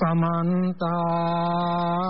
Samantha.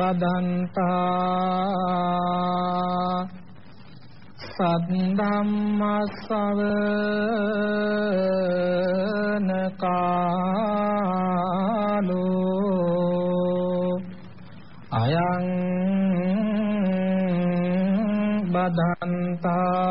බදන්තා සද්ධම්මස්සවන කාලෝ අයං බදන්තා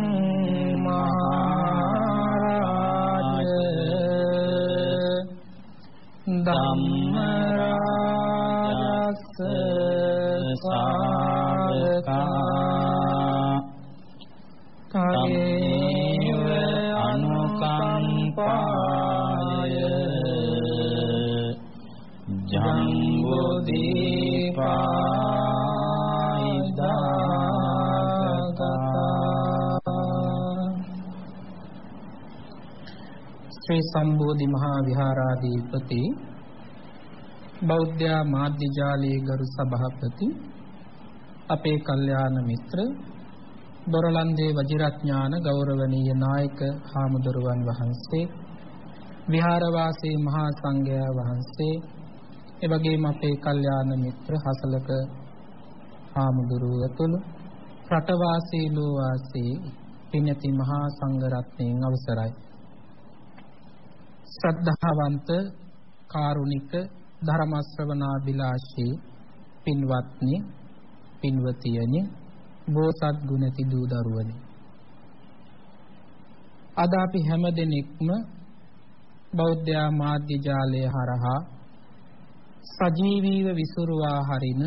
ධම්මරාජස්ස සාරකා කේව අනුකම්පාය ජම්බුදීපායිදාගතා ශ්‍රී සම්බෝධි මහා විහාරාධිපති බෞද්ධ මාධ්‍ය ජාලයේ ගරු සභාපති අපේ කල්යාණ මිත්‍ර දොරලන්දේ වජිරඥාන ගෞරවනීය නායක හාමුදුරුවන් වහන්සේ විහාරවාසී මහා සංඝයා වහන්සේ එවැගේම අපේ කල්යාණ මිත්‍ර හසලක හාමුදුරුවෝ ඇතුළු රටවාසී ලෝවාසී පින්ති මහා සංඝ රත්නයන් අවසරයි. ශ්‍රද්ධාවන්ත කාරුණික ධර්ම ශ්‍රවණාබිලාෂී පින්වත්නි පින්වතියනි බෝසත් ගුණති දූ දරුවනි අද අපි හැම දිනෙකම බෞද්ධ මාධ්‍ය ජාලය හරහා සජීවීව විසුරුවා හරින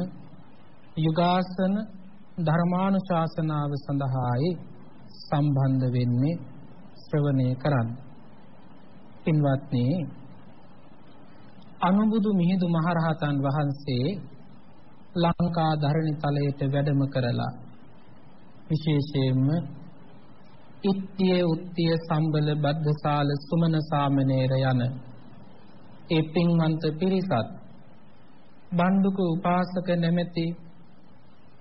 යුගාසන ධර්මානුශාසනාව සඳහායි සම්බන්ධ වෙන්නේ ශ්‍රවණය කරන්න. පින්වත්නි අනුබුදු මිහිඳු මහරහතන් වහන්සේ ලංකා ධරණි තලයට වැඩම කරලා විශේෂයෙන්ම ඉත්තිය උත්තිය සම්බල බද්ධසාල සුමන සාමණේර යන ඒ පින්වන්ත පිරිසත් බණ්ඩුක උපාසක නැමැති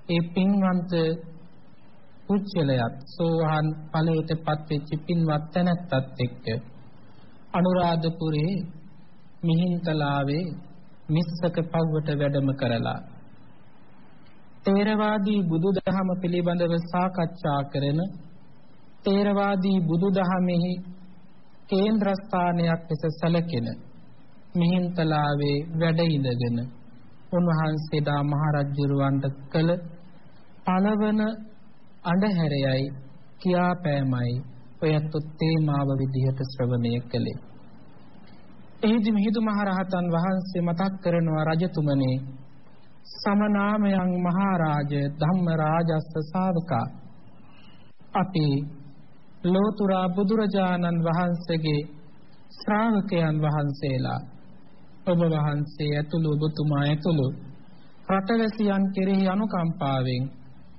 ඒ පින්වන්ත පුච්චලයත් සෝහන් ඵලයට පත්වෙච්ච පින්වත් තැනැත්තත් එක්ක අනුරාධපුරේ මිහින්තලාවේ මිස්සක පව්වට වැඩම කරලා තේරවාදී බුදුදහම පිළිබඳව සාකච්ඡා කරන තේරවාදී බුදුදහමෙහි කේන්ද්‍රස්ථානයක් ලෙස සැලකෙන මිහින්තලාවේ වැඩ ඉඳගෙන උන්වහන්සේදා මහරජුරවන්ට කළ පළවන අඬහැරයයි කියාපෑමයි ඔයත් තේමාව විදිහට ශ්‍රවණය කළේ. එහිදි මිහිඳු මහරහතන් වහන්සේ මතක් කරනවා රජතුමනි සමනාමයන් මහරජ ධම්මරාජස්ස ශාවකා අපි ලෝතුරා බුදුරජාණන් වහන්සේගේ ශ්‍රාවකයන් වහන්සේලා ඔබ වහන්සේ ඇතුළු ඔබතුමා ඇතුළු රටවැසියන් කෙරෙහි අනුකම්පාවෙන්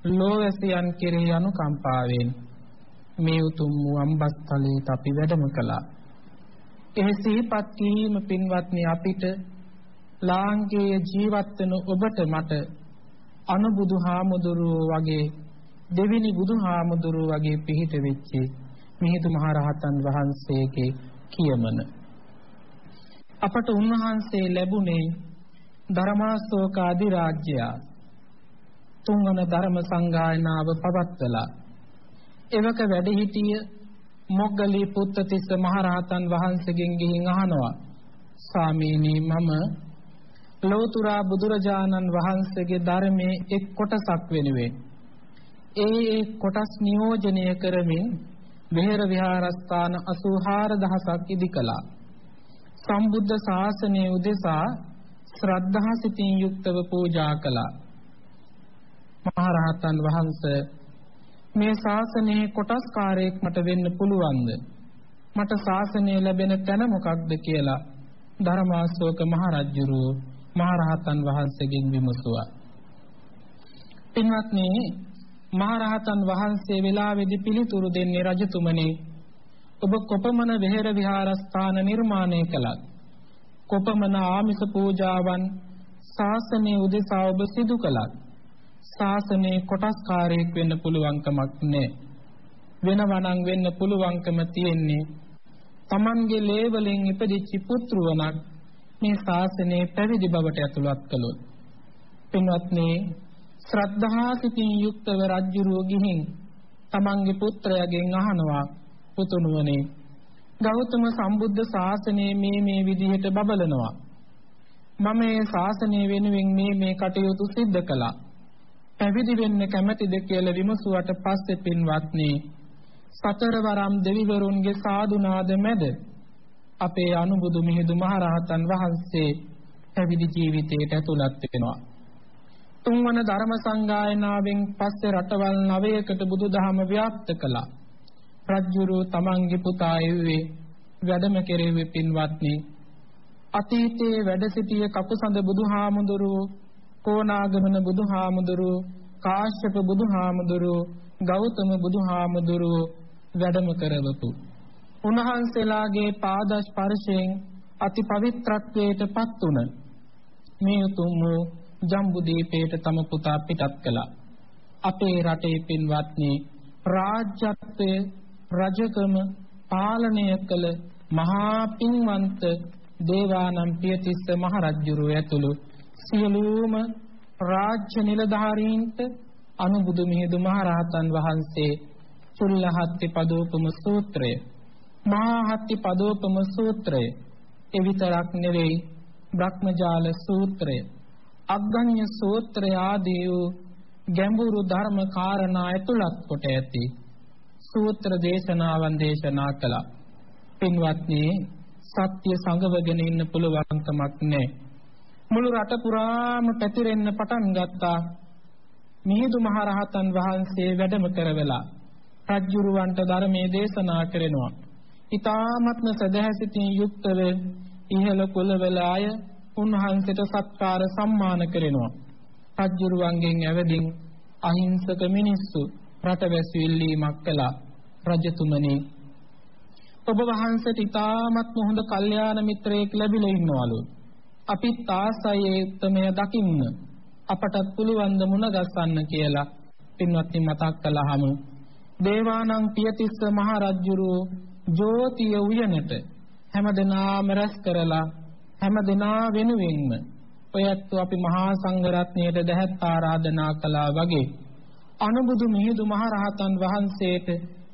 ලෝවැසියන් කෙරෙහි අනුකම්පාවෙන් මේ උතුම් වූ අම්බස්තලයට අපි වැඩම කළා. එහි සිහිපත් කිරීම පින්වත්නි අපිට ලාංකේය ජීවත් වෙන ඔබට මට අනුබුදු හාමුදුරුවෝ වගේ දෙවිනි බුදුහාමුදුරුවෝ වගේ පිහිට වෙච්ච මිහිඳු මහරහතන් වහන්සේගේ කියමන. අපට උන්වහන්සේ ලැබුණේ ධර්මාශෝක අධිරාජ්‍යය. තුන්වන ධර්ම සංගායනාව පවත්වලා එවක වැඩ සිටිය මොග්ගලී පුත්තතිස්ස මහරහතන් වහන්සේගෙන් ගිහින් අහනවා ස්වාමීනි මම ලෝතුරා බුදුරජාණන් වහන්සේගේ ධර්මයේ එක් කොටසක් වෙනුවෙන් ඒ ඒ කොටස් නියෝජනය කරමින් විහෙර විහාරස්ථාන 84000ක් ඉදි කළා. සම්බුද්ධ ශාසනය උදෙසා ශ්‍රද්ධා සිතින් යුක්තව පූජා කළා. මහරහතන් වහන්සේ මේ ශාසනයේ කොටස්කාරයෙක් මට වෙන්න පුළුවන්ද? මට ශාසනය ලැබෙන තැන මොකක්ද කියලා ධර්මාශෝක මහරජුරු මහරහතන් වහන්සේගෙන් විමසුවා. පින්වත්නි මහරහතන් වහන්සේ වෙලාවේදී පිළිතුරු දෙන්නේ රජතුමනි ඔබ කොපමණ විහෙර විහාරස්ථාන නිර්මාණය කළත් කොපමණ ආමිස පූජාවන් ශාසනයේ උදෙසා ඔබ සිදු කළත් ශාසනයේ කොටස්කාරයෙක් වෙන්න පුළුවන්කමක් නැහැ වෙනවනම් වෙන්න පුළුවන්කම තියෙන්නේ Tamange ලේවලෙන් ඉපදිච්ච පුත්‍රවණක් මේ ශාසනයේ පැවිදි බවට ඇතුළත් කළොත්. පින්වත්නි ශ්‍රද්ධා සිතින් යුක්තව රජ්ජුරුව ගිහින් තමන්ගේ පුත්‍රයාගෙන් අහනවා පුතුණුවනේ ගෞතම සම්බුද්ධ ශාසනය මේ මේ විදිහට බබලනවා. මම මේ ශාසනය වෙනුවෙන් මේ මේ කටයුතු සිද්ධ කළා. පැවිදි වෙන්න කැමැතිද කියලා විමසුවට පස්සේ පින්වත්නි සතරවරම් දෙවිවරුන්ගේ සාදුනාද මැද අපේ අනුබුදු මිහිඳු මහරහතන් වහන්සේ පැවිදි ජීවිතයට ඇතුළත් වෙනවා තුන්වන ධර්ම සංගායනාවෙන් පස්සේ රටවල් නවයකට බුදුදහම ව්‍යාප්ත කළා. රජ්ජුරු තමන්ගේ පුතා එව්වේ වැඩම කෙරෙව්වේ පින්වත්නි. අතීතයේ වැඩ සිටිය කකුසඳ බුදුහාමුදුරුව, කොණාගමන බුදුහාමුදුරුව, කාශ්‍යප බුදුහාමුදුරුව, ගෞතම බුදුහාමුදුරුව වැඩම කරවපු. උන්වහන්සේලාගේ පාද ස්පර්ශයෙන් අති පවිත්‍රත්වයට පත් වුණ මේ උතුම් වූ ජම්බුදීපයට තම පුතා පිටත් කළා. අපේ රටේ පින්වත්නි රාජ්‍යත්වය රජකම පාලනය කළ මහා පින්වන්ත දේවානම් පියතිස්ස මහරජුරුව ඇතුළු සියලුම රාජ්‍ය නිලධාරීන්ට අනුබුදු මිහිඳු මහරහතන් වහන්සේ චුල්ලහත්ති පදෝපම සූත්‍රය මහාහත්ති පදෝපම සූත්‍රය එවිතරක් නෙවෙයි බ්‍රහ්මජාල සූත්‍රය අග්ගඤ්ඤ සූත්‍රය ආදී වූ ගැඹුරු ධර්ම කාරණා ඇතුළත් කොට ඇති සූත්‍ර දේශනාවන් දේශනා කළා. පින්වත්නි සත්‍ය සංගවගෙන ඉන්න පුළුවන්කමක් නැහැ. මුළු රට පුරාම පැතිරෙන්න පටන් ගත්තා. මිහිඳු මහරහතන් වහන්සේ වැඩම කරවලා රජ්ජුරුවන්ට ධර්මයේ දේශනා කරනවා. ඊ타ත්ම සදහැසිතින් යුක්තව ඉහළ කුලවල අය උන්වහන්සේට සත්කාර සම්මාන කරනවා. රජ්ජුරුවන්ගෙන් ඇවදින් අහිංසක මිනිස්සු රටවැසි ඉල්ලීමක් කළා. රජතුමනි ඔබ වහන්සේට ඉතාමත් හොඳ කල්යාණ මිත්‍රයෙක් ලැබිලා ඉන්නවලු. අපිත් ආසයේ උත්මය දකින්න. අපටත් පුළුවන් ද මුණ ගස්සන්න කියලා පින්වත්නි මතක් කළාම දේවානං පියතිස්ස මහ රජුරෝ ජෝතිය උයනට හැමදෙනාම රැස් කරලා හැමදෙනා වෙනුවෙන්ම ඔයත් අපි මහා සංඝරත්නයට දැහැත් ආරාධනා කළා වගේ අනුබුදු මිහිඳු මහරහතන් වහන්සේට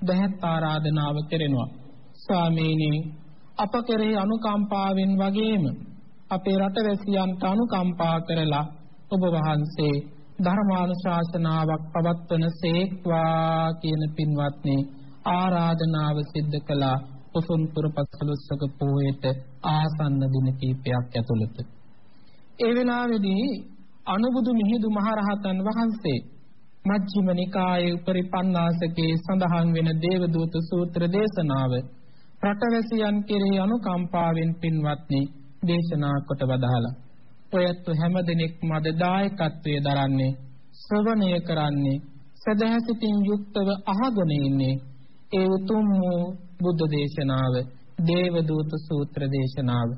දැහැත් ආරාධනාව කෙරෙනවා. ස්වාමීනි අප කෙරෙහි අනුකම්පාවෙන් වගේම අපේ රටවැසියන්ට අනුකම්පා කරලා ඔබ වහන්සේ ධර්මානුශාසනාවක් පවත්වන සේක්වා කියන පින්වත්නි ආරාධනාව සිද්ධ කළා උසුම්පුර පසළොස්වක පෝයට ආසන්න දින කිහිපයක් ඇතුළත. ඒ වෙලාවේදී අනුබුදු මිහිඳු මහරහතන් වහන්සේ මජ්ක්‍ධිම නිකායේ උපරිපන්නාසකේ සඳහන් වෙන දේවදූත සූත්‍ර දේශනාව රටවැසියන් කෙරෙහි අනුකම්පාවෙන් පින්වත්නි දේශනා කොට වදාලා ඔයත් හැම දිනෙක මද දායකත්වයේ දරන්නේ ශ්‍රවණය කරන්නේ සදහසිතින් යුක්තව අහගෙන ඉන්නේ. ඒ උතුම් වූ බුද්ධ දේශනාව දේවදූත සූත්‍ර දේශනාව.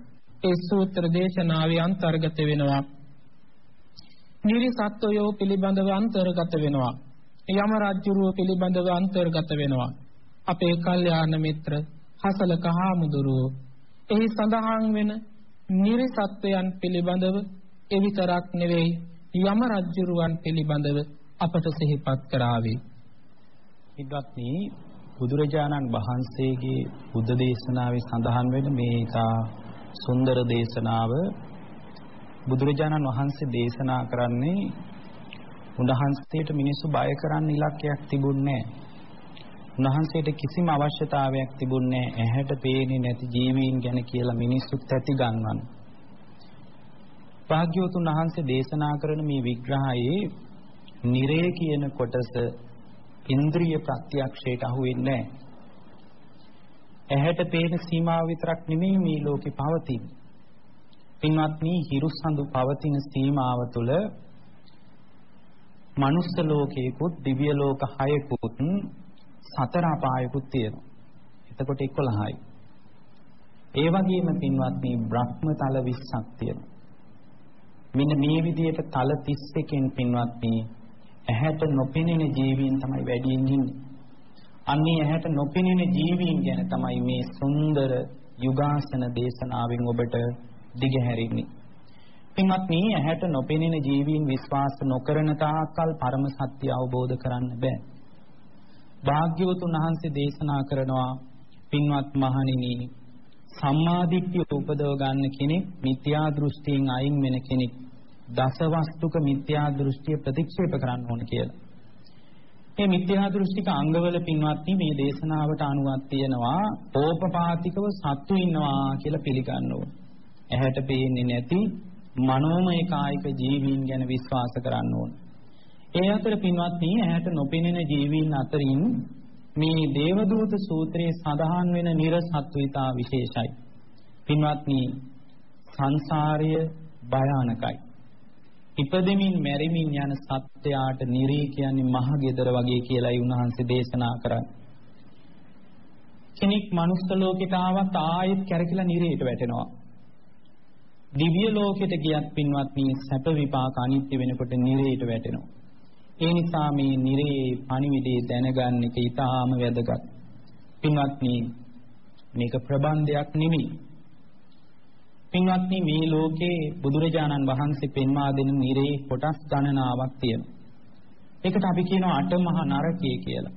ඒ සූත්‍ර දේශනාවේ අන්තර්ගත වෙනවා. නිරිසත්වයෝ පිළිබඳව අන්තර්ගත වෙනවා. යම රජුරුව පිළිබඳව අන්තර්ගත වෙනවා. අපේ කල්යාණ මිත්‍ර හසලක හාමුදුරුවෝ එහි සඳහන් වෙන නිර්සත්වයන් පිළිබඳව එවිතරක් නෙවෙයි යම රජ්ජුරුවන් පිළිබඳව අපට සිහිපත් කරાવી. ඉදත්නි බුදුරජාණන් වහන්සේගේ බුද්ධ දේශනාවේ සඳහන් වෙන මේ ඉතා සුන්දර දේශනාව බුදුරජාණන් වහන්සේ දේශනා කරන්නේ උන්වහන්සේට මිනිස්සු බය කරන්න ඉලක්කයක් තිබුණේ නැහැ. උන්වහන්සේට කිසිම අවශ්‍යතාවයක් තිබුණේ ඇහැට පේන්නේ නැති ජීවීන් ගැන කියලා මිනිස්සුත් ඇති ගන්නවන්. භාග්‍යවතුන් වහන්සේ දේශනා කරන මේ විග්‍රහයේ නිරේ කියන කොටස ඉන්ද්‍රිය ප්‍රත්‍යක්ෂයට අහු වෙන්නේ නැහැ. ඇහැට පේන සීමාව විතරක් නෙමෙයි මේ ලෝකේ පවතින. පින්වත්නි හිරුසඳු පවතින සීමාව තුළ මනුස්ස ලෝකයකුත් දිව්‍ය ලෝක හයකුත් සතර අපායකුත් තියෙනවා. එතකොට 11යි. ඒ වගේම පින්වත්නි බ්‍රහ්ම තල 20ක් තියෙනවා. මෙන්න මේ විදිහට තල 31කින් පින්වත්නි ඇහැට නොපෙනෙන ජීවීන් තමයි වැඩියෙන් ඉන්නේ. අන්නේ ඇහැට නොපෙනෙන ජීවීන් ගැන තමයි මේ සුන්දර යුගාසන දේශනාවෙන් ඔබට දිගහැරින්නේ. පින්වත්නි ඇහැට නොපෙනෙන ජීවීන් විශ්වාස නොකරන තාක්කල් පරම සත්‍ය අවබෝධ කරන්න බෑ. භාග්‍යවතුන් වහන්සේ දේශනා කරනවා පින්වත් මහණෙනි සම්මාදිට්ඨිය උපදව ගන්න කෙනෙක් මිත්‍යා දෘෂ්ටියෙන් අයින් වෙන කෙනෙක් දසවස්තුක මිත්‍යා දෘෂ්ටිය ප්‍රතික්ෂේප කරන්න ඕන කියලා. මේ මිත්‍යා දෘෂ්ටික අංගවල පින්වත්නි මේ දේශනාවට අනුවක් තියෙනවා ඕපපාතිකව සත්තු ඉන්නවා කියලා පිළිගන්න ඕන. ඇහැට පේන්නේ නැති මනෝමය කායික ජීවීන් ගැන විශ්වාස කරන්න ඕන. ඒ අතර පින්වත්නි ඇහැට නොපෙනෙන ජීවීන් අතරින් මේ දේවදූත සූත්‍රයේ සඳහන් වෙන නිර්සත්විතා විශේෂයි. පින්වත්නි සංසාරය භයානකයි. ඉපදෙමින් මැරෙමින් යන සත්‍යයට නිරී කියන්නේ මහ gedara වගේ කියලායි උන්වහන්සේ දේශනා කරන්නේ. කෙනෙක් මනුස්ස ලෝකයට ආවත් ආයෙත් කැරකිලා නිරේට වැටෙනවා. දිව්‍ය ලෝකෙට ගියත් පින්වත්නි සැප විපාක අනිත්‍ය වෙනකොට නිරේට වැටෙනවා. ඒ නිසා මේ නිරේ පණිවිඩය දැනගන්න එක ඊටාම වැදගත්. පින්වත්නි මේක ප්‍රබන්ධයක් නෙමෙයි. පින්වත්නි මේ ලෝකේ බුදුරජාණන් වහන්සේ පෙන්වා දෙන නිරේ කොටස් ගණනාවක් තියෙනවා. ඒකට අපි කියනවා අටමහා නරකය කියලා.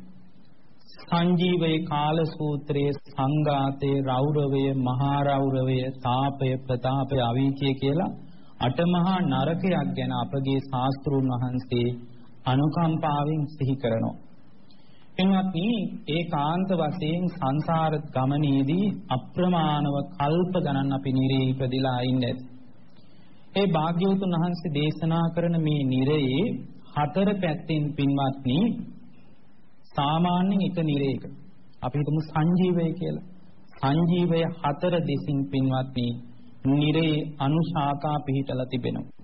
සංජීවයේ කාල සූත්‍රයේ සංඝාතේ රෞරවය මහා රෞරවය තාපය ප්‍රතාපය අවීචය කියලා අටමහා නරකයක් ගැන අපගේ ශාස්ත්‍රුන් වහන්සේ අනුකම්පාවෙන් සිහි කරනවා. එන්වත්නි ඒකාන්ත වශයෙන් සංසාර ගමනේදී අප්‍රමාණව කල්ප ගණන් අපි නිරේ ඉපදිලා ඉන්නේ. ඒ භාග්‍යවතුන් වහන්සේ දේශනා කරන මේ නිරයේ හතර පැත්තෙන් පින්වත්නි සාමාන්‍යයෙන් එක නිරේක අපි හිතමු සංජීවය කියලා. සංජීවය හතර දෙසින් පින්වත්නි නිරේ අනුශාකා පිහිටලා තිබෙනවා.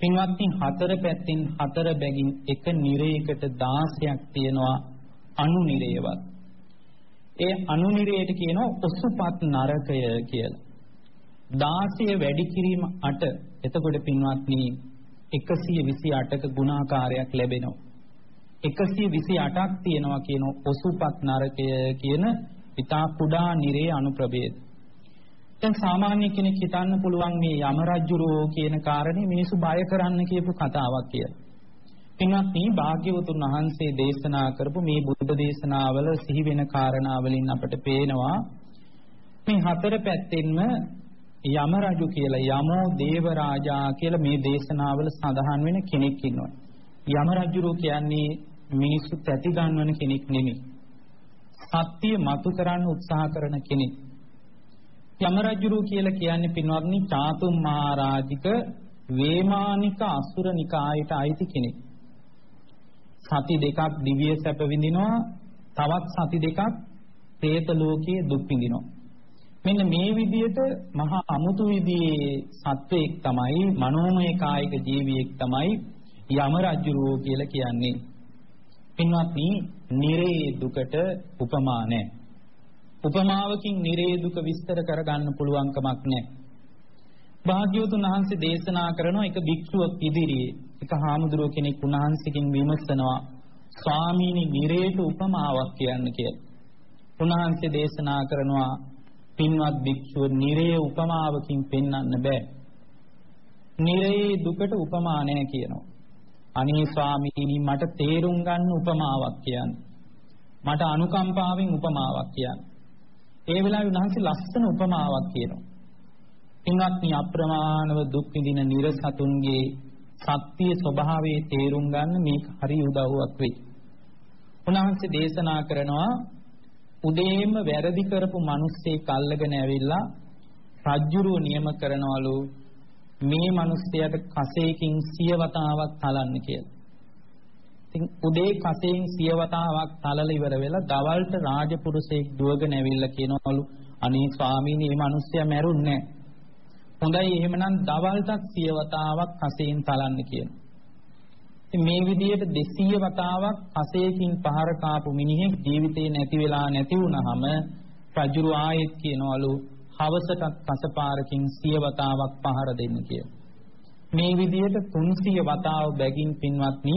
පින්වත්නි හතර පැත්තෙන් හතර බැගින් එක නිරේකට 16ක් තියෙනවා අනු නිරේවත්. ඒ අනු නිරේට කියනවා ඔසුපත් නරකය කියලා. 16 වැඩි කිරීම 8. එතකොට පින්වත්නි 128ක ගුණාකාරයක් ලැබෙනවා. 128ක් තියෙනවා කියන ඔසුපත් නරකය කියන ඊටා කුඩා නිරේ අනුප්‍රභේද. දැන් සාමාන්‍ය කෙනෙක් හිතන්න පුළුවන් මේ යම රජුරෝ කියන කාරණේ මිනිසු බය කරන්න කියපු කතාවක් කියලා. පින්වත්නි භාග්‍යවතුන් වහන්සේ දේශනා කරපු මේ බුද්ධ දේශනාවල සිහි වෙන කාරණාවලින් අපට පේනවා මේ හතර පැත්තෙන්ම යම රජු කියලා යමෝ දේව රාජා කියලා මේ දේශනාවල සඳහන් වෙන කෙනෙක් ඉන්නවා. යම රජුරෝ කියන්නේ මිනිස්සු තැති ගන්නවන කෙනෙක් නෙමෙයි. සත්‍ය මතු කරන්න උත්සාහ කරන කෙනෙක්. යම රජුරෝ කියලා කියන්නේ පින්වත්නි චාතුම් මහරජික වේමානික අසුර නිකායට අයිති කෙනෙක්. සති දෙකක් දිව්‍ය සැප විඳිනවා තවත් සති දෙකක් പ്രേත ලෝකයේ දුක් විඳිනවා. මෙන්න මේ විදිහට මහා අමුතු විදිහේ සත්වයක් තමයි මනෝමය කායික ජීවියෙක් තමයි යම රජුරෝ කියලා කියන්නේ. පින්වත්නි නිරේ දුකට උපමා නැහැ. උපමාවකින් නිරේ දුක විස්තර කරගන්න පුළුවන් කමක් නැහැ භාග්‍යවතුන් වහන්සේ දේශනා කරන එක භික්ෂුවක් ඉදිරියේ එක හාමුදුරුව කෙනෙක් උන්වහන්සේකින් විමසනවා ස්වාමීනි නිරේට උපමාවක් කියන්න කියලා. උන්වහන්සේ දේශනා කරනවා පින්වත් භික්ෂුව නිරේ උපමාවකින් පෙන්වන්න බෑ. නිරේ දුකට උපමා නැහැ කියනවා. අනේ ස්වාමීනි මට තේරුම් ගන්න උපමාවක් කියන්න. මට අනුකම්පාවෙන් උපමාවක් කියන්න. ඒ වෙලාවේ උන්වහන්සේ ලස්සන උපමාවක් කියනවා. පින්වත්නි අප්‍රමාණව දුක් විඳින නිර්සතුන්ගේ සත්‍ය ස්වභාවයේ තේරුම් ගන්න මේක හරි උදව්වක් වෙයි. උන්වහන්සේ දේශනා කරනවා උදේම වැරදි කරපු මිනිස්සෙක් අල්ලගෙන ඇවිල්ලා රජ්ජුරුව නියම කරනවලු මේ මිනිස්යාට කසේකින් සිය වතාවක් තලන්න කියලා. ඉතින් උදේ කසෙන් සිය වතාවක් තලලා ඉවර වෙලා දවල්ට රාජපුරුෂයෙක් දුවගෙන ඇවිල්ලා කියනවලු අනේ ස්වාමීනි මේ මිනිස්සයා මැරුන්නේ නැහැ. හොඳයි එහෙමනම් දවල්ටත් සිය වතාවක් කසෙන් තලන්න කියනවා. ඉතින් මේ විදිහට 200 වතාවක් කසයකින් පහර කාපු මිනිහෙක් ජීවිතේ නැති වෙලා නැති වුනහම රජුරු ආයෙත් කියනවලු හවසටත් කසපාරකින් සිය වතාවක් පහර දෙන්න කියලා. මේ විදිහට 300 වතාව බැගින් පින්වත්නි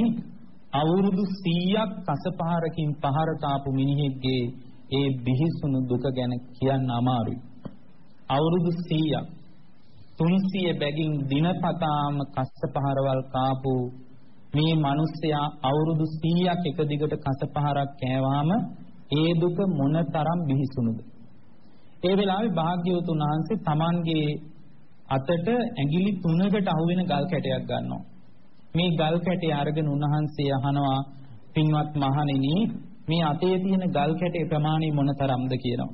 අවුරුදු 100ක් කසපාරකින් පහර කාපු මිනිහෙක්ගේ ඒ බිහිසුණු දුක ගැන කියන්න අමාරුයි. අවුරුදු 100ක් 300 බැගින් දිනපතාම කස්සපහරවල් කාපු මේ මිනිස්සයා අවුරුදු 100ක් එක දිගට කසපහරක් කෑවාම ඒ දුක මොනතරම් බිහිසුණුද ඒ වෙලාවේ භාග්‍යවතුන් වහන්සේ Tamanගේ අතට ඇඟිලි තුනකට අහුවෙන ගල් කැටයක් ගන්නවා මේ ගල් කැටය අරගෙන උන්වහන්සේ අහනවා පින්වත් මහණෙනි මේ අතේ තියෙන ගල් කැටේ ප්‍රමාණය මොනතරම්ද කියනවා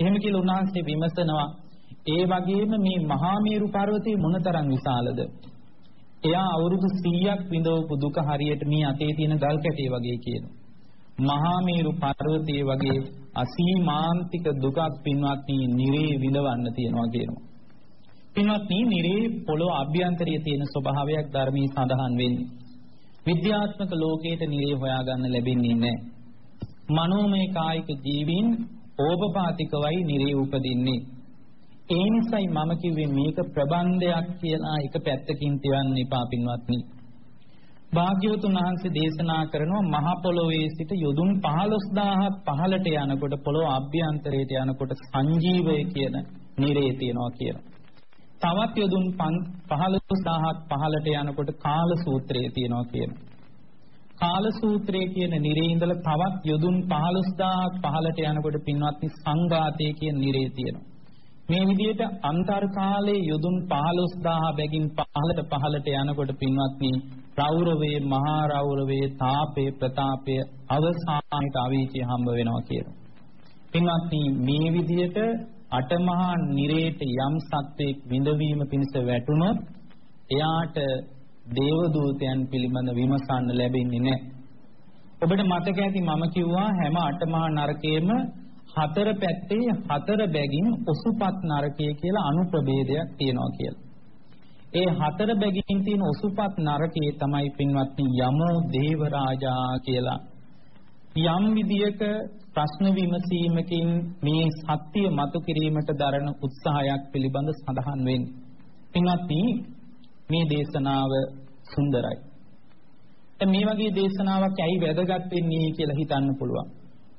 එහෙම කියලා උන්වහන්සේ විමසනවා ඒ වගේම මේ මහා මේරු පර්වතය මොනතරම් විශාලද? එයා අවුරුදු 100ක් විඳවපු දුක හරියට මේ අතේ තියෙන ගල් කැටේ වගේ කියනවා. මහා මේරු පර්වතයේ වගේ අසීමාන්තික දුකක් පින්වත්නි නිරේ විඳවන්න තියනවා කියනවා. පින්වත්නි නිරේ පොළොව අභ්‍යන්තරයේ තියෙන ස්වභාවයක් ධර්මයේ සඳහන් වෙන්නේ. විද්‍යාත්මක ලෝකයට නිරේ හොයාගන්න ලැබෙන්නේ නැහැ. මනෝමය කායික ජීවීන් ඕපපාතිකවයි නිරේ උපදින්නේ. ඒ නිසයි මම කිව්වේ මේක ප්‍රබන්ධයක් කියලා එක පැත්තකින් තියන්න එපා පින්වත්නි. භාග්‍යවතුන් වහන්සේ දේශනා කරනවා මහ පොළොවේ සිට යොදුන් 15000ක් පහළට යනකොට පොළොව අභ්‍යන්තරයට යනකොට සංජීවය කියන නිරේ තියනවා කියලා. තවත් යොදුන් 15000ක් පහළට යනකොට කාල සූත්‍රය තියනවා කියනවා. කාල සූත්‍රය කියන නිරේ ඉඳලා තවත් යොදුන් 15000ක් පහළට යනකොට පින්වත්නි සංඝාතය කියන නිරේ තියෙනවා. මේ විදිහට අන්තර් කාලයේ යොදුන් 15000 බැගින් පහළට පහළට යනකොට පින්වත්නි රෞරවේ මහා රෞරවේ තාපේ ප්‍රතාපය අවසානයේ අවීචය හම්බ වෙනවා කියනවා. පින්වත්නි මේ විදිහට අටමහා නිරේට යම් සත්වයක් විඳවීම පිණිස වැටුණොත් එයාට දේව දූතයන් පිළිබඳ විමසන්න ලැබෙන්නේ නැහැ. ඔබට මතක ඇති මම කිව්වා හැම අටමහා නරකයේම හතර පැත්තේ හතර බැගින් ඔසුපත් නරකය කියලා අනුප්‍රභේදයක් තියෙනවා කියලා. ඒ හතර බැගින් තියෙන ඔසුපත් නරකයේ තමයි පින්වත්නි යමෝ දේව රාජා කියලා. යම් විදියක ප්‍රශ්න විමසීමකින් මේ සත්‍ය මතු කිරීමට දරන උත්සාහයක් පිළිබඳ සඳහන් වෙන්නේ. පින්වත්නි මේ දේශනාව සුන්දරයි. මේ වගේ දේශනාවක් ඇයි වැදගත් වෙන්නේ කියලා හිතන්න පුළුවන්.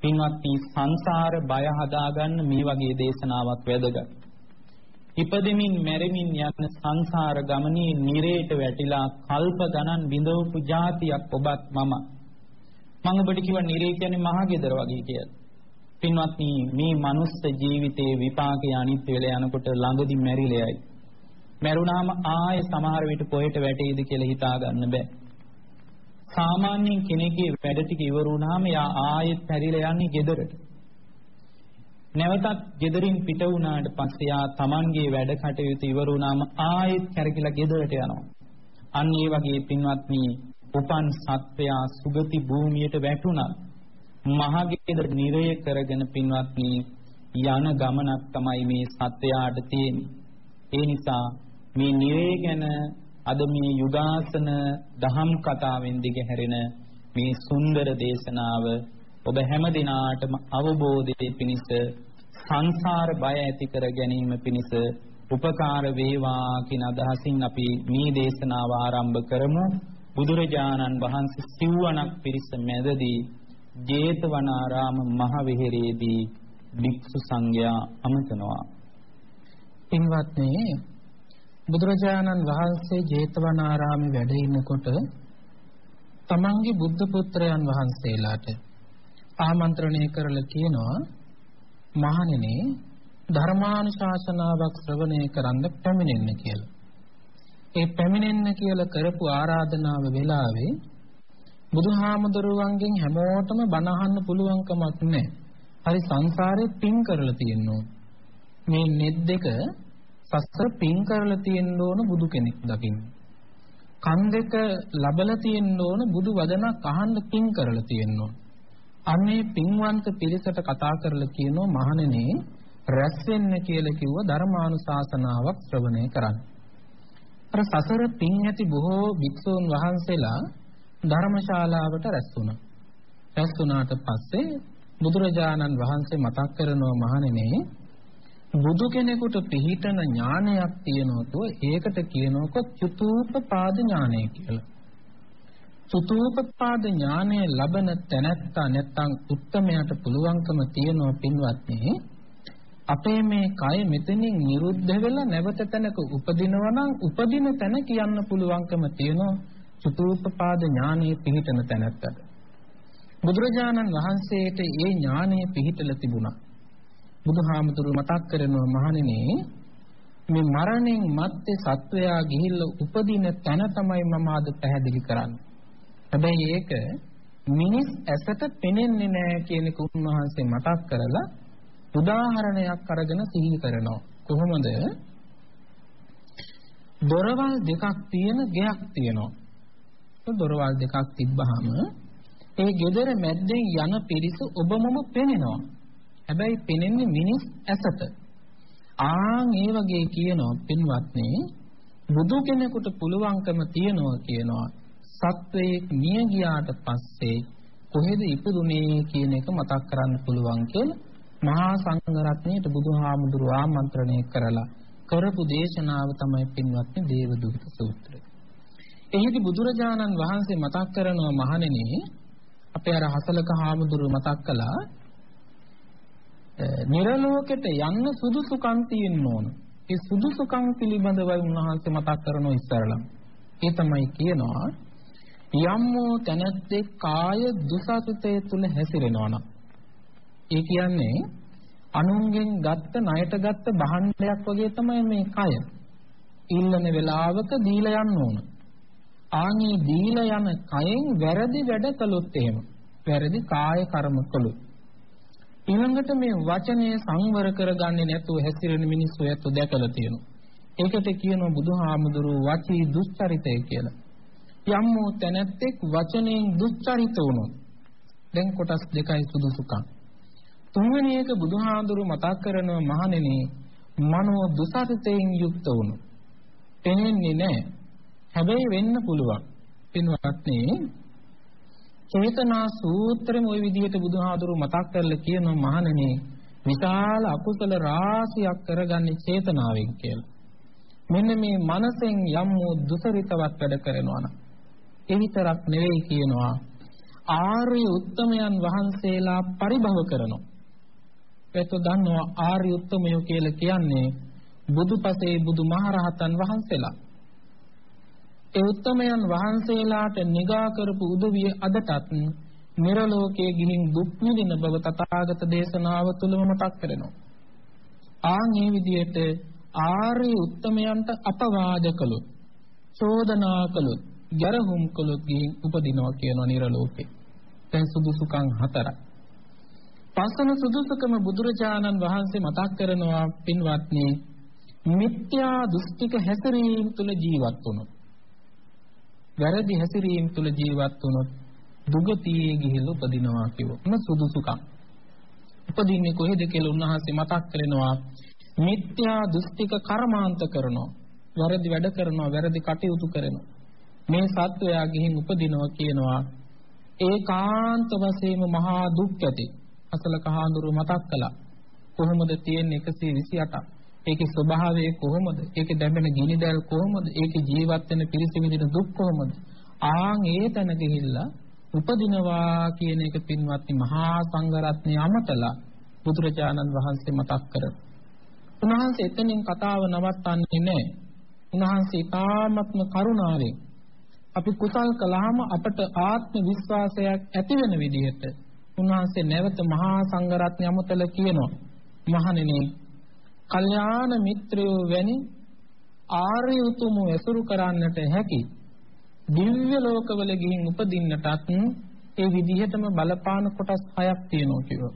පින්වත්නි සංසාර බය හදාගන්න මේ වගේ දේශනාවක් වැදගත්. ඉපදෙමින් මැරෙමින් යන සංසාර ගමනේ නිරේට වැටිලා කල්ප ගණන් විඳවපු જાතියක් ඔබත් මම මම ඔබට කිව්වා නිරේ කියන්නේ මහා ගෙදර වගේ කියලා. පින්වත්නි මේ මනුස්ස ජීවිතයේ විපාකයේ අනිත්‍ය වෙලා යනකොට ළඟදී මැරිලයයි. මැරුණාම ආයේ සමහර විට කොහෙට වැටෙයිද කියලා හිතා ගන්න බෑ. සාමාන්‍යයෙන් කෙනෙක්ගේ වැඩ ටික ඉවර වුණාම යා ආයෙත් පැරිලා යන්නේ ගෙදරට. නැවතත් ගෙදරින් පිට වුණාට පස්සේ යා Tamanගේ වැඩ කටයුතු ඉවර වුණාම ආයෙත් කැරකිලා ගෙදරට යනවා. අන්න ඒ වගේ පින්වත්නි උපන් සත්වයා සුගති භූමියට වැටුණා. මහගෙදර නිරය කරගෙන පින්වත්නි යන ගමනක් තමයි මේ සත්වයාට තියෙන්නේ. ඒ නිසා මේ නිරය ගැන අද මේ යුගාසන දහම් කතාවෙන් දිගහැරෙන මේ සුන්දර දේශනාව ඔබ හැම දිනාටම අවබෝධයේ පිණිස සංසාර බය ඇති කර ගැනීම පිණිස උපකාර වේවා කියන අදහසින් අපි මේ දේශනාව ආරම්භ කරමු බුදුරජාණන් වහන්සේ සිව්වණක් පිරිස මැදදී ජේතවනාරාම මහ විහෙරේදී භික්ෂු සංඝයා අමතනවා පින්වත්නි බුදුරජාණන් වහන්සේ ජේතවනාරාමේ වැඩ ඉන්නකොට තමන්ගේ බුද්ධ පුත්‍රයන් වහන්සේලාට ආමන්ත්‍රණය කරලා කියනවා මහණෙනි ධර්මානුශාසනාවක් ශ්‍රවණය කරන්න පැමිණෙන්න කියලා. ඒ පැමිණෙන්න කියලා කරපු ආරාධනාව වෙලාවේ බුදුහාමුදුරුවන්ගෙන් හැමෝටම බණ අහන්න පුළුවන්කමක් නැහැ. හරි සංසාරේ පින් කරලා තියෙනවා. මේ net දෙක සසර පින් කරලා තියෙන්න ඕන බුදු කෙනෙක් දකින්න. කන් දෙක ලබලා තියෙන්න ඕන බුදු වදනක් අහන්න පින් කරලා තියෙන්න ඕන. අන්නේ පින්වන්ත පිරිසට කතා කරලා කියනවා මහණෙනි රැස් වෙන්න කියලා කිව්ව ධර්මානුශාසනාවක් ශ්‍රවණය කරන්න. අර සසර පින් ඇති බොහෝ භික්ෂූන් වහන්සේලා ධර්මශාලාවට රැස් වුණා. රැස් වුණාට පස්සේ බුදුරජාණන් වහන්සේ මතක් කරනවා මහණෙනි බුදු කෙනෙකුට පිහිටන ඥානයක් තියෙනවතෝ ඒකට කියනකො චතුූපපාද ඥානය කියලා. චතුූපපාද ඥානය ලබන තැනැත්තා නැත්තම් උත්තමයට පුළුවන්කම තියෙනවා පින්වත්නි අපේ මේ කය මෙතනින් නිරුද්ධ වෙලා නැවත තැනක උපදිනවා නම් උපදින තැන කියන්න පුළුවන්කම තියෙනවා චතුූපපාද ඥානයේ පිහිටන තැනැත්තට බුදුරජාණන් වහන්සේට ඒ ඥානය පිහිටලා තිබුණා බුදුහාමුදුරුව මතක් කරනවා මහණෙනි මේ මරණයෙන් මත්තේ සත්වයා ගිහිල්ලා උපදින තැන තමයි මම අද පැහැදිලි කරන්නේ. හැබැයි ඒක මිනිස් ඇසට පෙනෙන්නේ නැහැ කියන එක උන්වහන්සේ මතක් කරලා උදාහරණයක් අරගෙන සිහි කරනවා. කොහොමද? දොරවල් දෙකක් තියෙන ගෙයක් තියෙනවා. දොරවල් දෙකක් තිබ්බහම ඒ ගෙදර මැද්දෙන් යන පිරිස ඔබමම පෙනෙනවා. හැබැයි පෙනෙන්නේ මිනිස් ඇසට. ආන් ඒ වගේ කියනවා පින්වත්නි බුදු කෙනෙකුට පුළුවන්කම තියනවා කියනවා සත්වයේ මිය ගියාට පස්සේ කොහෙද ඉපදුනේ කියන එක මතක් කරන්න පුළුවන් කියලා මහා සංඝරත්නයට බුදුහාමුදුරුවෝ ආමන්ත්‍රණය කරලා කරපු දේශනාව තමයි පින්වත්නි දේවදූත සූත්‍රය. එහිදී බුදුරජාණන් වහන්සේ මතක් කරනවා මහණෙනි අපේ අර හසලක හාමුදුරුවෝ මතක් කළා නිරලෝකෙට යන්න සුදුසුකම් තියෙන්න ඕන. ඒ සුදුසුකම් පිළිබඳවයි උන්වහන්සේ මතක් කරනෝ ඉස්සරලම. ඒ තමයි කියනවා යම්මෝ තනත්තේ කාය දුසසිතේ තුල හැසිරෙනවා නම් ඒ කියන්නේ අනුන්ගෙන් ගත්ත ණයට ගත්ත භාණ්ඩයක් වගේ තමයි මේ කය. ඉල්ලන වෙලාවක දීලා යන්න ඕන. ආන්ගේ දීලා යන කයෙන් වැරදි වැඩ කළොත් එහෙම වැරදි කාය කර්ම කළොත් ඊළඟට මේ වචනය සංවර කරගන්නේ නැතුව හැසිරෙන මිනිස්සු ඇත්ත දැකලා තියෙනවා. ඒකට කියනවා බුදුහාමුදුරුවෝ වචී දුස්චරිතය කියලා. යම් වූ තැනැත්තෙක් වචනයෙන් දුස්චරිත වුණොත් දැන් කොටස් දෙකයි සුදුසුකම්. තුන්වෙනි එක බුදුහාඳුරු මතක් කරනවා මහණෙනි මනෝ දුසරිතයෙන් යුක්ත වුණු. පෙනෙන්නේ නැහැ. හැබැයි වෙන්න පුළුවන්. පින්වත්නි චේතනා සූත්‍රෙම ওই විදිහට බුදුහාඳුරු මතක් කරලා කියනවා මහණෙනි විශාල අකුසල රාශියක් කරගන්නේ චේතනාවෙන් කියලා. මෙන්න මේ මනසෙන් යම් වූ දුසරිතවත් වැඩ කරනවා නම් ඒ විතරක් නෙවෙයි කියනවා ආර්ය උත්තමයන් වහන්සේලා පරිභව කරනවා. ඒත් දන්නවා ආර්ය උත්තමයෝ කියලා කියන්නේ බුදුපසේ බුදුමහරහතන් වහන්සේලා. ඒ උත්තමයන් වහන්සේලාට නිගා කරපු උදවිය අදටත් නිර්ලෝකයේ ගිහින් දුක් විඳින බව තථාගත දේශනාව තුළම මතක් කරනවා. ආන් මේ විදිහට ආර්ය උත්තමයන්ට අපවාද කළොත්, චෝදනා කළොත්, ගැරහුම් කළොත් ගිහින් උපදිනවා කියන නිර්ලෝකේ. දැන් සුදුසුකම් හතරක්. පස්වන සුදුසුකම බුදුරජාණන් වහන්සේ මතක් කරනවා පින්වත්නි මිත්‍යා දෘෂ්ටික හැසිරීම තුළ ජීවත් වුණොත් වැරදි හැසිරීම තුළ ජීවත් වුණොත් දුගතියේ ගිහිල්ලා උපදිනවා කියවන සුදුසුකම්. උපදින්නේ කොහෙද කියලා උන්වහන්සේ මතක් කරනවා මිත්‍යා දෘෂ්ටික කර්මාන්ත කරනවා. වැරදි වැඩ කරනවා, වැරදි කටයුතු කරනවා. මේ සත්වයා ගිහින් උපදිනවා කියනවා ඒකාන්ත වශයෙන්ම මහා දුක් ඇති. අසල කහඳුරු මතක් කළා. කොහොමද තියෙන්නේ 128ක්? ඒකේ ස්වභාවය කොහොමද? ඒකේ දැඹෙන ගිනිදැල් කොහොමද? ඒකේ ජීවත් වෙන පිරිස විඳින දුක් කොහොමද? ආන් ඒ තැන ගිහිල්ලා උපදිනවා කියන එක පින්වත්නි මහා සංඝරත්නය අමතලා බුදුරජාණන් වහන්සේ මතක් කරා. උන්වහන්සේ එතනින් කතාව නවත්තන්නේ නැහැ. උන්වහන්සේ තාමත්ම කරුණාවෙන් අපි කුසල් කළාම අපට ආත්ම විශ්වාසයක් ඇති වෙන විදිහට උන්වහන්සේ නැවත මහා සංඝරත්නය අමතල කියනවා. මහණෙනි, කල්යාණ මිත්‍රයෝ වැනි ආර්ය උතුමෝ ඇසුරු කරන්නට හැකි දිව්‍ය ලෝකවල ගිහින් උපදින්නටත් ඒ විදිහටම බලපාන කොටස් හයක් තියෙනවා කිව්වා.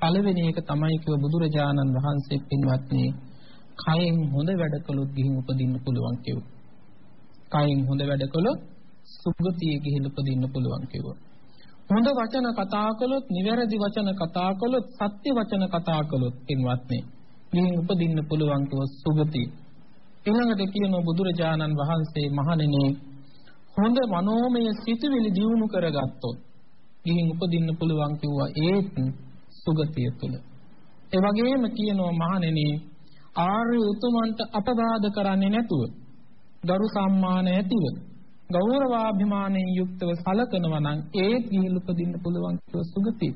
පළවෙනි එක තමයි කිව්ව බුදුරජාණන් වහන්සේ පින්වත්නි කයෙන් හොඳ වැඩ කළොත් ගිහින් උපදින්න පුළුවන් කිව්වා. කයෙන් හොඳ වැඩ කළොත් සුගතියේ ගිහින් උපදින්න පුළුවන් කිව්වා. හොඳ වචන කතා කළොත්, නිවැරදි වචන කතා කළොත්, සත්‍ය වචන කතා කළොත් පින්වත්නි ගිහින් උපදින්න පුළුවන් කිව්ව සුගතිය. ඊළඟට කියන බුදුරජාණන් වහන්සේ මහණෙනි හොඳ මනෝමය සිතුවිලි දියුණු කරගත්තොත් ගිහින් උපදින්න පුළුවන් කිව්වා ඒත් සුගතිය තුල. ඒ වගේම කියනවා මහණෙනි ආර්ය උතුමන්ට අපබාධ කරන්නේ නැතුව ගරු සම්මාන ඇතිව ගෞරවාභිමානයෙන් යුක්තව සලකනවා නම් ඒත් ගිහින් උපදින්න පුළුවන් කිව්ව සුගතිය.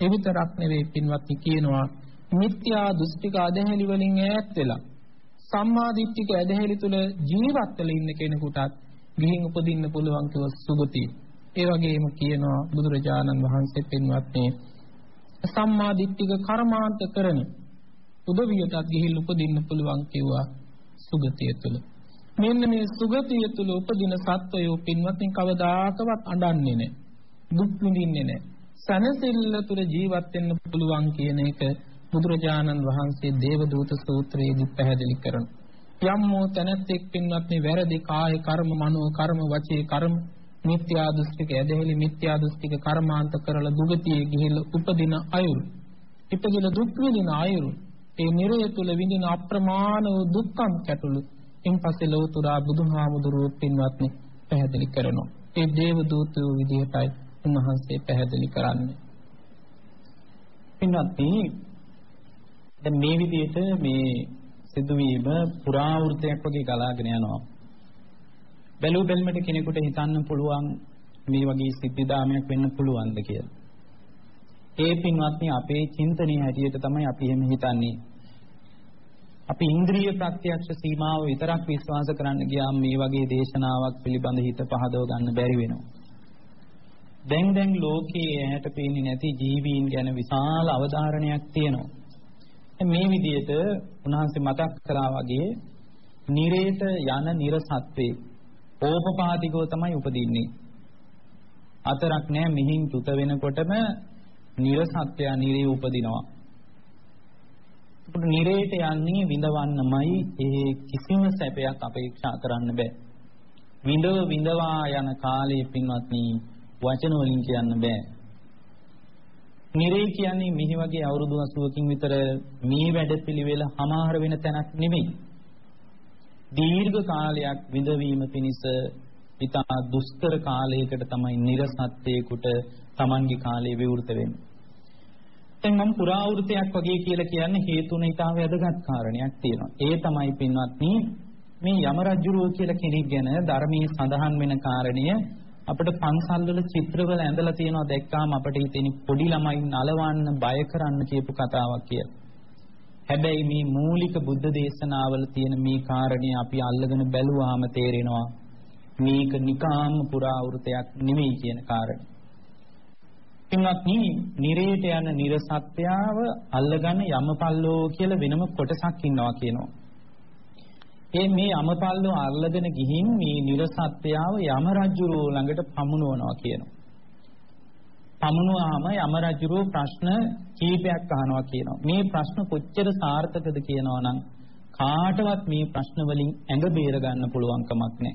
ඒ විතරක් නෙවෙයි පින්වත්නි කියනවා මිත්‍යා දෘෂ්ටික අධහැලි වලින් ඈත් වෙලා සම්මා දිට්ඨික ඇදහිලි තුල ජීවත් වෙලා ඉන්න කෙනෙකුටත් ගිහින් උපදින්න පුළුවන් කිව්ව සුගතිය. ඒ වගේම කියනවා බුදුරජාණන් වහන්සේ පින්වත්නි සම්මා දිට්ඨික කර්මාන්ත කරන උදවියටත් ගිහින් උපදින්න පුළුවන් කිව්වා සුගතිය තුල. මෙන්න මේ සුගතිය තුල උපදින සත්වයෝ පින්වත්නි කවදාකවත් අඬන්නේ නැහැ. දුක් විඳින්නේ නැහැ. සනසිල්ල තුල ජීවත් වෙන්න පුළුවන් කියන එක බුදුරජාණන් වහන්සේ දේවදූත සූත්‍රයේදී පැහැදිලි කරනවා. යම් වූ තැනැත්තෙක් පින්වත්නි වැරදි කාය කර්ම මනෝ කර්ම වචී කර්ම මිත්‍යා දෘෂ්ටික ඇදහිලි මිත්‍යා දෘෂ්ටික කර්මාන්ත කරලා දුගතියේ ගිහිල්ලා උපදින අයුරු ඉපදින දුක් විඳින අයුරු ඒ නිරය තුල විඳින අප්‍රමාණ වූ දුක්ඛම් කැටළු ඉන්පස්සේ ලෝතුරා බුදුහාමුදුරුවෝ පින්වත්නි පැහැදිලි කරනවා ඒ දේව දූතයෝ විදිහටයි උන්වහන්සේ පැහැදිලි කරන්නේ පින්වත්නි දැන් මේ විදිහට මේ සිදුවීම පුරාවෘතයක් වගේ ගලාගෙන යනවා. බැලූ බැලමට කෙනෙකුට හිතන්න පුළුවන් මේ වගේ සිද්ධාමයක් වෙන්න පුළුවන්ද කියලා. ඒ පින්වත්නි අපේ චින්තනයේ හැටියට තමයි අපි එහෙම හිතන්නේ. අපි ඉන්ද්‍රිය ප්‍රත්‍යක්ෂ සීමාව විතරක් විශ්වාස කරන්න ගියාම මේ වගේ දේශනාවක් පිළිබඳ හිත පහදව ගන්න බැරි වෙනවා. දැන් දැන් ලෝකයේ ඇහැට පේන්නේ නැති ජීවීන් ගැන විශාල අවධාරණයක් තියෙනවා. මේ විදිහට උන්වහන්සේ මතක් කළා වගේ නිරේත යන නිර්සත්වේ ඕපපාතිකව තමයි උපදින්නේ. අතරක් නෑ මිහින් තුත වෙනකොටම නිර්සත්‍ය නිරේ උපදිනවා. නිරේට යන්නේ විඳවන්නමයි ඒ කිසිම සැපයක් අපේක්ෂා කරන්න බෑ. විඳව විඳවා යන කාලයේ පින්වත්නි වචන වලින් කියන්න බෑ. නිරේ කියන්නේ මිහි වගේ අවුරුදු 80කින් විතර මේ වැඩපිළිවෙල හමාර වෙන තැනක් නෙමෙයි. දීර්ඝ කාලයක් විඳවීම පිණිස ඉතා දුෂ්කර කාලයකට තමයි නිර්සත්‍යයකට Tamange කාලය විවෘත වෙන්නේ. දැන් මම පුරාවෘතයක් වගේ කියලා කියන්නේ හේතුන ඉතා වැදගත් කාරණයක් තියෙනවා. ඒ තමයි පින්වත්නි මේ යම රජුරෝ කියලා කෙනෙක් ගැන ධර්මයේ සඳහන් වෙන කාරණය අපිට පන්සල් වල චිත්‍රවල ඇඳලා තියෙනවා දැක්කාම අපිට හිතෙන පොඩි ළමයි නලවන්න බය කරන්න කියපු කතාවක් කියලා. හැබැයි මේ මූලික බුද්ධ දේශනාවල තියෙන මේ කාරණේ අපි අල්ලගෙන බැලුවාම තේරෙනවා මේක නිකාම් පුරාවෘතයක් නෙමෙයි කියන කාරණේ. එන්නත්නි නිරේට යන නිර්සත්‍යාව අල්ලගන්න යමපල්ලෝ කියලා වෙනම කොටසක් ඉන්නවා කියනවා. ඒ මේ යමපල්ලෝ අල්ලගෙන ගිහින් මේ නිර්සත්‍යාව යම රජුරෝ ළඟට පමුණවනවා කියනවා. පමුණුවාම යම රජුරෝ ප්‍රශ්න කීපයක් අහනවා කියනවා. මේ ප්‍රශ්න කොච්චර සාර්ථකද කියනවා නම් කාටවත් මේ ප්‍රශ්න වලින් ඇඟ බේර ගන්න පුළුවන් කමක් නැහැ.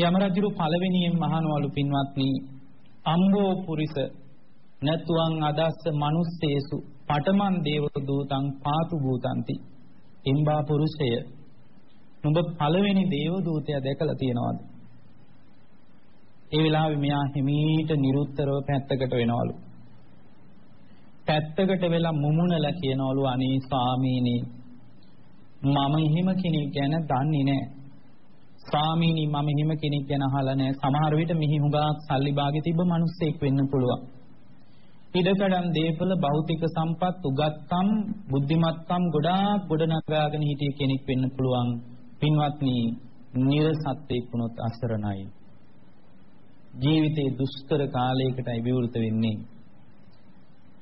යම රජුරෝ පළවෙනියෙන් මහනවලු පින්වත්නි අම්බෝ පුරිස නැතුවන් අදස්ස මනුස්සේසු පඨමන් දේව දූතං පාතු භූතಂತಿ එම්බා පුරුෂය නුඹ පළවෙනි දේව දූතයා දැකලා තියෙනවද? ඒ වෙලාවේ මෙයා හිමීට නිරුත්තරව පැත්තකට වෙනවලු. පැත්තකට වෙලා මුමුණලා කියනවලු අනේ ස්වාමීනි මම එහෙම කෙනෙක් ගැන දන්නේ නැහැ ස්වාමීනි මම හිම කෙනෙක් ගැන අහලා නැහැ. සමහර විට මිහි හුඟක් සල්ලි භාගෙ තිබ්බ මිනිස්සෙක් වෙන්න පුළුවන්. ඉඩකඩම් දේපල භෞතික සම්පත් උගත්කම් බුද්ධිමත්කම් ගොඩාක් ගොඩනගාගෙන හිටිය කෙනෙක් වෙන්න පුළුවන්. පින්වත්නි, නිර්සත්‍යෙක් වුණොත් අසරණයි. ජීවිතේ දුෂ්කර කාලයකටයි විවෘත වෙන්නේ.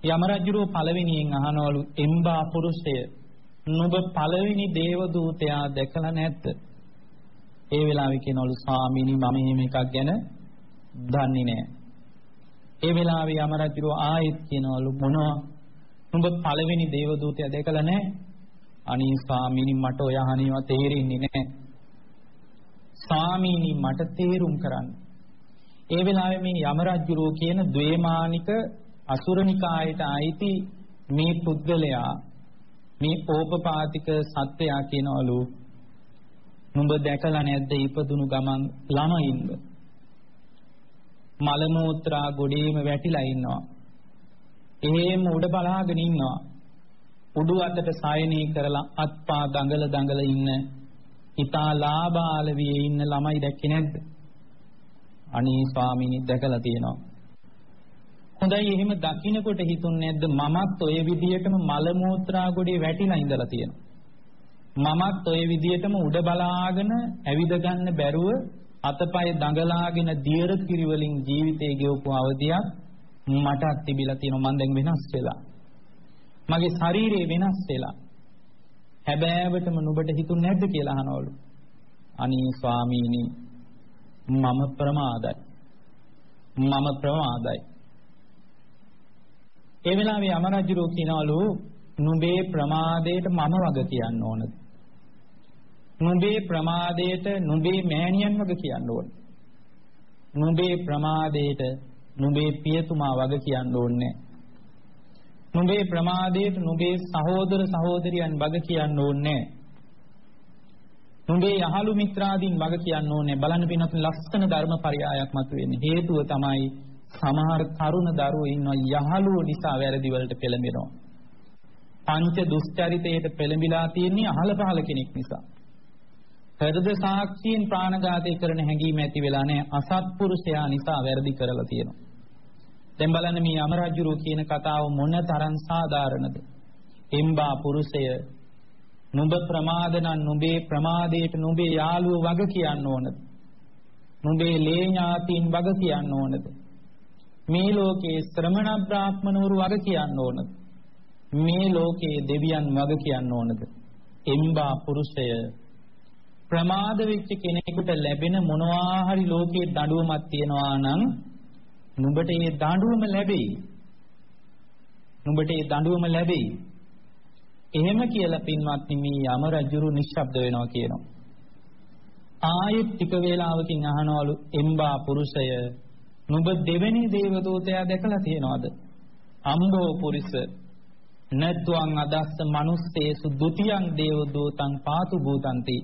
යමරජුරෝ පළවෙනියෙන් අහනවලු එම්බා පුරුෂය නුඹ පළවෙනි දේව දූතයා දැකලා නැද්ද? ඒ වෙලාවේ කියනවලු ස්වාමීනි මම එහෙම එකක් ගැන දන්නේ නැහැ. ඒ වෙලාවේ අමරජිරෝ ආයෙත් කියනවලු මොනවා උඹ පළවෙනි දේවදූතයා දැකලා නැහැ. අනේ ස්වාමීනි මට ඔය අහනේවා තේරෙන්නේ නැහැ. ස්වාමීනි මට තේරුම් කරන්න. ඒ වෙලාවේ මේ යමරජුරෝ කියන ද්වේමානික අසුරනිකායට අයිති මේ පුද්ගලයා මේ ඕපපාතික සත්‍යයා කියනවලු නුඹ දැකලා නැද්ද ඉපදුණු ගමන් ළමයින්ද මල මූත්‍රා ගොඩේම වැටිලා ඉන්නවා. එහෙම උඩ බලාගෙන ඉන්නවා. උඩු අතට සායනී කරලා අත්පා දඟල දඟල ඉන්න ඊතා ලාබාල වියේ ඉන්න ළමයි දැක්කේ නැද්ද? අනේ ස්වාමීනි දැකලා තියෙනවා. හොඳයි එහෙම දකින්නකොට හිතුන්නේ නැද්ද මමත් ඔය විදියටම මල මූත්‍රා ගොඩේ වැටිලා ඉඳලා තියෙනවා. මමත් ওই විදියටම උඩ බලාගෙන ඇවිද ගන්න බැරුව අතපය දඟලාගෙන දියර කිරි වලින් ජීවිතේ ගෙවපු අවධියක් මටත් තිබිලා තියෙනවා. මම දැන් වෙනස් වෙලා. මගේ ශරීරය වෙනස් වෙලා. හැබෑවටම නුඹට හිතුන්නේ නැද්ද කියලා අහනවලු. අනී ස්වාමීනි මම ප්‍රමාදයි. මම ප්‍රමාදයි. ඒ වෙලාවේ අමරජුරෝ කියනවලු නුඹේ ප්‍රමාදයට මම වග කියන්න ඕනද නුඹේ ප්‍රමාදයට නුඹේ මෑණියන් වග කියන්න ඕනේ. නුඹේ ප්‍රමාදයට නුඹේ පියතුමා වග කියන්න ඕනේ. නුඹේ ප්‍රමාදයට නුඹේ සහෝදර සහෝදරියන් වග කියන්න ඕනේ. නුඹේ යහළු මිත්‍රාදීන් වග කියන්න ඕනේ. බලන්න පින්නත් ලස්සන ධර්මපරයයක් මතුවෙන්නේ. හේතුව තමයි සමහර තරුණ දරුවෝ ඉන්නවා යහළුවෝ නිසා වැරදි වලට පෙළඹෙනවා. පංච දුස්චරිතයට පෙළඹිලා තියෙන්නේ අහල පහල කෙනෙක් නිසා. හෘද සාක්ෂියෙන් ප්‍රාණඝාතය කරන හැඟීම ඇති වෙලා නැහැ අසත්පුරුෂයා නිසා වැරදි කරලා තියෙනවා. දැන් බලන්න මේ අමරජුරු කියන කතාව මොන තරම් සාධාරණද? එම්බා පුරුෂය නුඹ ප්‍රමාද නම් නුඹේ ප්‍රමාදයට නුඹේ යාළුව වග කියන්න ඕනද? නුඹේ ලේ ඥාතීන් වග කියන්න ඕනද? මේ ලෝකේ ශ්‍රමණ බ්‍රාහ්මණවරු වග කියන්න ඕනද? මේ ලෝකේ දෙවියන් වග කියන්න ඕනද? එම්බා පුරුෂය ප්‍රමාද වෙච්ච කෙනෙකුට ලැබෙන මොනවා හරි ලෝකයේ දඬුවමක් තියනවා නම් නුඹට ඒ දඬුවම ලැබෙයි. නුඹට ඒ දඬුවම ලැබෙයි. එහෙම කියලා පින්වත්නි මේ යම රජුරු නිශ්ශබ්ද වෙනවා කියනවා. ආයෙත් ටික වේලාවකින් අහනවලු එම්බා පුරුෂය නුඹ දෙවෙනි දේවදූතයා දැකලා තියෙනවද? අම්බෝ පුරිස නත්වං අදස්ස මනුස්සේසු ဒ ුතියං දේවදූතං පාතු භූතಂತಿ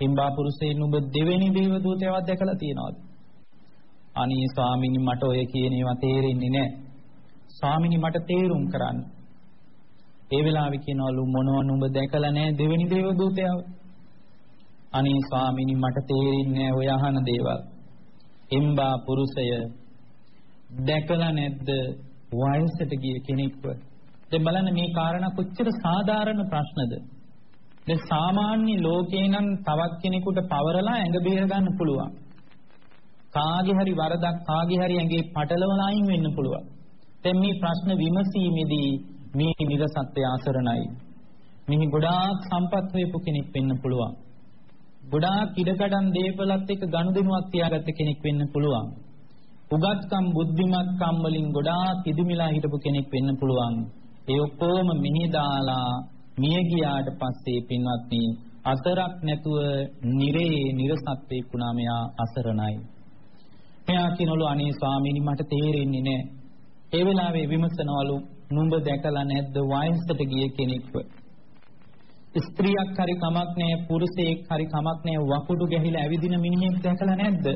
හිම්බා පුරුෂයන් ඔබ දෙවෙනි දේව දූතයවත් දැකලා තියෙනවද? අනේ ස්වාමීනි මට ඔය කියන ඒවා තේරෙන්නේ නැහැ. ස්වාමීනි මට තේරුම් කරන්න. ඒ වෙලාවේ කියනවලු මොනවා නුඹ දැකලා නැහැ දෙවෙනි දේව දූතයව. අනේ ස්වාමීනි මට තේරෙන්නේ ඔය අහන දේවල්. එම්බා පුරුෂය දැකලා නැද්ද වයසට ගිය කෙනෙක්ව දැන් බලන්න මේ කාරණා කොච්චර සාධාරණ ප්‍රශ්නද. දැන් සාමාන්‍ය ලෝකේ නම් තවත් කෙනෙකුට පවරලා ඇඟ බේර ගන්න පුළුවන්. කාගේ හරි වරදක් කාගේ හරි ඇඟේ පටලවලා අයින් වෙන්න පුළුවන්. දැන් මේ ප්‍රශ්න විමසීමේදී මේ නිර්සත්‍ය ආසරණයි. මිහි ගොඩාක් සම්පත් වේපු කෙනෙක් වෙන්න පුළුවන්. ගොඩාක් ඉඩකඩම් දේපලත් එක්ක ගනුදෙනුවක් තියාගත්ත කෙනෙක් වෙන්න පුළුවන්. උගත්කම් බුද්ධිමත්කම් වලින් ගොඩාක් ඉදිමිලා හිටපු කෙනෙක් වෙන්න පුළුවන්. ඒ ඔක්කොම මෙහි දාලා මිය ගියාට පස්සේ පින්වත්නි අතරක් නැතුව නිරේ නිර්සත්‍යෙක් වුණා මෙයා අසරණයි. මෙයා කියනවලු අනේ ස්වාමීනි මට තේරෙන්නේ නැහැ. ඒ වෙලාවේ විමසනවලු නුඹ දැකලා නැද්ද වයසට ගිය කෙනෙක්ව? ස්ත්‍රියක් හරි කමක් නැහැ පුරුෂයෙක් හරි කමක් නැහැ වකුඩු ගැහිලා ඇවිදින මිනිහෙක් දැකලා නැද්ද?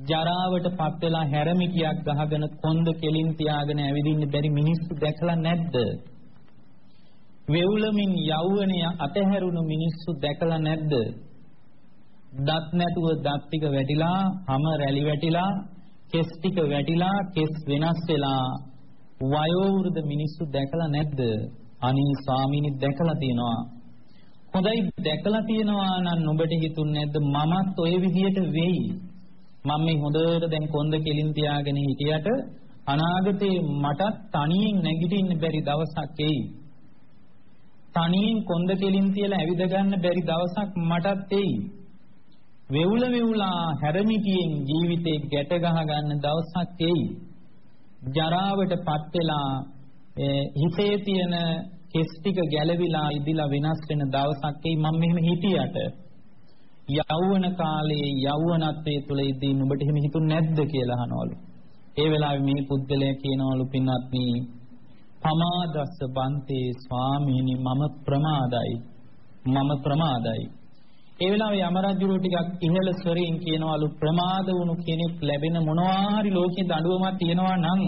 ජරාවට පත් වෙලා හැරමිටියක් ගහගෙන කොන්ද කෙලින් තියාගෙන ඇවිදින්න බැරි මිනිස්සු දැකලා නැද්ද? වෙවුලමින් යෞවනය අතහැරුණු මිනිස්සු දැකලා නැද්ද? දත් නැතුව දත් ටික වැටිලා, හැම රැලි වැටිලා, කෙස් ටික වැටිලා, කෙස් වෙනස් වෙලා වයෝ වෘද මිනිස්සු දැකලා නැද්ද? අනිල් ස්වාමීනි දැකලා තියෙනවා. හොඳයි දැකලා තියෙනවා නම් නුඹට හිතුන්නේ නැද්ද මමත් ওই විදියට වෙයි. මම මේ හොඳට දැන් කොන්ද කෙලින් තියාගෙන හිටියට අනාගතේ මටත් තනියෙන් නැගිටින්න බැරි දවසක් එයි. තනියෙන් කොන්ද කෙලින් තියලා ඇවිද ගන්න බැරි දවසක් මටත් එයි. වෙවුල වෙවුලා හැරමිටියෙන් ජීවිතේ ගැට ගහ ගන්න දවසක් එයි. ජරාවටපත් වෙලා හිතේ තියෙන කෙස් ටික ගැලවිලා ඉදිලා වෙනස් වෙන දවසක් එයි මම මෙහෙම හිටියට යෞවන කාලයේ යෞවනත්වයේ තුල ඉදී නුඹට එහෙම හිතුන්නේ නැද්ද කියලා අහනවලු. ඒ වෙලාවේ මේ පුද්ගලයා කියනවලු පින්වත්නි පමාදස්ස බන්තේ ස්වාමීනි මම ප්‍රමාදයි. මම ප්‍රමාදයි. ඒ වෙලාවේ යමරජුරු ටිකක් ඉහළ ස්වරයෙන් කියනවලු ප්‍රමාද වුණු කෙනෙක් ලැබෙන මොනවා හරි ලෝකේ දඬුවමක් තියෙනවා නම්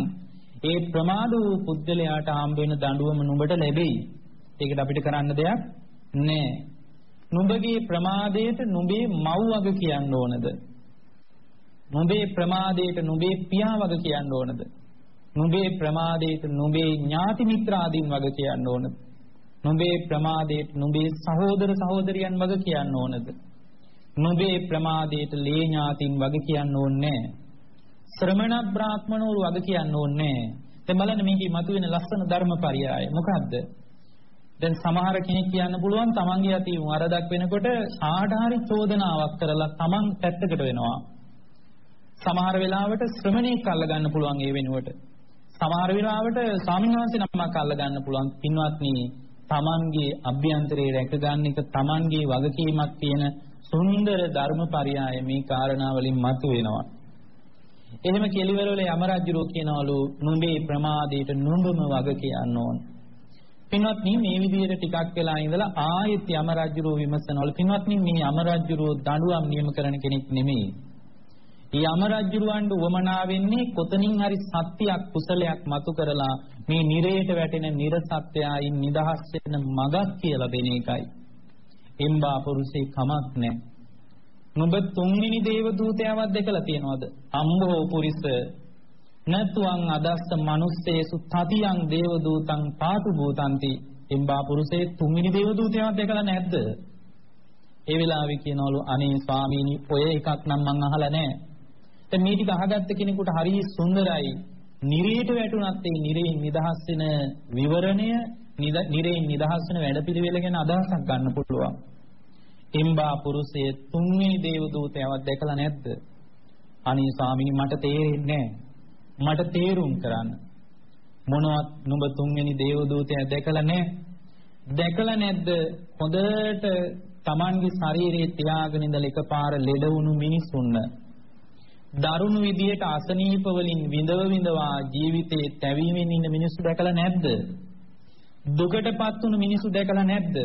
ඒ ප්‍රමාද වූ පුද්ගලයාට හම්බ වෙන දඬුවම නුඹට ලැබෙයි. ඒකට අපිට කරන්න දෙයක් නැහැ. නුඹගේ ප්‍රමාදයට නුඹේ මව් වග කියන්න ඕනද? නුඹේ ප්‍රමාදයට නුඹේ පියා වග කියන්න ඕනද? නුඹේ ප්‍රමාදයට නුඹේ ඥාති මිත්‍රාදීන් වග කියන්න ඕනද? නුඹේ ප්‍රමාදයට නුඹේ සහෝදර සහෝදරියන් වග කියන්න ඕනද? නුඹේ ප්‍රමාදයට ලේ ඥාතින් වග කියන්න ඕනේ ශ්‍රමණ බ්‍රාහ්මණවරු වග කියන්න ඕනේ දැන් බලන්න මේකේ මතුවෙන ලස්සන ධර්මපරයය මොකද්ද? දැන් සමහර කෙනෙක් කියන්න පුළුවන් තමන්ගේ අතී වරදක් වෙනකොට ආඩාරි චෝදනාවක් කරලා තමන් පැත්තකට වෙනවා. සමහර වෙලාවට ශ්‍රමණේක් අල්ල ගන්න පුළුවන් ඒ වෙනුවට. සමහර වෙලාවට ස්වාමීන් වහන්සේ නමක් අල්ල ගන්න පුළුවන්. පින්වත්නි තමන්ගේ අභ්‍යන්තරයේ රැකගන්න එක තමන්ගේ වගකීමක් කියන සුන්දර ධර්මපරයය මේ කාරණා වලින් මතුවෙනවා. එහෙම කෙලිවරවල යම රජුරෝ කියනවලු නුඹේ ප්‍රමාදයට නුඹම වග කියන්න ඕන. පින්වත්නි මේ විදිහට ටිකක් වෙලා ඉඳලා ආයෙත් යම රජුරෝ විමසනවලු පින්වත්නි මේ යම රජුරෝ දඬුවම් නියම කරන කෙනෙක් නෙමෙයි. යම රජුරවන්ට උවමනා වෙන්නේ කොතනින් හරි සත්‍යයක් කුසලයක් මතු කරලා මේ නිරේට වැටෙන නිර්සත්‍යයින් නිදහස් වෙන මගක් කියලා දෙන එකයි. එම්බා පුරුෂේ කමක් නැහැ. නුඹ තුන්වෙනි දේව දූතයවත් දැකලා තියනවද? අම්බෝ පුරිස නත්වං අදස්ස මනුස්සේසු තතියං දේව දූතං පාතු භූතಂತಿ එම්බා පුරුෂේ තුන්වෙනි දේව දූතයවත් දැකලා නැද්ද? ඒ වෙලාවේ කියනවලු අනේ ස්වාමීනි ඔය එකක් නම් මං අහලා නැහැ. දැන් මේ ටික අහගත්ත කෙනෙකුට හරි සුන්දරයි. නිරේට වැටුණත් ඒ නිරේන් නිදහස් වෙන විවරණය නිරේන් නිදහස් වෙන වැඩපිළිවෙල ගැන අදහසක් ගන්න පුළුවන්. එම්බා පුරුෂයේ තුන්වෙනි දේව දූතයවත් දැකලා නැද්ද? අනේ ස්වාමීනි මට තේරෙන්නේ මට තේරුම් කරන්න. මොනවත් නුඹ තුන්වෙනි දේව දූතයා දැකලා නැහැ. දැකලා නැද්ද? හොඳට Tamanගේ ශරීරයේ තියාගෙන ඉඳලා එකපාර ලෙඩ වුණු මිනිසුන්න දරුණු විදියට අසනීප වලින් විඳව විඳවා ජීවිතේ තැවීමෙන් ඉන්න මිනිස්සු දැකලා නැද්ද? දුකටපත් වුණු මිනිස්සු දැකලා නැද්ද?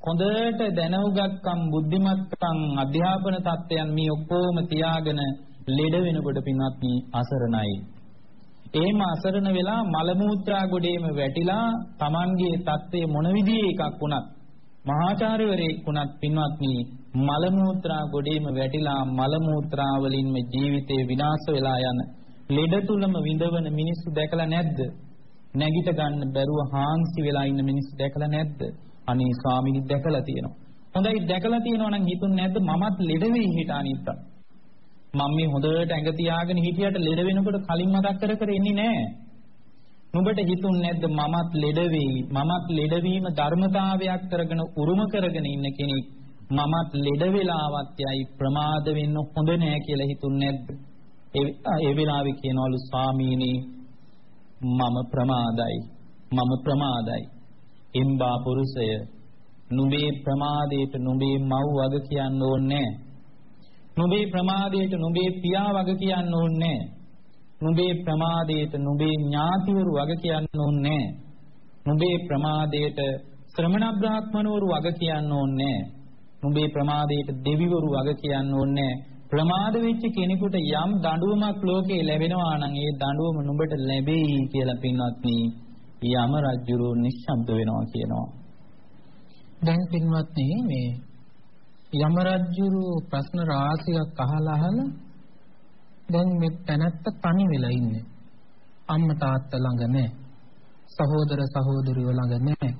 හොඳට දැනුගත්කම් බුද්ධිමත්කම් අධ්‍යාපන තත්ත්වයන් මේ ඔක්කොම තියාගෙන ලෙඩ වෙනකොට පින්වත්නි අසරණයි. එහෙම අසරණ වෙලා මල මූත්‍රා ගොඩේම වැටිලා Tamange தත්ත්වය මොන විදිහේ එකක් වුණත් මහාචාර්යවරයෙක් වුණත් පින්වත්නි මල මූත්‍රා ගොඩේම වැටිලා මල මූත්‍රා වලින්ම ජීවිතේ විනාශ වෙලා යන ලෙඩ තුලම විඳවන මිනිස්සු දැකලා නැද්ද? නැගිට ගන්න බැරුව හාන්සි වෙලා ඉන්න මිනිස්සු දැකලා නැද්ද? අනේ ස්වාමීනි දැකලා තියෙනවා. හොඳයි දැකලා තියෙනවා නම් හිතුන්නේ නැද්ද මමත් ලෙඩ වෙයි හිට අනිත්තා. මම මේ හොඳට ඇඟ තියාගෙන හිටියට ලෙඩ වෙනකොට කලින් මතක් කර කර ඉන්නේ නැහැ. නුඹට හිතුන්නේ නැද්ද මමත් ලෙඩ වෙයි මමත් ලෙඩ වීම ධර්මතාවයක් කරගෙන උරුම කරගෙන ඉන්න කෙනෙක් මමත් ලෙඩ වෙලාවත් යයි ප්‍රමාද වෙන්න හොඳ නෑ කියලා හිතුන්නේ නැද්ද? ඒ වෙලාවේ කියනවලු ස්වාමීනි මම ප්‍රමාදයි. මම ප්‍රමාදයි. එම්බා පුරුෂය නුඹේ ප්‍රමාදයට නුඹේ මව් වග කියන්න ඕනේ නුඹේ ප්‍රමාදයට නුඹේ පියා වග කියන්න ඕනේ නුඹේ ප්‍රමාදයට නුඹේ ඥාතිවරු වග කියන්න ඕනේ නුඹේ ප්‍රමාදයට ශ්‍රමණ බ්‍රාහ්මණවරු වග කියන්න ඕනේ නුඹේ ප්‍රමාදයට දෙවිවරු වග කියන්න ඕනේ. ප්‍රමාද වෙච්ච කෙනෙකුට යම් දඬුවමක් ලෝකේ ලැබෙනවා නම් ඒ දඬුවම නුඹට ලැබෙයි කියලා පින්වත්නි. යම රජුරු නිශ්ශබ්ද වෙනවා කියනවා. දැන් පින්වත්නි මේ යම රජුරු ප්‍රශ්න රාශියක් අහලා අහලා දැන් මේ තැනත්ත තනි වෙලා ඉන්නේ. අම්මා තාත්තා ළඟ නැහැ සහෝදර සහෝදරියෝ ළඟ නැහැ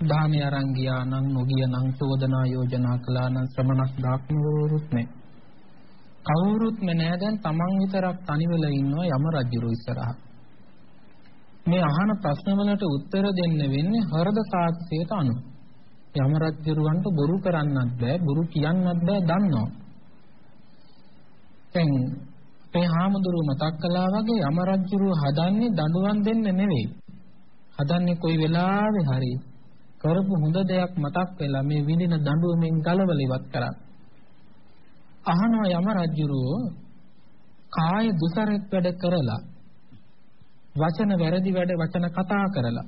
දානි අරන් ගියා නම් නොගිය නම් චෝදනා යෝජනා කළා නම් ශ්‍රමණක් දාක්මවරුත් නැහැ කවුරුත් නෑ දැන් තමන් විතරක් තනි වෙලා ඉන්නවා යම රජුරු ඉස්සරහා. මේ අහන ප්‍රශ්න වලට උත්තර දෙන්න වෙන්නේ හෘද සාක්ෂියට අනුව. යම රජුරවන්ට බොරු කරන්නත් බෑ, බොරු කියන්නත් බෑ දන්නවා. දැන් මේ හාමුදුරුව මතක් කළා වගේ යම රජුරුව හදන්නේ දඬුවම් දෙන්න නෙවෙයි. හදන්නේ කොයි වෙලාවෙ හරි කරපු හොඳ දෙයක් මතක් වෙලා මේ විඳින දඬුවමෙන් ගලවල ඉවත් කරන්න. අහනවා යම රජුරෝ කාය දුසරෙත් වැඩ කරලා වචන වැරදි වැඩ වචන කතා කරලා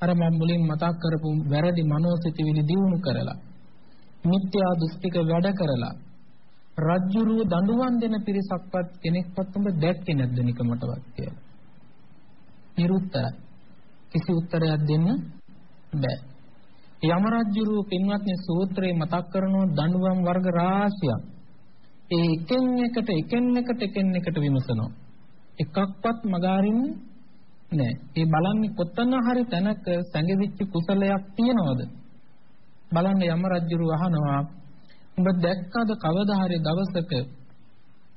අර මම මුලින් මතක් කරපු වැරදි මනෝසිතවිලි දියුණු කරලා මිත්‍යා දෘෂ්ටික වැඩ කරලා රජ්ජුරුව දඬුවම් දෙන පිරිසක්වත් කෙනෙක්වත් උඹ දැක්කේ නැද්ද නිකමටවත් කියලා. නිරුත්තරයි. කිසි උත්තරයක් දෙන්න බෑ. යම රජ්ජුරුව පින්වත්නි සූත්‍රයේ මතක් කරන දඬුවම් වර්ග රාශියක් ඒ එකින් එකට එකින් එකට එකින් එකට විමසනවා. එකක්වත් මගහරින්නේ නැහැ. ඒ බලන්නේ කොතන හරි තැනක සැඟවිච්ච කුසලයක් තියනවද? බලන්න යම රජුරු අහනවා උඹ දැක්කද කවදා හරි දවසක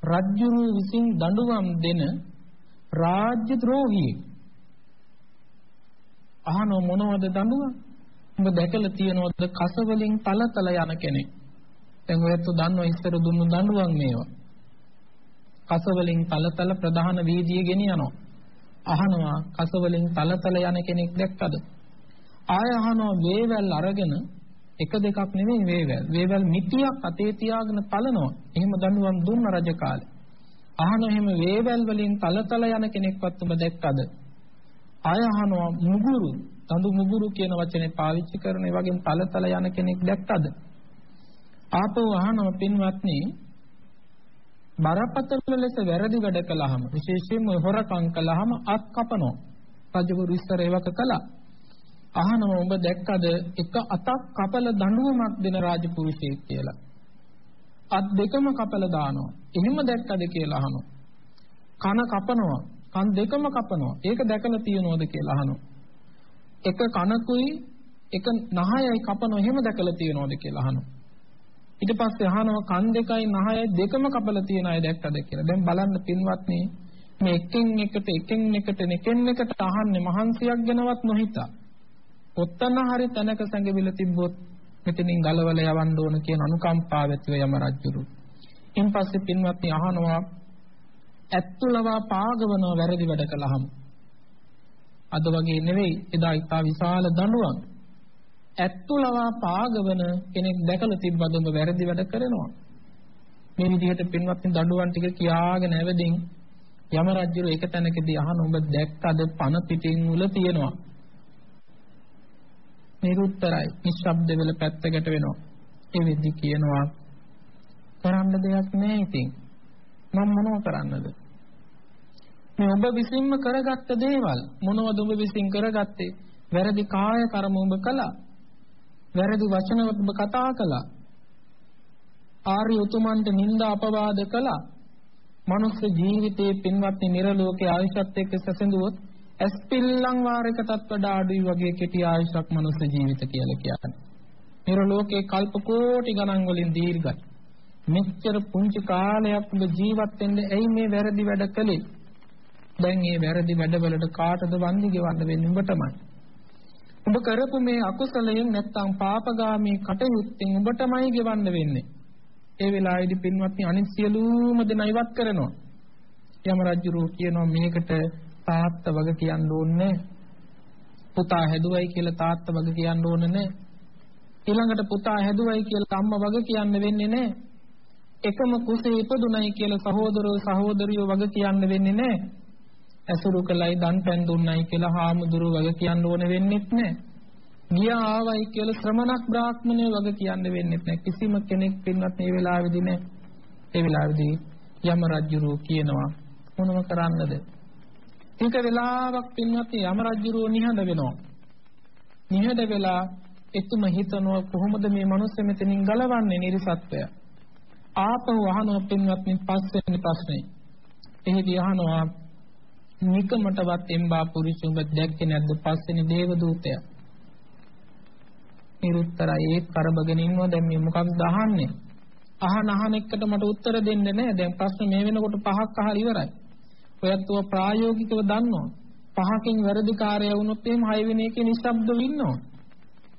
රජුරු විසින් දඬුවම් දෙන රාජ්‍ය ද්‍රෝහී අහන මොනවද දඬුවම්? උඹ දැකලා තියනවද කස වලින් තලතල යන කෙනෙක්? දැන් ඔයත් දන්නවා ඉස්සර දුන්නු දඬුවම් මේවා. කස වලින් තලතල ප්‍රධාන වීදියේ ගෙනියනවා. අහනවා කස වලින් තලතල යන කෙනෙක් දැක්කද? ආය අහනවා වේවැල් අරගෙන එක දෙකක් නෙමෙයි වේවැල්. වේවැල් මිටියක් අතේ තියාගෙන තලනවා. එහෙම දඬුවම් දුන්න රජ කාලේ. අහන එහෙම වේවැල් වලින් තලතල යන කෙනෙක්වත් ඔබ දැක්කද? ආය අහනවා මුගුරු, තඳු මුගුරු කියන වචනේ පාවිච්චි කරන ඒ වගේ තලතල යන කෙනෙක් දැක්කද? ආපහු අහනවා පින්වත්නි බරපතල ලෙස වැරදි වැඩ කළාම විශේෂයෙන්ම හොරකම් කළාම අත් කපනවා. රජවරු ඉස්සර ඒවක කළා. අහනවා ඔබ දැක්කද එක අතක් කපල දඬුවමක් දෙන රාජපුරුෂයෙක් කියලා? අත් දෙකම කපල දානවා. එහෙම දැක්කද? කියලා අහනවා. කන කපනවා. කන් දෙකම කපනවා ඒක දැකලා තියනවද කියලා අහනවා එක කනකුයි එක නහයයි කපනවා එහෙම දැකලා තියනවද කියලා අහනවා ඊට පස්සේ අහනවා කන් දෙකයි නහයයි දෙකම කපලා තියන අය දැක්කද කියලා. දැන් බලන්න පින්වත්නි මේ එකින් එකට එකින් එකට එකින් එකට අහන්නේ මහන්සියක් ගැනවත් නොහිතා. ඔත්තන හරි තැනක සැඟවිලා තිබ්බොත් මෙතනින් ගලවලා යවන්න ඕන කියන අනුකම්පාව ඇතිව යම රජුරු. ඉන් පස්සේ පින්වත්නි අහනවා ඇත්තුලවා පාගවනවා වැරදි වැඩ කළාම. අද වගේ නෙවෙයි එදා ඉතා විශාල දඬුවම් ඇත්තුලවා පාගවන කෙනෙක් දැකලා තිබ්බද ඔබ වැරදි වැඩ කරනවා. මේ විදිහට පින්වත්නි දඬුවම් ටික කියාගෙන ඇවදින් යම රජුර එක තැනකදී අහන ඔබ දැක්කද පන පිටින් උල තියනවා. මේක උත්තරයි. නිශ්ශබ්ද වෙල පැත්තකට වෙනවා. ඒ වෙද්දි කියනවා කරන්න දෙයක් නෑ ඉතින්. මම මොනව කරන්නද? මේ ඔබ විසින්ම කරගත්ත දේවල් මොනවද ඔබ විසින් කරගත්තේ? වැරදි කාය කර්ම ඔබ කළා. වැරදි වචන ඔබ කතා කළා. ආර්ය උතුමන්ට නිନ୍ଦා අපවාද කළා. මනුස්ස ජීවිතයේ පින්වත්නි නිර්ලෝකයේ ආයුෂත් එක්ක සැසඳුවොත් ඇස්පිල්ලම් වාරයකටත් වඩා අඩුයි වගේ කෙටි ආයුෂක් මනුස්ස ජීවිත කියලා කියන්නේ. මෙර ලෝකේ කල්ප කෝටි ගණන් වලින් දීර්ඝයි. මෙච්චර පුංචි කාලයක් ඔබ ජීවත් වෙන්න ඇයි මේ වැරදි වැඩ කළේ? දැන් මේ වැරදි වැඩවලට කාටද වන්දි ගෙවන්න වෙන්නේ උඹටමයි. ඔබ කරපු මේ අකුසලයෙන් නැත්තම් පාපගාමී කටයුත්තෙන් ඔබටමයි ගෙවන්න වෙන්නේ. ඒ වෙලාවේදී පින්වත්නි අනිත් සියලුම දෙනා ඉවත් කරනවා. යම රජුරෝ කියනවා මේකට තාත්තා වග කියන්න ඕනේ පුතා හැදුවයි කියලා තාත්තා වග කියන්න ඕනේ නැහැ. ඊළඟට පුතා හැදුවයි කියලා අම්මා වග කියන්න වෙන්නේ නැහැ. එකම කුසේ ඉපදුණයි කියලා සහෝදරයෝ සහෝදරියෝ වග කියන්න වෙන්නේ නැහැ. ඇසුරු කළයි දන් පෙන් දුන්නයි කියලා හාමුදුරුවෝ වග කියන්න ඕන වෙන්නේත් නැහැ. ගියා ආවයි කියලා ශ්‍රමණක් බ්‍රාහ්මණයෝ වග කියන්න වෙන්නේත් නැහැ. කිසිම කෙනෙක් පින්වත් මේ වෙලාවේදී නැහැ. ඒ වෙලාවේදී යම රජුරෝ කියනවා මොනව කරන්නද? ටික වෙලාවක් පින්වත් යම රජුරෝ නිහඬ වෙනවා. නිහඬ වෙලා එතුම හිතනවා කොහොමද මේ මිනිස්සු මෙතනින් ගලවන්නේ නිර්සත්වය? ආපහු අහනවා පින්වත්නි පස්වෙනි ප්‍රශ්නේ. එහිදී අහනවා නිකමටවත් එම්බා පුරුෂුඹ දැක්කේ නැද්ද පස්වෙනි දේව දූතයා? නිරුත්තරයි ඒ කරබගෙන ඉන්නවා දැන් මේ මොකක්ද අහන්නේ? අහන අහන එකට මට උත්තර දෙන්නේ නැහැ. දැන් ප්‍රශ්න මේ වෙනකොට පහක් අහලා ඉවරයි. ඔයත් ඔය ප්‍රායෝගිකව දන්නවා. පහකින් වැරදි කාර්යය වුණොත් එහෙම හය වෙන එකේ නිශ්ශබ්දව ඉන්නවා.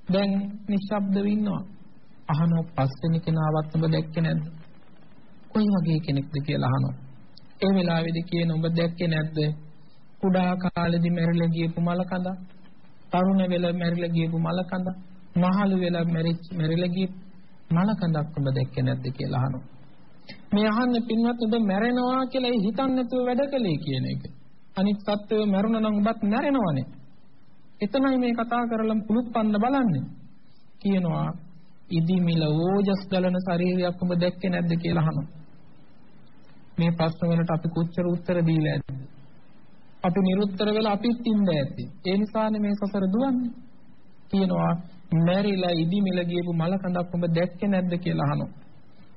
දැන් නිශ්ශබ්දව ඉන්නවා. අහනවා පස්වෙනි කෙනාවත් ඔබ දැක්කේ නැද්ද? කොයි වගේ කෙනෙක්ද කියලා අහනවා. ඒ වෙලාවේදී කියන ඔබ දැක්කේ නැද්ද? කුඩා කාලෙදි මැරිලා ගියපු මලකඳ, තරුණ වෙලා මැරිලා ගියපු මලකඳ, මහලු වෙලා මැරිච්ච මැරිලා ගියපු මලකඳක් ඔබ දැක්කේ නැද්ද කියලා අහනවා. මේ අහන්නේ පින්වත් ඔබ මැරෙනවා කියලා හිතන්නේ නැතුව වැඩ කළේ කියන එක. අනිත් සත්වය මැරුණා නම් ඔබත් මැරෙනවනේ. එතනයි මේ කතා කරලා පුලුප්පන්න බලන්නේ. කියනවා ඉදිමිල ඕජස් ගලන ශරීරයක් ඔබ දැක්කේ නැද්ද කියලා අහනවා. මේ ප්‍රශ්න වලට අපි කොච්චර උත්තර දීලා ඇද්ද? අපි නිරුත්තර වෙලා අපිත් ඉන්න ඇති. ඒ නිසානේ මේ සසර දුවන්නේ. කියනවා මැරිලා ඉදිමිල ගියපු මල කඳක් ඔබ දැක්කේ නැද්ද කියලා අහනවා.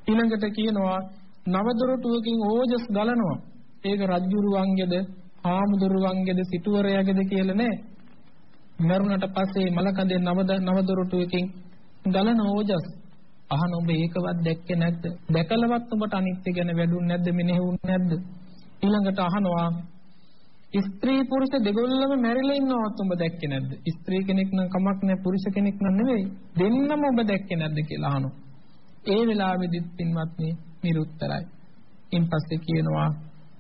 ඊළඟට කියනවා නවදොරටුවකින් ඕජස් ගලනවා. ඒක රජ්ජුරුවන්ගේද, හාමුදුරුවන්ගේද, සිටුවරයාගේද කියලා නෑ. මරුණට පස්සේ මලකඳේ නව නවදොරටුවකින් ගලන ඕජස් අහන ඔබ ඒකවත් දැක්කේ නැද්ද? දැකලවත් ඔබට අනිත්‍ය ගැන වැඩුන්නේ නැද්ද? මෙනෙහුන්නේ නැද්ද? ඊළඟට අහනවා ස්ත්‍රී පුරුෂ දෙගොල්ලම මැරිලා ඉන්නවත් ඔබ දැක්කේ නැද්ද? ස්ත්‍රී කෙනෙක් නම් කමක් නැහැ පුරුෂ කෙනෙක් නම් නෙවෙයි. දෙන්නම ඔබ දැක්කේ නැද්ද කියලා අහනවා. ඒ වෙලාවේදීත් පින්වත්නි නිරුත්තරයි. ඉන්පස්සේ කියනවා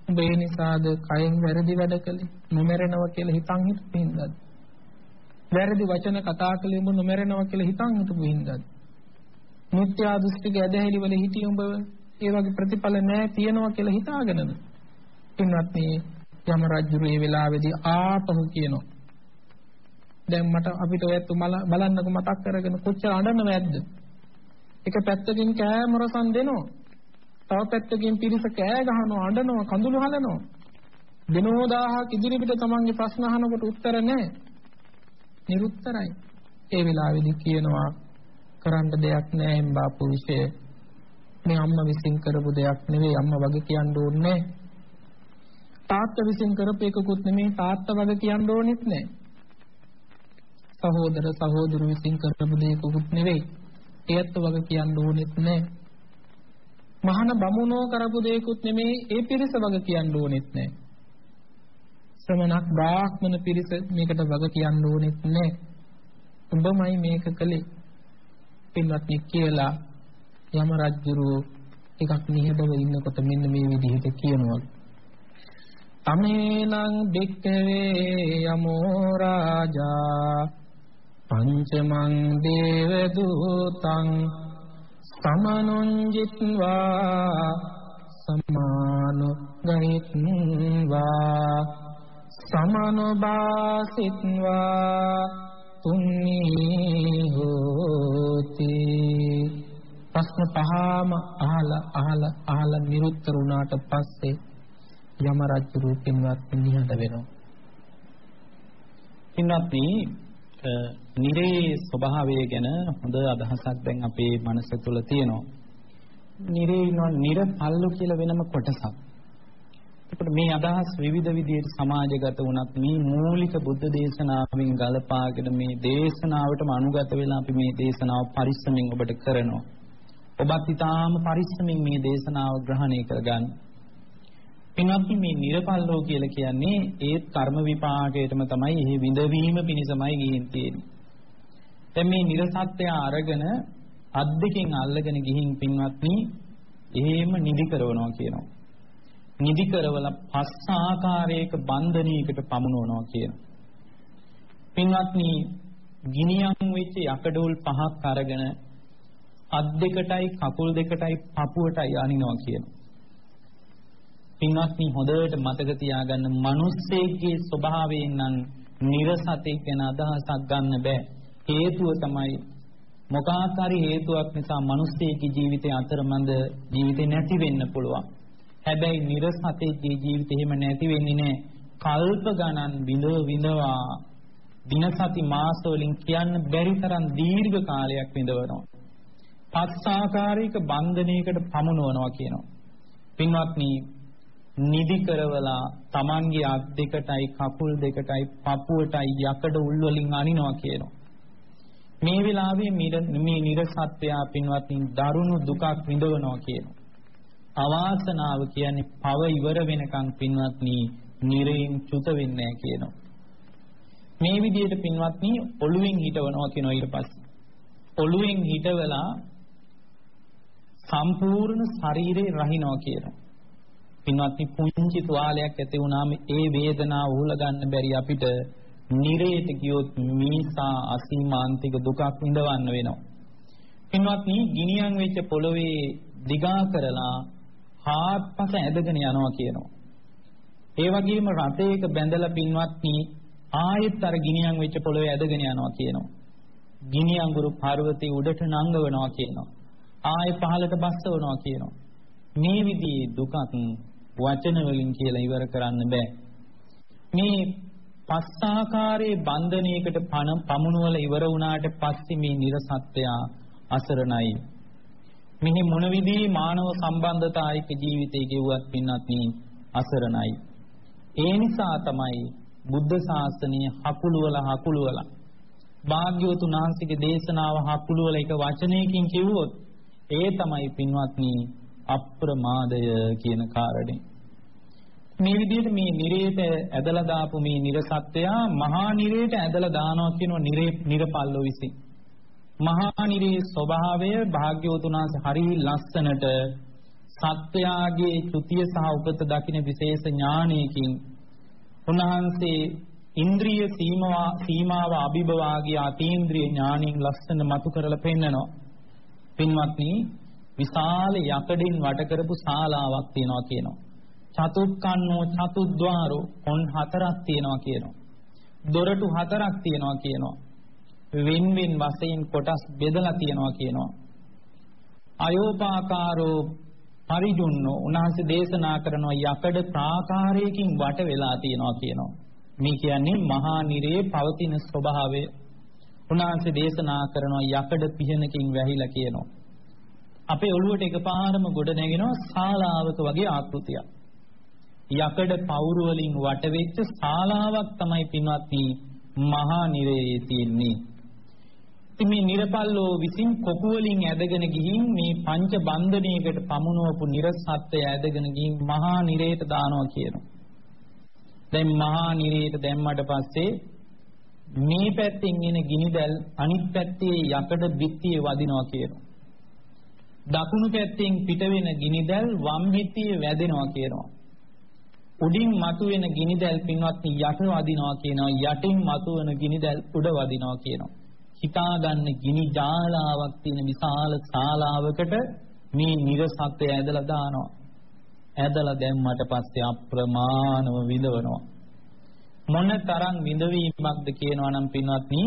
ඔබ ඒ නිසාද කයෙන් වැරදි වැඩ කළේ? නොමරනවා කියලා හිතන් හිටපු හින්දාද? වැරදි වචන කතා කළේ ඔබ නොමරනවා කියලා හිතන් හිටපු හින්දාද? මිත්‍යා දෘෂ්ටික ඇදහිලි වල හිටිය ඔබ ඒ වගේ ප්‍රතිඵල නැහැ තියනවා කියලා හිතාගෙනද? පින්වත්නි යම රජු මේ වෙලාවේදී ආපහු කියනවා. දැන් මට අපිට ඔයත් බලන්නකො මතක් කරගෙන කොච්චර අඬනවද? එක පැත්තකින් කෑ මොරසන් දෙනවා. තව පැත්තකින් පිරිස කෑ ගහනවා, අඬනවා, කඳුළු හලනවා. දිනෝ දාහක් ඉදිරිපිට තමන්ගේ ප්‍රශ්න අහනකොට උත්තර නැහැ. නිරුත්තරයි. ඒ වෙලාවේදී කියනවා කරන්න දෙයක් නැහැ එම්බා පුරුෂය. මේ අම්මා විසින් කරපු දෙයක් නෙවෙයි අම්මා වගේ කියන්න ඕනේ තාත්තා විසින් කරපු එකකුත් නෙමෙයි තාත්තා වගේ කියන්න ඕනෙත් නැහැ. සහෝදර සහෝදරු විසින් කරපු දෙයක්කුත් නෙවෙයි. ඒත් වගේ කියන්න ඕනෙත් නැහැ. මහාන බමුණෝ කරපු දෙයක්කුත් නෙමෙයි ඒ පිරිස වගේ කියන්න ඕනෙත් නැහැ. ශ්‍රමණක් බ්‍රාහ්මණ පිරිස මේකට වග කියන්න ඕනෙත් නැහැ. උඹමයි මේක කළේ. පින්වත්නි කියලා යම රජුරෝ ටිකක් නිහඬව ඉන්නකොට මෙන්න මේ විදිහට කියනවා. තමේනං භික්ඛවේ යමෝ රාජා පංචමං දේව දූතං සමනුංජිත්වා සමානු ගහිත්වා සමනුබාසිත්වා තුන්නී හෝති ප්‍රශ්න පහම අහලා අහලා අහලා නිරුත්තර වුණාට පස්සේ යම රජු රූපින්වත් නිහඬ වෙනවා. ඉන්නත්නි නිරේ ස්වභාවය ගැන හොඳ අදහසක් දැන් අපේ මනස තුල තියෙනවා. නිරේ ඉන්නවා නිර පල්ලු කියලා වෙනම කොටසක්. එතකොට මේ අදහස් විවිධ විදිහට සමාජගත වුණත් මේ මූලික බුද්ධ දේශනාවෙන් ගලපාගෙන මේ දේශනාවටම අනුගත වෙලා අපි මේ දේශනාව පරිස්සමින් ඔබට කරනවා. ඔබත් ඊටාම පරිස්සමින් මේ දේශනාව ග්‍රහණය කරගන්න. පින්වත්නි මේ නිර්පල්ලෝ කියලා කියන්නේ ඒත් කර්ම විපාකයටම තමයි එහි විඳවීම පිණිසමයි ගිහින් තියෙන්නේ. දැන් මේ නිර්සත්‍ය අරගෙන අත් දෙකෙන් අල්ලගෙන ගිහින් පින්වත්නි එහෙම නිදි කරනවා කියනවා. නිදි කරවල පස් ආකාරයක බන්ධනයකට පමුණවනවා කියනවා. පින්වත්නි ගිනියම් වෙච්ච යකඩෝල් පහක් අරගෙන අත් දෙකටයි කකුල් දෙකටයි පපුවටයි අනිනවා කියනවා. පින්වත්නි හොඳට මතක තියාගන්න මිනිස්සෙගේ ස්වභාවයෙන් නම් නිර්සතේ ගැන අදහසක් ගන්න බෑ. හේතුව තමයි මොකාක් හරි හේතුවක් නිසා මිනිස්සෙගේ ජීවිතේ අතරමඟ ජීවිතේ නැති වෙන්න පුළුවන්. හැබැයි නිර්සතේ ජීවිතේ එහෙම නැති වෙන්නේ නැහැ. කල්ප ගණන් විඳ විඳවා දින සති මාස වලින් කියන්න බැරි තරම් දීර්ඝ කාලයක් විඳවනවා. පස් ආකාරයක බන්ධනයකට පමුණවනවා කියනවා. පින්වත්නි නිදි කරවලා Tamanගේ අත් දෙකටයි කකුල් දෙකටයි පපුවටයි යකඩ උල් වලින් අනිනවා කියනවා. මේ වෙලාවේ මේ නිර්සත්‍යා පින්වත්නි දරුණු දුකක් විඳවනවා කියනවා. අවාසනාව කියන්නේ පව ඉවර වෙනකන් පින්වත්නි නිරයෙන් චුත වෙන්නේ නැහැ කියනවා. මේ විදිහට පින්වත්නි ඔළුවෙන් හිටවනවා කියනවා ඊට පස්සේ. ඔළුවෙන් හිටවලා සම්පූර්ණ ශරීරේ රහිනවා කියනවා. පින්වත්නි පුංචි තුවාලයක් ඇති වුණාම ඒ වේදනාව උහුල ගන්න බැරි අපිට නිරේට ගියොත් මීසා අසීමාන්තික දුකක් විඳවන්න වෙනවා. පින්වත්නි ගිනියම් වෙච්ච පොළවේ දිගා කරලා හාත්පස ඇදගෙන යනවා කියනවා. ඒ වගේම රතේක බැඳලා පින්වත්නි ආයෙත් අර ගිනියම් වෙච්ච පොළවේ ඇදගෙන යනවා කියනවා. ගිනි අඟුරු පර්වතයේ උඩට නංගවනවා කියනවා. ආයෙ පහළට බස්සවනවා කියනවා. මේ විදිහේ දුකක් වචන වලින් කියලා ඉවර කරන්න බෑ. මේ පස් ආකාරයේ බන්ධනයකට පමුණුවල ඉවර වුණාට පස්සේ මේ නිර්සත්‍යය අසරණයි. මෙහි මොන විදිහේ මානව සම්බන්ධතායක ජීවිතය ගෙවුවත් පින්නත් අසරණයි. ඒ නිසා තමයි බුද්ධ ශාසනය හකුළුවල හකුළුවල භාග්‍යවතුන් වහන්සේගේ දේශනාව හකුළුවල එක වචනයකින් කිව්වොත් ඒ තමයි පින්වත්නි අප්‍රමාදය කියන කාරණේ. මේ විදිහට මේ නිරේත ඇදලා දාපු මේ නිර්සත්‍යයා මහා නිරේට ඇදලා දානවා කියනවා නිරේ නිර්පල්ලෝ විසින්. මහා නිරේ ස්වභාවය භාග්‍යවතුනාස හරි ලස්සනට සත්‍යයාගේ චුතිය සහ උපත දකින විශේෂ ඥානයකින් උන්වහන්සේ ඉන්ද්‍රිය සීමාව සීමාව අභිභවාගේ අතීන්ද්‍රිය ඥානින් ලස්සන මතු කරලා පෙන්නනවා. පින්වත්නි විශාල යකඩින් වට කරපු ශාලාවක් තියෙනවා කියනවා. චතුක්කන්නෝ චතුද්්වාරෝ කොන් හතරක් තියෙනවා කියනවා. දොරටු හතරක් තියෙනවා කියනවා. වින් වින් වශයෙන් කොටස් බෙදලා තියෙනවා කියනවා. අයෝපාකාරෝ පරිජුන්නෝ උන්වහන්සේ දේශනා කරන යකඩ ප්‍රාකාරයකින් වට වෙලා තියෙනවා කියනවා. මේ කියන්නේ මහා නිරේ පවතින ස්වභාවය. උන්වහන්සේ දේශනා කරන යකඩ පිහනකින් වැහිලා කියනවා. අපේ ඔළුවට එකපාරම ගොඩ නැගෙනවා ශාලාවක වගේ ආකෘතියක්. යකඩ පවුරු වලින් වට වෙච්ච ශාලාවක් තමයි පින්වත්නි මහා නිරයේ තියෙන්නේ. ඉතින් මේ නිර්පල්ලෝ විසින් කොකු වලින් ඇදගෙන ගිහින් මේ පංච බන්ධනයකට පමුණවපු නිර්සත්ත්වය ඇදගෙන ගිහින් මහා නිරේට දානවා කියනවා. දැන් මහා නිරේට දැම්මට පස්සේ මේ පැත්තෙන් එන ගිනිදැල් අනිත් පැත්තේ යකඩ බිත්තියේ වදිනවා කියනවා. දකුණු පැත්තෙන් පිට වෙන ගිනිදැල් වම් හිතියේ වැදෙනවා කියනවා. උඩින් මතුවෙන ගිනිදැල් පින්වත්නි යට වදිනවා කියනවා. යටින් මතුවෙන ගිනිදැල් උඩ වදිනවා කියනවා. හිතාගන්න ගිනි ජාලාවක් තියෙන විශාල ශාලාවකට මේ නිර්සත්‍ය ඇදලා දානවා. ඇදලා දැම්මට පස්සේ අප්‍රමාණව විඳවනවා. මොන තරම් විඳවීමක්ද කියනවා නම් පින්වත්නි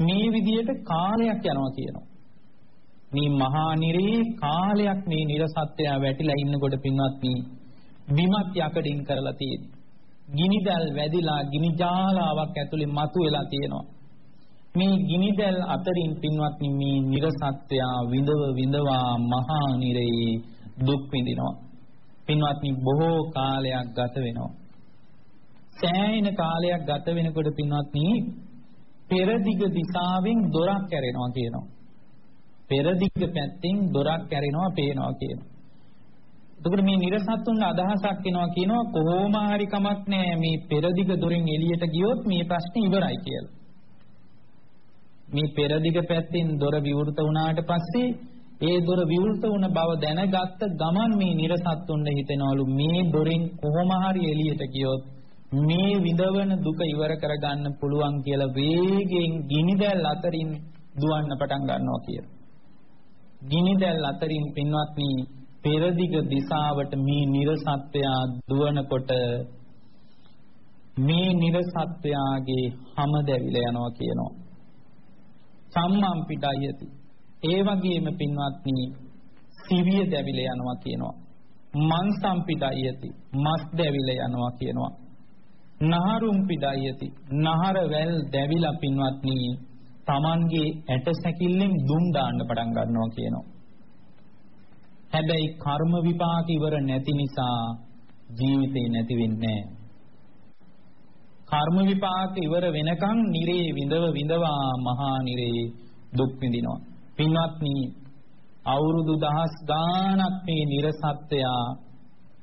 මේ විදියට කාලයක් යනවා කියනවා. මේ මහා නිරේ කාලයක් මේ නිර්සත්‍ය වැටිලා ඉන්නකොට පින්වත්නි බිමත් යකඩින් කරලා තියෙන්නේ. ගිනිදල් වැදිලා ගිනි ජාලාවක් ඇතුලේ මතු වෙලා තියෙනවා. මේ ගිනිදැල් අතරින් පින්වත්නි මේ නිර්සත්‍ය විඳව විඳවා මහා නිරේ දුක් විඳිනවා. පින්වත්නි බොහෝ කාලයක් ගත වෙනවා. සෑහෙන කාලයක් ගත වෙනකොට පින්වත්නි පෙරදිග දිශාවෙන් දොරක් ඇරෙනවා කියනවා. පෙරදිග පැත්තෙන් දොරක් ඇරෙනවා පේනවා කියනවා. එතකොට මේ නිර්සත්තුන්ගේ අදහසක් එනවා කියනවා කොහොම හරි කමක් නැහැ මේ පෙරදිග දොරෙන් එළියට ගියොත් මේ ප්‍රශ්නේ ඉවරයි කියලා. මේ පෙරදිග පැත්තෙන් දොර විවෘත වුණාට පස්සේ ඒ දොර විවෘත වුණ බව දැනගත්ත ගමන් මේ නිර්සත්තුන්ට හිතෙනවලු මේ දොරෙන් කොහොම හරි එළියට ගියොත් මේ විඳවන දුක ඉවර කරගන්න පුළුවන් කියලා වේගයෙන් ගිනිදැල් අතරින් දුවන්න පටන් ගන්නවා කියලා. ගිනිදැල් අතරින් පින්වත්නි පෙරදිග දිශාවට මේ නිර්සත්වයා දුවනකොට මේ නිර්සත්වයාගේ හැම දැවිලා යනවා කියනවා. සම්මම් පිටයති. ඒ වගේම පින්වත්නි සිවිය දැවිලා යනවා කියනවා. මන්සම් පිටයති. මස් දැවිලා යනවා කියනවා. නහරුම් පිටයති. නහර වැල් දැවිලා පින්වත්නි Tamanගේ ඇට සැකිල්ලෙන් දුම් දාන්න පටන් ගන්නවා කියනවා. හැබැයි කර්ම විපාක ඉවර නැති නිසා ජීවිතේ නැති වෙන්නේ කර්ම විපාක ඉවර වෙනකන් නිරේ විඳව විඳවා මහා නිරේ දුක් විඳිනවා. පින්වත්නි අවුරුදු දහස් ගාණක් මේ නිර්සත්‍යයා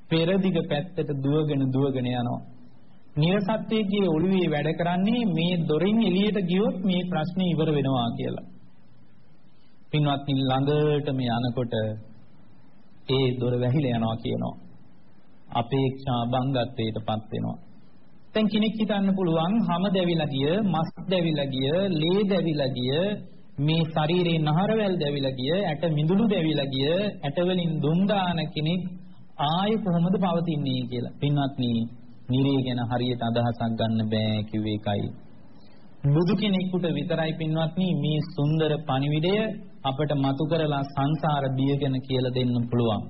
පෙරදිග පැත්තට දුවගෙන දුවගෙන යනවා. නිර්සත්‍යයේ ඔළුවේ වැඩ කරන්නේ මේ දොරින් එළියට ගියොත් මේ ප්‍රශ්නේ ඉවර වෙනවා කියලා. පින්වත්නි ළඟට මේ යනකොට ඒ දොර වැහිලා යනවා කියනවා. අපේක්ෂා බංගත්වයටපත් වෙනවා. දැන් කෙනෙක් හිතන්න පුළුවන් හැම දැවිලා ගිය, මස් දැවිලා ගිය, ලේ දැවිලා ගිය, මේ ශරීරේ නහරවැල් දැවිලා ගිය, ඇට මිදුළු දැවිලා ගිය, ඇට වලින් දුම් දාන කෙනෙක් ආයේ කොහොමද පවතින්නේ කියලා. පින්වත්නි, නිරේ ගැන හරියට අදහසක් ගන්න බෑ කිව්වේ ඒකයි. බුදු කෙනෙකුට විතරයි පින්වත්නි මේ සුන්දර පණිවිඩය අපට මතු කරලා සංසාර බිය ගැන කියලා දෙන්න පුළුවන්.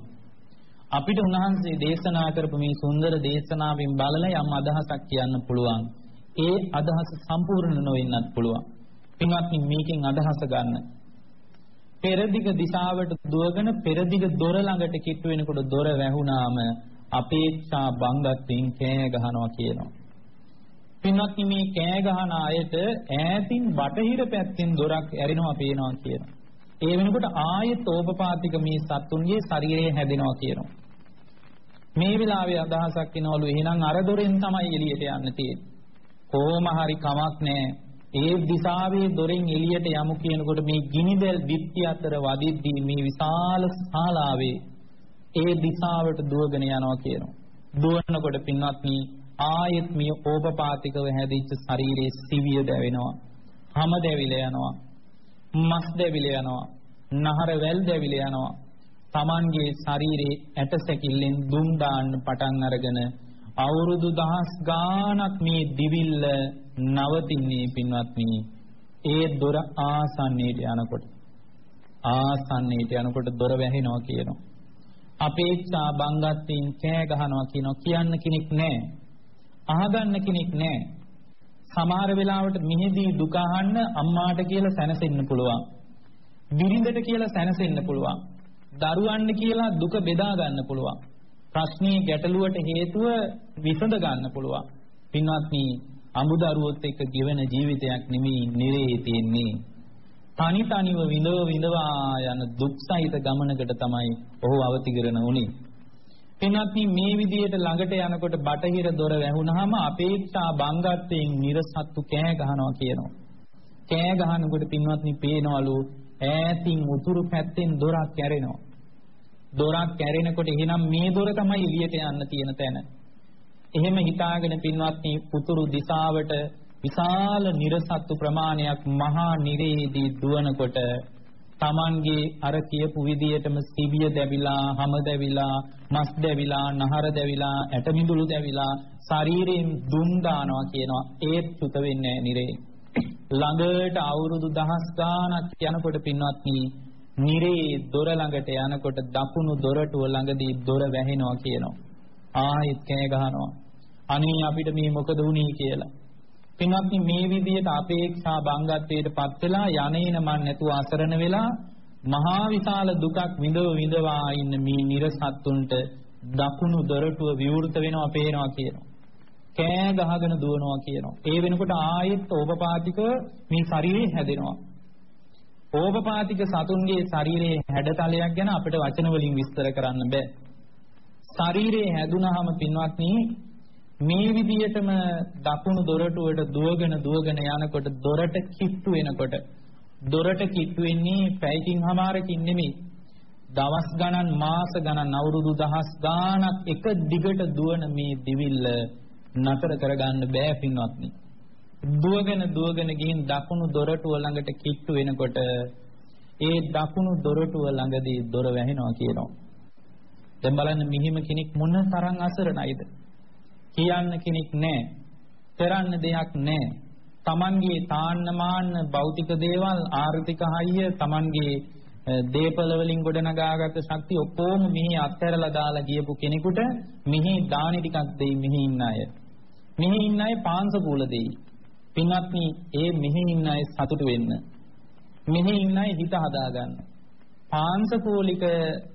අපිට උන්වහන්සේ දේශනා කරපු මේ සුන්දර දේශනාවෙන් බලලා යම් අදහසක් කියන්න පුළුවන්. ඒ අදහස සම්පූර්ණ නොවෙන්නත් පුළුවන්. පින්වත්නි මේකෙන් අදහස ගන්න. පෙරදිග දිශාවට දුවගෙන පෙරදිග දොර ළඟට කිට්ටු වෙනකොට දොර වැහුණාම අපේක්ෂා බංගත්වයෙන් කෑ ගහනවා කියනවා. පින්වත්නි මේ කෑ ගහන අයට ඈතින් බටහිර පැත්තෙන් දොරක් ඇරෙනවා පේනවා කියනවා. ඒ වෙනකොට ආයෙත් ඕපපාතික මේ සත්තුන්ගේ ශරීරය හැදෙනවා කියනවා. මේ වෙලාවේ අදහසක් එනවලු එහෙනම් අර දොරෙන් තමයි එළියට යන්න තියෙන්නේ. කොහොම හරි කමක් නැහැ. ඒ දිශාවේ දොරෙන් එළියට යමු කියනකොට මේ ගිනිදෙල් විත්ති අතර වදිද්දී මේ විශාල ශාලාවේ ඒ දිශාවට දුවගෙන යනවා කියනවා. දුවනකොට පින්වත්නි ආයෙත් මේ ඕපපාතිකව හැදිච්ච ශරීරයේ සිවිය දැවෙනවා. හැම දැවිලා යනවා. මස් දැවිලා යනවා. නහර වැල් දැවිලා යනවා. Tamanගේ ශරීරයේ ඇට සැකිල්ලෙන් දුම් දාන්න පටන් අරගෙන අවුරුදු දහස් ගාණක් මේ දිවිල්ල නවතින්නේ පින්වත්නි. ඒ දොර ආසන්නයට යනකොට ආසන්නයට යනකොට දොර වැහෙනවා කියනවා. අපේක්ෂා බංගත්වයෙන් කෑ ගහනවා කියනවා කියන්න කෙනෙක් නැහැ. අහගන්න කෙනෙක් නැහැ. සමහර වෙලාවට මිහිදී දුක අහන්න අම්මාට කියලා සැනසෙන්න පුළුවන්. බිරිඳට කියලා සැනසෙන්න පුළුවන්. දරුවන්ට කියලා දුක බෙදා ගන්න පුළුවන්. ප්‍රශ්නේ ගැටලුවට හේතුව විසඳ ගන්න පුළුවන්. පින්වත්නි, අමුදරුවොත් එක්ක ගෙවන ජීවිතයක් නෙමෙයි නිරේ තියෙන්නේ. තනි තනිව විඳව විඳවා යන දුක්සහිත ගමනකට තමයි ඔහු අවතිගරණ උනේ. පින්වත්නි මේ විදිහට ළඟට යනකොට බටහිර දොර වැහුනහම අපේක්ෂා බංගත්වයෙන් නිර්සත්තු කෑ ගහනවා කියනවා. කෑ ගහනකොට පින්වත්නි පේනවලු ඈතින් උතුරු පැත්තෙන් දොරක් කැරෙනවා. දොරක් කැරෙනකොට එහෙනම් මේ දොර තමයි එළියට යන්න තියෙන තැන. එහෙම හිතාගෙන පින්වත්නි උතුරු දිශාවට විශාල නිර්සත්තු ප්‍රමාණයක් මහා නිරේදී දුවනකොට Tamanගේ අර කියපු විදියටම සිවිය දැවිලා, හම දැවිලා, මස් දැවිලා, නහර දැවිලා, ඇටමිදුළු දැවිලා, ශරීරයෙන් දුම් දානවා කියනවා. ඒත් සුත වෙන්නේ නිරේ. ළඟට අවුරුදු දහස් ගාණක් යනකොට පින්වත්නි නිරේ දොර ළඟට යනකොට දකුණු දොරටුව ළඟදී දොර වැහෙනවා කියනවා. ආයෙත් කෑ ගහනවා. අනේ අපිට මේ මොකද වුනේ කියලා. පින්වත්නි මේ විදිහට අපේක්ෂා බංගත්වයට පත් වෙලා යන්නේන මන් නැතුව අසරණ වෙලා මහා විශාල දුකක් විඳව විඳවා ඉන්න මේ නිර්සත්තුන්ට දකුණු දොරටුව විවෘත වෙනවා පේනවා කියනවා. කෑ ගහගෙන දුවනවා කියනවා. ඒ වෙනකොට ආයෙත් ඕපපාතික මේ ශරීරය හැදෙනවා. ඕපපාතික සතුන්ගේ ශරීරයේ හැඩතලයක් ගැන අපිට වචන වලින් විස්තර කරන්න බෑ. ශරීරයේ හැදුනහම පින්වත්නි මේ විදියටම දකුණු දොරටුවට දුවගෙන දුවගෙන යනකොට දොරට කිට්ටු වෙනකොට දොරට කිට්ටු වෙන්නේ පැයකින් හමාරකින් නෙමෙයි දවස් ගණන් මාස ගණන් අවුරුදු දහස් ගාණක් එක දිගට දුවන මේ දිවිල්ල නතර කරගන්න බෑ පින්වත්නි දුවගෙන දුවගෙන ගිහින් දකුණු දොරටුව ළඟට කිට්ටු වෙනකොට ඒ දකුණු දොරටුව ළඟදී දොර වැහෙනවා කියනවා. දැන් බලන්න මිහිම කෙනෙක් මොන තරම් අසරණයිද? කියන්න කෙනෙක් නැහැ. කරන්න දෙයක් නැහැ. Tamanගේ තාන්න මාන්න භෞතික දේවල් ආර්ථික හයිය Tamanගේ දේපල වලින් ගොඩනගාගත්ත ශක්තිය ඔක්කොම මෙහි අත්හැරලා දාලා ගියපු කෙනෙකුට මෙහි දානි ටිකක් දෙයි මෙහි ඉන්න අය. මෙහි ඉන්න අය පාංශකූල දෙයි. පින්වත්නි ඒ මෙහි ඉන්න අය සතුටු වෙන්න. මෙහි ඉන්න අය හිත හදාගන්න. පාංශකූලික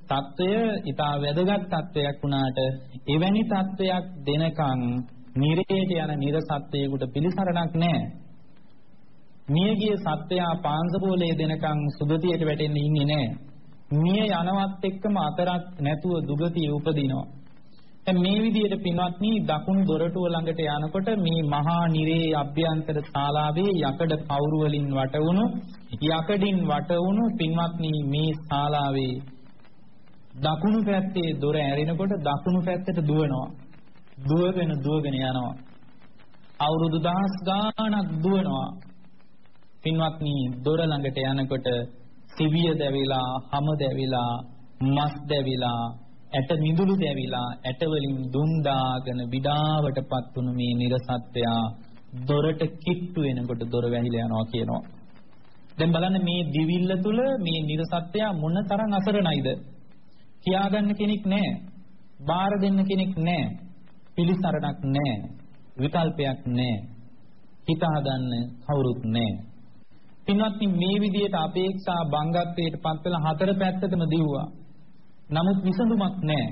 తত্ত্বය ඊටා වැදගත් తত্ত্বයක් වුණාට එවැනි తত্ত্বයක් දෙනකන් නිරේට යන නිර්සත්‍යයකට පිළිසරණක් නැහැ. මියගිය සත්‍යයා පාංශකූලයේ දෙනකන් සුගතියට වැටෙන්න ඉන්නේ නැහැ. මිය යනවත් එක්කම අතරක් නැතුව දුගතිය උපදිනවා. දැන් මේ විදිහට පින්වත්නි දකුණු දොරටුව ළඟට යනකොට මේ මහා නිරේ අභ්‍යන්තර ශාලාවේ යකඩ කවුරු වලින් වටවුණු යකඩින් වටවුණු පින්වත්නි මේ ශාලාවේ දකුණු පැත්තේ දොර ඇරෙනකොට දකුණු පැත්තට දුවනවා. දුවගෙන දුවගෙන යනවා. අවුරුදු දහස් ගාණක් දුවනවා. පින්වත්නි දොර ළඟට යනකොට සිවිය දැවිලා හැම දැවිලා මස් දැවිලා ඇට මිදුළු දැවිලා ඇට වලින් දුම් දාගෙන විඩාවටපත් වුණු මේ නිර්සත්ත්වයා දොරට කිට්ටු වෙනකොට දොර වැහිලා යනවා කියනවා. දැන් බලන්න මේ දිවිල්ල තුල මේ නිර්සත්ත්වයා මොන තරම් අසරණයිද? කියාගන්න කෙනෙක් නැහැ. බාර දෙන්න කෙනෙක් නැහැ. පිළිසරණක් නැහැ. විකල්පයක් නැහැ. හිත හදන්න කවුරුත් නැහැ. පින්වත්නි මේ විදිහට අපේක්ෂා බංගත්වයට පත් වෙලා හතර පැත්තටම දිව්වා. නමුත් විසඳුමක් නැහැ.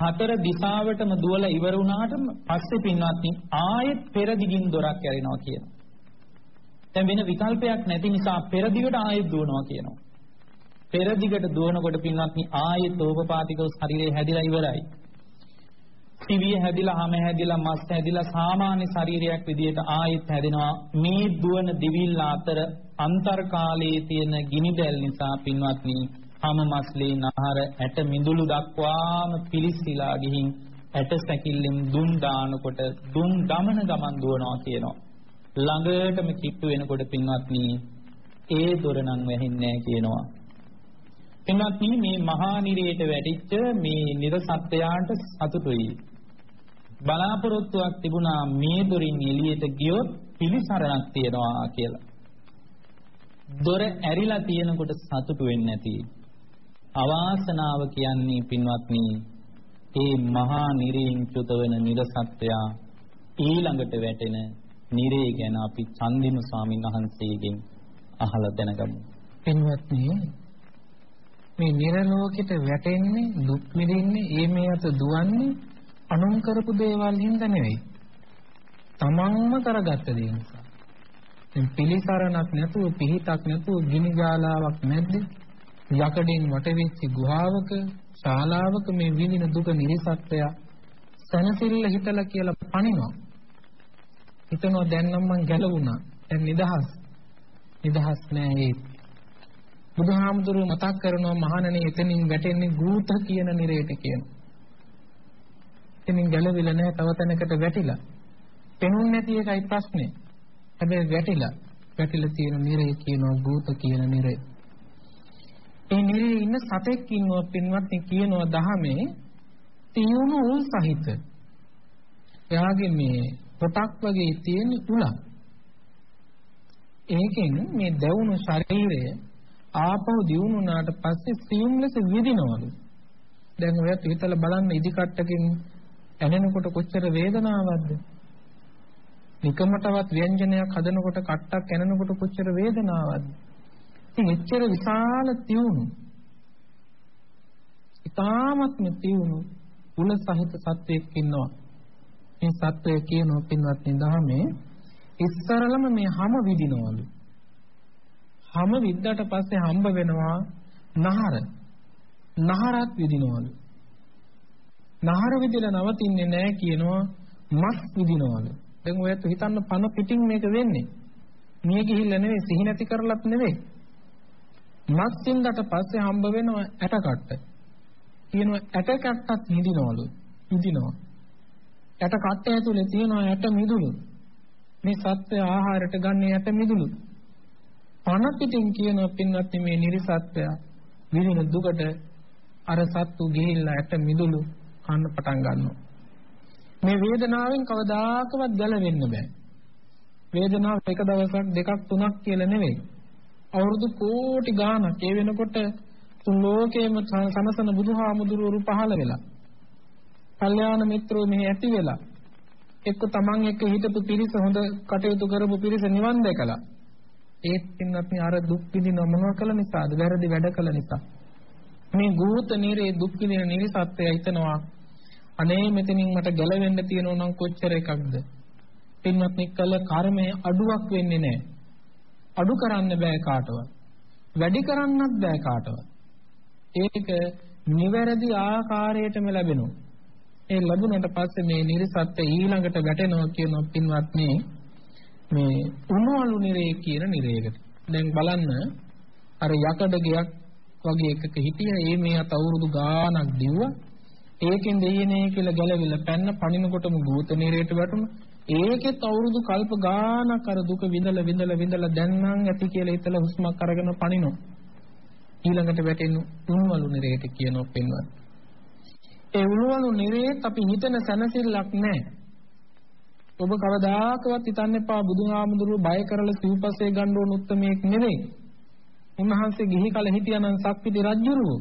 හතර දිශාවටම දුවලා ඉවර වුණාට පස්සේ පින්වත්නි ආයෙත් පෙර දිගින් දොරක් ඇරෙනවා කියනවා. දැන් වෙන විකල්පයක් නැති නිසා පෙර දිගට ආයෙත් දුවනවා කියනවා. පෙර දිගට දුවනකොට පින්වත්නි ආයෙත් ඕපපාතිකව ශරීරය හැදිලා ඉවරයි. සිවිය හැදිලා, හැම හැදිලා, මස් හැදිලා සාමාන්‍ය ශරීරයක් විදියට ආයෙත් හැදෙනවා. මේ දුවන දිවිල්ල අතර අන්තර්කාලයේ තියෙන ගිනි දැල් නිසා පින්වත්නි හම මස්ලේ නහර ඇට මිදුළු දක්වාම පිලිසිලා ගිහින් ඇට සැකිල්ලෙන් දුම් දානකොට දුම් දමන ගමන් දුවනවා කියනවා. ළඟටම කිප්පු වෙනකොට පින්වත්නි ඒ දොර නම් වැහෙන්නේ කියනවා. පින්වත්නි මේ මහා නිරේට වැටිච්ච මේ නිර්සත්ත්වයාට සතුටුයි. බලාපොරොත්තුවක් තිබුණා මේ දොරින් එළියට ගියොත් පිළිසරණක් තියනවා කියලා. දොර ඇරිලා තියෙනකොට සතුටු වෙන්නේ නැති අවාසනාව කියන්නේ පින්වත්නි ඒ මහා නිරේන් චුත වෙන නිරසත්වයා ඊළඟට වැටෙන නිරේ ගැන අපි චන්දිනු ස්වාමීන් වහන්සේගෙන් අහලා දැනගමු. පින්වත්නි මේ නිරලෝකෙට වැටෙන්නේ දුක් විඳින්නේ ඒ මේ අත දුවන්නේ අනුන් කරපු දේවල් හින්දා නෙවෙයි. තමන්ම කරගත්ත දේ නිසා. දැන් පිළිසරණක් නැතුව පිහිටක් නැතුව ගිනි ජාලාවක් නැද්ද? යකඩෙන් වටවෙච්ච ගුහාවක ශාලාවක මේ විඳින දුක නිරිසත්වය සනසිල්ල හිතලා කියලා පණිනවා. හිතනවා දැන් නම් මං ගැලවුණා. දැන් නිදහස්. නිදහස් නෑ ඒ. බුදුහාමුදුරුව මතක් කරනවා මහණෙනි එතනින් වැටෙන්නේ ගූත කියන නිරේට කියන. එතනින් ගැලවිලා නෑ තව තැනකට වැටිලා. පෙනුන්නේ නැති එකයි ප්‍රශ්නේ. හැබැයි වැටිලා වැටිලා තියෙන නිරේ කියනවා ගූත කියන නිරේ. ඒ නිරේ ඉන්න සතෙක් ඉන්නවා පින්වත්නි කියනවා දහමේ තියුණු උල් සහිත. එයාගේ මේ පොටක් වගේ තියෙන උලක්. ඒකෙන් මේ දැවුණු ශරීරය ආපහු දියුණුනාට පස්සේ සියුම් ලෙස විදිනවලු. දැන් ඔයත් හිතලා බලන්න ඉදි කට්ටකින් ඇනෙනකොට කොච්චර වේදනාවක්ද? නිකමටවත් ව්‍යංජනයක් හදනකොට කට්ටක් ඇනෙනකොට කොච්චර වේදනාවක්ද? ඉතින් එච්චර විශාල තියුණු. ඊ타මත්ම තියුණු උල සහිත සත්වයක් ඉන්නවා. මේ සත්වය කියනවා පින්වත්නි දහමේ ඉස්සරලම මේ හැම විදිනවලු. හැම විද්දාට පස්සේ හම්බ වෙනවා නහර. නහරත් විදිනවලු. නහර විදිලා නවතින්නේ නැහැ කියනවා මස් විදිනවලු. දැන් ඔයත් හිතන්න පන පිටින් මේක වෙන්නේ. මිය ගිහිල්ලා නෙවෙයි සිහි නැති කරලත් නෙවෙයි. මස් සින්දට පස්සේ හම්බ වෙනවා ඇටකට්ට. කියනවා ඇටකට්ටත් හිඳිනවලු. හිඳිනවා. ඇටකට්ට ඇතුලේ තියෙනවා ඇට මිදුළු. මේ සත්‍ය ආහාරයට ගන්න ඇට මිදුළු. පන පිටින් කියන පින්වත් මේ නිර්සත්‍ය විඳින දුකට අර සත්තු ගිහිල්ලා ඇට මිදුළු කන්න පටන් ගන්නවා. මේ වේදනාවෙන් කවදාකවත් ගැලවෙන්න බෑ. වේදනාව එක දවසක් දෙකක් තුනක් කියලා නෙවෙයි. අවුරුදු කෝටි ගාණක් ඒ වෙනකොට තුන් ලෝකේම සනසන බුදුහාමුදුරුවෝ පහළ වෙලා. කල්යාණ මිත්‍රෝ මෙහි ඇති වෙලා. එක්ක තමන් එක්ක හිටපු පිරිස හොඳ කටයුතු කරපු පිරිස නිවන් දැකලා. ඒත් පින්වත්නි අර දුක් විඳින මොනවා කළ නිසාද? වැරදි වැඩ කළ නිසා. මේ ගූත නිරේ දුක් විඳින නිරිසත්‍යය හිතනවා අනේ මෙතනින් මට ගැලවෙන්න තියෙනව නම් කොච්චර එකක්ද? පින්වත්නි කළ කර්මයේ අඩුවක් වෙන්නේ නැහැ. අඩු කරන්න බෑ කාටවත්. වැඩි කරන්නත් බෑ කාටවත්. ඒක නිවැරදි ආකාරයටම ලැබෙනවා. ඒ ලැබුණට පස්සේ මේ නිර්සත්‍ය ඊළඟට වැටෙනවා කියන පින්වත්නි මේ උණුවලු නිරේ කියන නිරේකට. දැන් බලන්න අර යකඩ ගයක් වගේ එකක හිටියා ඒ මේ අත අවුරුදු ගාණක් දිව්වා. ඒකෙන් දෙයනේ කියලා ගැලවිලා පැන්න පණිනකොටම භූත නිරේට වැටුණා. ඒකෙත් අවුරුදු කල්ප ගාණක් අර දුක විඳලා විඳලා විඳලා දැන් නම් ඇති කියලා හිතලා හුස්මක් අරගෙන පණිනවා. ඊළඟට වැටෙන උණුවලු නිරේට කියනවා පින්වත්. ඒ උණුවලු නිරේත් අපි හිතන සැනසෙල්ලක් නැහැ. ඔබ කවදාකවත් හිතන්න එපා බුදුහාමුදුරුවෝ බය කරලා සිව්පස්සේ ගන්න ඕන උත්මේක් නෙවෙයි. උන්වහන්සේ ගිහි කල හිටියානම් සක්විති රජුරුවෝ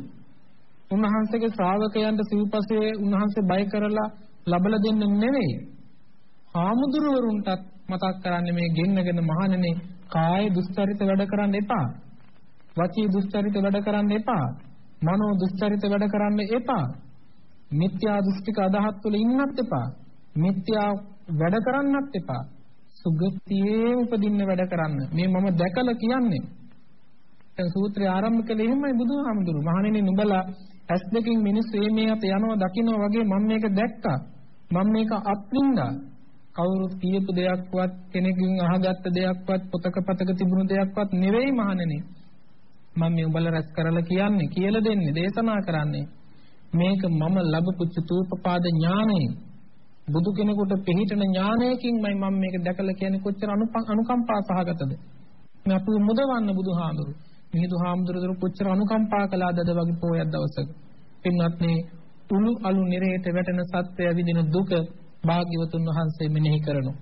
උන්වහන්සේගේ ශ්‍රාවකයන්ට සිව්පස්සේ උන්වහන්සේ බය කරලා ලබලා දෙන්නේ නෙවෙයි. හාමුදුරුවරුන්ටත් මතක් කරන්නේ මේ ගෙන්නගෙන මහණෙනි කාය දුස්චරිත වැඩ කරන්න එපා. වචී දුස්චරිත වැඩ කරන්න එපා. මනෝ දුස්චරිත වැඩ කරන්න එපා. මිත්‍යා දෘෂ්ටික අදහස් වල ඉන්නත් එපා. මිත්‍යා වැඩ කරන්නත් එපා. සුගතියේ උපදින්න වැඩ කරන්න. මේ මම දැකලා කියන්නේ. දැන් සූත්‍රය ආරම්භ කළේ එහෙමයි බුදුහාමුදුරු. මහණෙනි නුඹලා ඇස් දෙකින් මිනිස්සු මේ අත යනවා දකින්නවා වගේ මම මේක දැක්කා. මම මේක අත්විඳා. කවුරුත් කියපු දෙයක්වත් කෙනෙකුගෙන් අහගත්ත දෙයක්වත් පොතක පතක තිබුණු දෙයක්වත් නෙවෙයි මහණෙනි. මම මේ උඹලා රැස් කරලා කියන්නේ කියලා දෙන්නේ දේශනා කරන්නේ. මේක මම ලැබපු චතුූපපාද ඥානය. බුදු කෙනෙකුට පිළිහිටන ඥානයකින්මයි මම මේක දැකලා කියන්නේ කොච්චර අනුකම්පා සහගතද. මේ අපු මුදවන්න බුදුහාඳුරු. මිහිඳු හාමුදුරුවෝ කොච්චර අනුකම්පා කළාද අද වගේ පොයක් දවසක. පින්වත්නි උණු අලු නිරේට වැටෙන සත්‍යය විඳින දුක භාග්‍යවතුන් වහන්සේ මෙනෙහි කරනවා.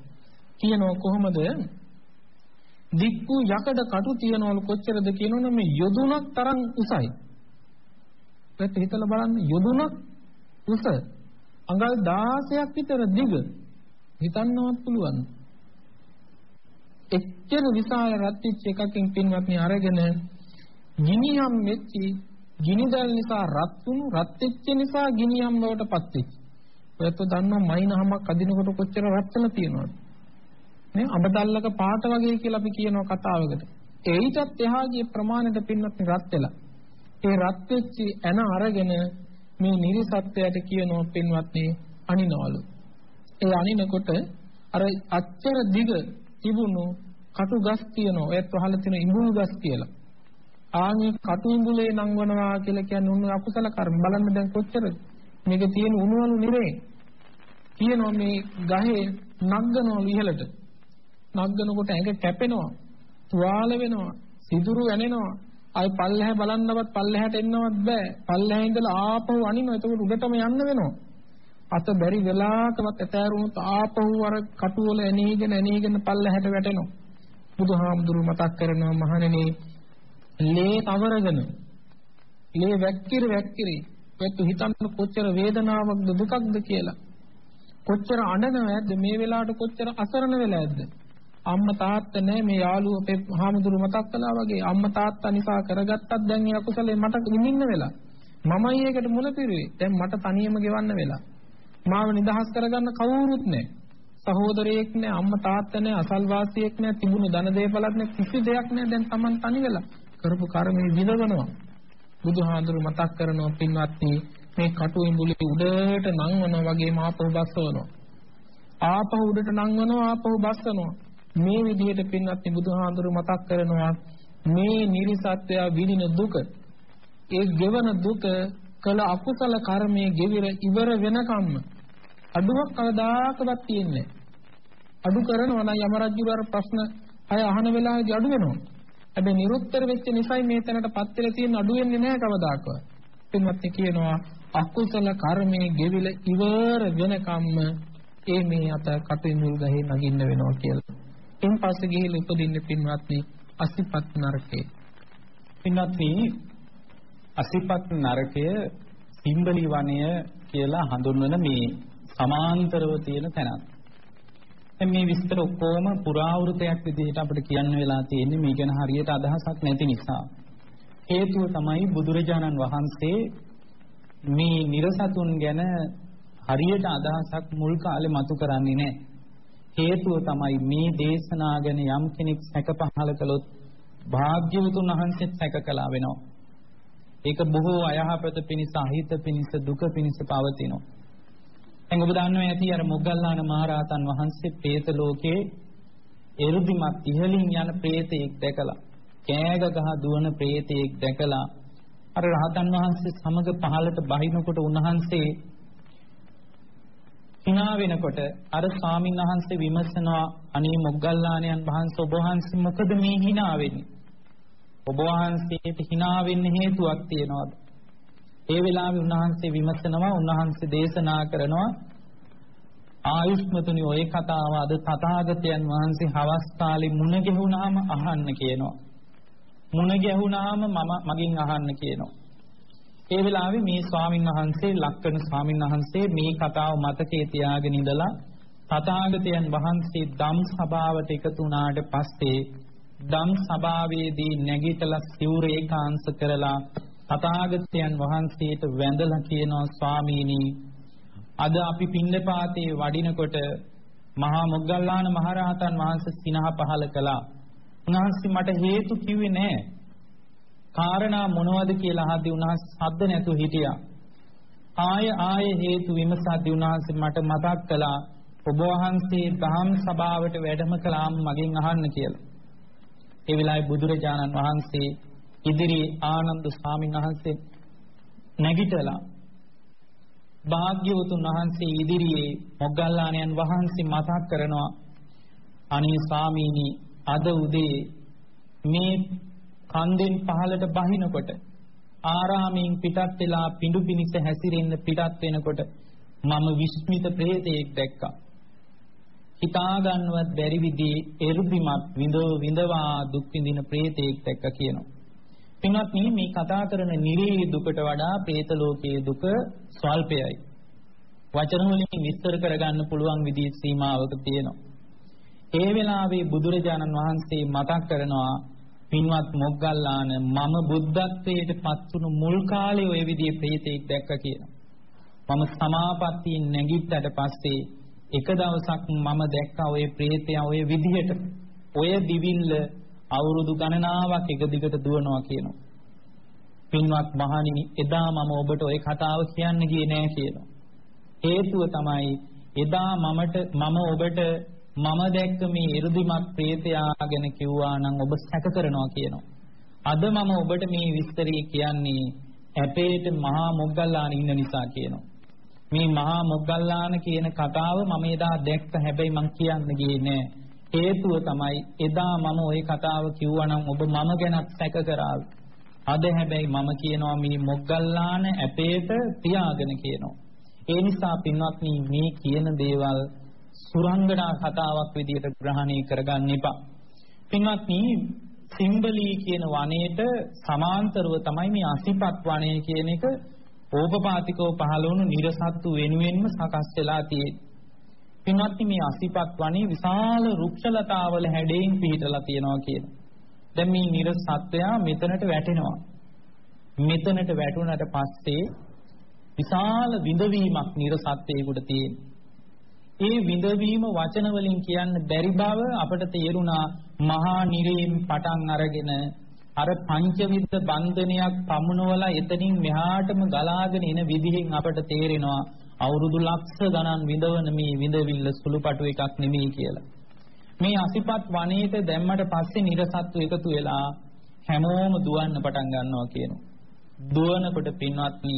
කියනවා කොහොමද? දික්කු යකඩ කටු තියනවලු කොච්චරද කියනවනම් මේ යොදුනක් තරම් උසයි. ඒත් හිතලා බලන්න යොදුනක් උස අඟල් 16ක් විතර දිග හිතන්නවත් පුළුවන්. එච්චර විශාල රත්විච්ච එකකින් පින්වත්නි අරගෙන ගිනියම් වෙච්චි ගිනිදල් නිසා රත් වුණු රත් වෙච්ච නිසා ගිනියම් බවට පත් වෙච්ච. ඔයත් දන්නවා මයින්හමක් අදිනකොට කොච්චර රත් වෙලා තියෙනවද? නේ අඹදල්ලක පාට වගේ කියලා අපි කියනවා කතාවකට. ඒයිටත් එහා ගිය ප්‍රමාණයට පින්වත්නි රත් වෙලා. ඒ රත් වෙච්ච ඇන අරගෙන මේ නිරිසත්වයට කියනවා පින්වත්නි අනිනවලු. ඒ අනිනකොට අර අච්චර දිග තිබුණු කටු ගස් තියෙනවා. ඒත් වහලා තියෙන ඉඹුල් ගස් කියලා. ආන්ගේ කටු ඉඹුලේ නංවනවා කියලා කියන්නේ උණු අකුසල කර්ම. බලන්න දැන් කොච්චර මේක තියෙන උණුවලු නෙවේ. කියනවා මේ ගහේ නග්ගනවලු ඉහළට. නග්ගනකොට ඇඟ කැපෙනවා. තුවාල වෙනවා. සිදුරු ඇනෙනවා. ආයි පල්ලෙහැ බලන්නවත් පල්ලෙහැට එන්නවත් බෑ. පල්ලෙහැ ඉඳලා ආපහු අනිනවා. එතකොට උඩටම යන්න වෙනවා. අත බැරි වෙලාවකවත් ඇතෑරුණොත් ආපහු අර කටුවල ඇනීගෙන ඇනීගෙන පල්ලෙහැට වැටෙනවා. බුදුහාමුදුරු මතක් කරනවා මහණෙනි ලේ තවරගෙන ලේ වැක්කිරි වැක්කිරි ඔයත් හිතන්න කොච්චර වේදනාවක්ද දුකක්ද කියලා. කොච්චර අඬනවද මේ වෙලාවට කොච්චර අසරණ වෙලාද? අම්මා තාත්තා නැහැ මේ යාළුවෝ අපේ හාමුදුරු මතක් කළා වගේ අම්මා තාත්තා නිසා කරගත්තත් දැන් ඒ අකුසලේ මට නිමින්න වෙලා. මමයි ඒකට මුල පිරුවේ. දැන් මට තනියම ගෙවන්න වෙලා. මාව නිදහස් කරගන්න කවුරුත් නැහැ. සහෝදරයෙක් නැහැ, අම්මා තාත්තා නැහැ, අසල්වාසියෙක් නැහැ, තිබුණු ධන දේපලක් නැහැ, කිසි දෙයක් නැහැ. දැන් Taman තනි වෙලා කරපු කර්මයේ විඳවනවා. බුදුහාඳුරු මතක් කරනවා පින්වත්නි මේ කටු ඉඹුලි උඩට නංවනවා වගේම ආපහු බස්සවනවා. ආපහු උඩට නංවනවා ආපහු බස්සනවා. මේ විදිහට පින්වත්නි බුදුහාඳුරු මතක් කරනවා මේ නිර්සත්‍ය විඳින දුක ඒ ගෙවන දුක කළ අකුසල කර්මයේ ගෙවිර ඉවර වෙනකම්ම අඩුවක් කවදාකවත් තියෙන්නේ අඩු කරනවා නම් යම රජුගේ ප්‍රශ්න අය අහන වෙලාවේදී අඩු වෙනවා. හැබැයි නිරුත්තර වෙච්ච නිසයි මේ තැනටපත් වෙලා තියෙන අඩු වෙන්නේ නැහැ කවදාකවත්. පින්වත්නි කියනවා අකුසල කර්මයේ ගෙවිල ඉවර වෙනකම්ම ඒ මේ අත කටින් මුල් ගහේ නගින්න වෙනවා කියලා. ඉන් පස්සේ ගිහිල්ලා උපදින්න පින්වත්නි අසිපත් නරකේ. පින්වත්නි අසිපත් නරකය සිම්බලි වනය කියලා හඳුන්වන මේ සමාන්තරව තියෙන තැනක්. දැන් මේ විස්තර ඔක්කොම පුරාවෘතයක් විදිහට අපිට කියන්න වෙලා තියෙන්නේ මේ ගැන හරියට අදහසක් නැති නිසා. හේතුව තමයි බුදුරජාණන් වහන්සේ මේ නිර්සතුන් ගැන හරියට අදහසක් මුල් කාලේ මතු කරන්නේ නැහැ. හේතුව තමයි මේ දේශනා ගැන යම් කෙනෙක් සැක පහල කළොත් භාග්‍යවතුන් වහන්සේත් සැක කළා වෙනවා. ඒක බොහෝ අයහපත පිණිස අහිත පිණිස දුක පිණිස පවතිනවා. දැන් ඔබ දන්නවා ඇති අර මොග්ගල්ලාන මහරහතන් වහන්සේ പ്രേත ලෝකේ එරුදිමත් ඉහළින් යන പ്രേතෙක් දැකලා කෑග ගහ දුවන പ്രേතෙක් දැකලා අර රහතන් වහන්සේ සමග පහළට බහිනකොට උන්වහන්සේ hina වෙනකොට අර ස්වාමීන් වහන්සේ විමසනවා අනේ මොග්ගල්ලාණයන් වහන්සේ ඔබ වහන්සේ මොකද මේ hina වෙන්නේ? ඔබ වහන්සේට hina වෙන්න හේතුවක් තියනවාද? ඒ වෙලාවේ උන්වහන්සේ විමසනවා උන්වහන්සේ දේශනා කරනවා ආයුෂ්මතුනි ඔය කතාව අද තථාගතයන් වහන්සේ හවස් කාලේ මුණ ගැහුණාම අහන්න කියනවා. මුණ ගැහුණාම මම මගෙන් අහන්න කියනවා. ඒ වෙලාවේ මේ ස්වාමින් වහන්සේ ලක්කන ස්වාමින් වහන්සේ මේ කතාව මතකයේ තියාගෙන ඉඳලා තථාගතයන් වහන්සේ ධම් සභාවට එකතු වුණාට පස්සේ ධම් සභාවේදී නැගිටලා සිවුර ඒකාංශ කරලා තථාගතයන් වහන්සේට වැඳලා කියනවා ස්වාමීනි අද අපි පින්නපාතේ වඩිනකොට මහා මොග්ගල්ලාන මහරහතන් වහන්සේ සිනහ පහල කළා. උන්වහන්සේ මට හේතු කිව්වේ නැහැ. කාරණා මොනවද කියලා අහද්දී උන්වහන්සේ සද්ද නැතුව හිටියා. ආය ආය හේතු විමසද්දී උන්වහන්සේ මට මතක් කළා ඔබ වහන්සේ දහම් සභාවට වැඩම කළාම මගෙන් අහන්න කියලා. ඒ වෙලාවේ බුදුරජාණන් වහන්සේ ඉදිරි ආනන්ද ස්වාමීන් වහන්සේ නැගිටලා භාග්‍යවතුන් වහන්සේ ඉදිරියේ මොග්ගල්ලාණන් වහන්සේ මතක් කරනවා අනේ ස්වාමීනි අද උදේ මේ කන්දෙන් පහළට බහිනකොට ආරාමයෙන් පිටත් වෙලා පිඬු පිනිස හැසිරෙන්න පිටත් වෙනකොට මම විස්මිත ප්‍රේතයෙක් දැක්කා හිතා ගන්නවත් බැරි විදිහේ එරුදිමත් විඳව විඳවා දුක් විඳින ප්‍රේතෙක් දැක්ක කියනවා. පින්වත්නි මේ කතා කරන නිරේ දුකට වඩා പ്രേත ලෝකයේ දුක ස්වල්පයයි. වචන වලින් විස්තර කරගන්න පුළුවන් විදිහේ සීමාවක තියෙනවා. ඒ වෙලාවේ බුදුරජාණන් වහන්සේ මතක් කරනවා පින්වත් මොග්ගල්ලාන මම බුද්ධත්වයට පත්වුණු මුල් කාලේ ওই විදිහේ ප්‍රේතෙක් දැක්ක කියනවා. මම සමාපත්තියෙන් නැගිට්ටට පස්සේ එක දවසක් මම දැක්කා ওই ප්‍රේතයා ওই විදිහට ඔය දිවිල්ල අවුරුදු ගණනාවක් එක දිගට දුවනවා කියනවා. පින්වත් මහණෙනි එදා මම ඔබට ওই කතාව කියන්න ගියේ නෑ කියලා. හේතුව තමයි එදා මමට මම ඔබට මම දැක්ක මේ 이르දිමත් ප්‍රේතයා ගැන කිව්වා නම් ඔබ සැක කරනවා කියනවා. අද මම ඔබට මේ විස්තරය කියන්නේ ඇපේට මහා මොග්ගල්ලාන ඉන්න නිසා කියනවා. මේ මහා මොග්ගල්ලාන කියන කතාව මම එදා දැක්ක හැබැයි මං කියන්න ගියේ නෑ. හේතුව තමයි එදා මම ওই කතාව කිව්වනම් ඔබ මම ගැනත් සැක කරා. අද හැබැයි මම කියනවා මේ මොග්ගල්ලාන ඇපේට තියාගෙන කියනවා. ඒ නිසා පින්වත්නි මේ කියන දේවල් සුරංගනා කතාවක් විදිහට ග්‍රහණය කරගන්න එපා. පින්වත්නි සිම්බලී කියන වනයේට සමාන්තරව තමයි මේ අසිපත් වනය කියන එක ඕපපාතිකව පහළ වුණු නිර්සත්තු වෙනුවෙන්ම සකස් වෙලා තියෙන්නේ. පින්වත්නි මේ අසිපත් වනේ විශාල රුක්ෂලතාවල හැඩයෙන් පිහිටලා තියෙනවා කියන. දැන් මේ නිර්සත්වයා මෙතනට වැටෙනවා. මෙතනට වැටුණට පස්සේ විශාල විඳවීමක් නිර්සත්‍යයකට තියෙන. ඒ විඳවීම වචන වලින් කියන්න බැරි බව අපට තේරුණා මහා නිරේම් පටන් අරගෙන අර පංචවිද බන්ධනයක් පමුණවලා එතනින් මෙහාටම ගලාගෙන එන විදිහෙන් අපට තේරෙනවා අවුරුදු ලක්ෂ ගණන් විඳවන මේ විඳවිල්ල සුළුපටු එකක් නෙමෙයි කියලා. මේ අසිපත් වනයේට දැම්මට පස්සේ නිර්සත්තු එකතු වෙලා හැමෝම දුවන්න පටන් ගන්නවා කියනවා. දුවනකොට පින්වත්නි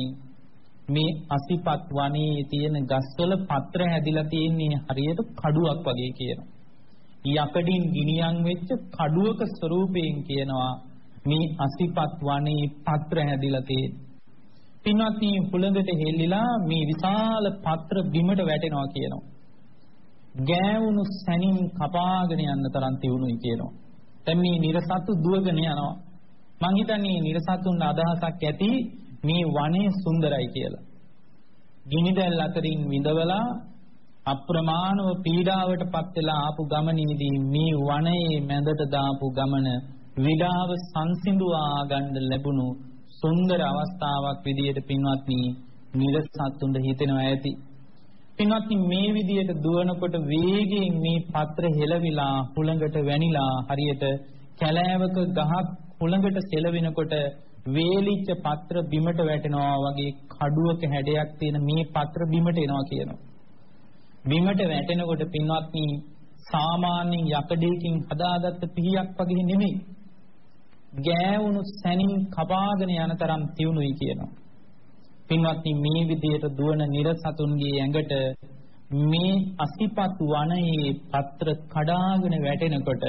මේ අසිපත් වනයේ තියෙන ගස්වල පත්‍ර හැදිලා තියෙන්නේ හරියට කඩුවක් වගේ කියනවා. යකඩින් ගිනියම් වෙච්ච කඩුවක ස්වරූපයෙන් කියනවා මේ අසිපත් වනයේ පත්‍ර හැදිලා තියෙන්නේ. පින්වත්නි හුළඟට හෙල්ලිලා මේ විශාල පත්‍ර බිමට වැටෙනවා කියනවා. ගෑවුණු සැනින් කපාගෙන යන්න තරම් තියුණුයි කියනවා. දැන් මේ නිර්සතු දුවගෙන යනවා. මං හිතන්නේ නිර්සතුන් අදහසක් ඇති මේ වනේ සුන්දරයි කියලා. ගිනිදැල් අතරින් විඳවලා අප්‍රමාණව පීඩාවටපත් වෙලා ආපු ගමනේදී මේ වනයේ මැදට දාපු ගමන විඩාව සංසිඳුවා ගන්න ලැබුණු සුන්දර අවස්ථාවක් විදියට පින්වත්නි නිරසත්තුන්ට හිතෙනවා ඇති. පින්වත්නි මේ විදියට දුවනකොට වේගයෙන් මේ පත්‍ර හෙලවිලා හුළඟට වැනිලා හරියට කැලෑවක ගහක් හුළඟට සෙලවෙනකොට වේලිච්ච පත්‍ර බිමට වැටෙනවා වගේ කඩුවක හැඩයක් තියෙන මේ පත්‍ර බිමට එනවා කියනවා. බිමට වැටෙනකොට පින්වත්නි සාමාන්‍යයෙන් යකඩයකින් හදාගත්ත පිහියක් වගේ නෙමෙයි. ගෑවුණු සැනින් කපාගෙන යන තරම් තියුණුයි කියනවා. පින්වත්නි මේ විදියට දුවන නිර්සතුන්ගේ ඇඟට මේ අසිපත් වනයේ පත්‍ර කඩාගෙන වැටෙනකොට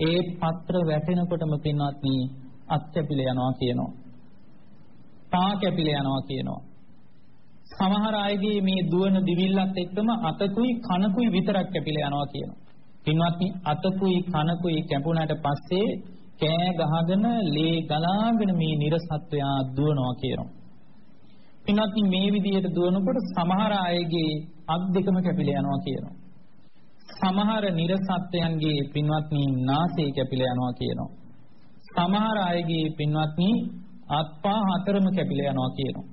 ඒ පත්‍ර වැටෙනකොටම පින්වත්නි අත් කැපිල යනවා කියනවා. පා කැපිල යනවා කියනවා. සමහර අයගේ මේ දුවන දිවිල්ලත් එක්කම අතකුයි කනකුයි විතරක් කැපිල යනවා කියනවා. පින්වත්නි අතකුයි කනකුයි කැපුණාට පස්සේ කෑ ගහගෙන ලේ ගලාගෙන මේ නිර්සත්වයා දුවනවා කියනවා. පින්වත්නි මේ විදිහට දුවනකොට සමහර අයගේ අත් දෙකම කැපිලා යනවා කියනවා. සමහර නිර්සත්වයන්ගේ පින්වත්නි නාසය කැපිලා යනවා කියනවා. සමහර අයගේ පින්වත්නි අත්පා හතරම කැපිලා යනවා කියනවා.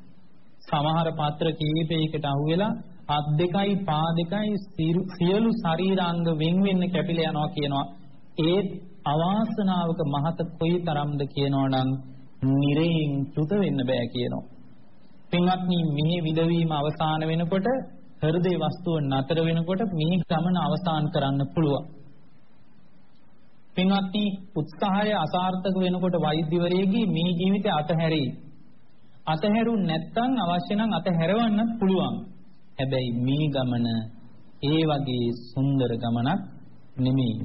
සමහර පාත්‍ර කීපයකට අහුවෙලා අත් දෙකයි පා දෙකයි සියලු ශරීරාංග වෙන් වෙන්න කැපිලා යනවා කියනවා. ඒත් අවාසනාවක මහත කොයිතරම්ද කියනවනම් නිරයෙන් චුත වෙන්න බෑ කියනවා. පින්වත්නි මේ විදවීම අවසාන වෙනකොට හෘදේ වස්තුව නතර වෙනකොට මේ ගමන අවසන් කරන්න පුළුවන්. පින්වත්නි උත්සාහය අසාර්ථක වෙනකොට වෛද්‍යවරයෙක්ගේ මේ ජීවිතය අතහැරෙයි. අතහැරුන් නැත්නම් අවශ්‍ය නම් අතහැරවන්න පුළුවන්. හැබැයි මේ ගමන ඒ වගේ සුන්දර ගමනක් නෙමෙයි.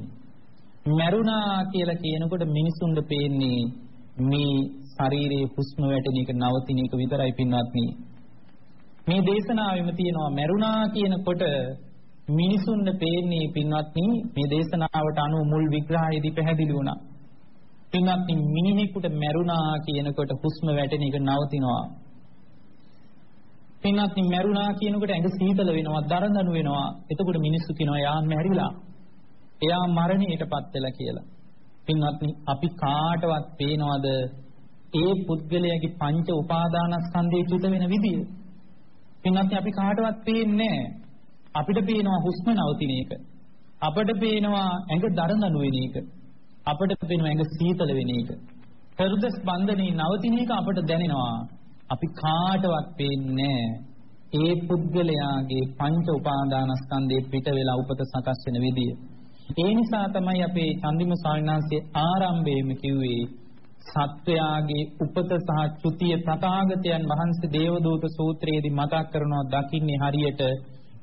මරුණා කියලා කියනකොට මිනිසුන්ට පේන්නේ මේ ශරීරයේ හුස්ම වැටෙන එක නවතින එක විතරයි පින්වත්නි. මේ දේශනාවෙම තියෙනවා මරුණා කියනකොට මිනිසුන්ට පේන්නේ පින්වත්නි මේ දේශනාවට අනුව මුල් විග්‍රහයේදී පැහැදිලි වුණා. පින්වත්නි මිනිහෙකුට මරුණා කියනකොට හුස්ම වැටෙන එක නවතිනවා. පින්වත්නි මරුණා කියනකොට ඇඟ සීතල වෙනවා, දරදණු වෙනවා. එතකොට මිනිස්සු කියනවා යා මැරිලා. එයා මරණයටපත් වෙලා කියලා. පින්වත්නි අපි කාටවත් පේනවද ඒ පුද්ගලයාගේ පංච උපාදානස්කන්ධයේ චුත වෙන විදිය? පින්වත්නි අපි කාටවත් පේන්නේ අපිට පේනවා හුස්ම නවතින එක. අපිට පේනවා ඇඟ දරදණු වෙන එක. අපිට පේනවා ඇඟ සීතල වෙන එක. හෘද ස්පන්දනේ නවතින එක අපට දැනෙනවා. අපි කාටවත් පේන්නේ ඒ පුද්ගලයාගේ පංච උපාදානස්කන්ධයේ පිට වෙලා උපත සකස් වෙන විදිය. ඒ නිසා තමයි අපේ චන්දිම ස්වාමීන් ආරම්භයේම කිව්වේ සත්වයාගේ උපත සහ චුතිය තථාගතයන් වහන්සේ දේවදූත සූත්‍රයේදී මතක් කරනවා දකින්නේ හරියට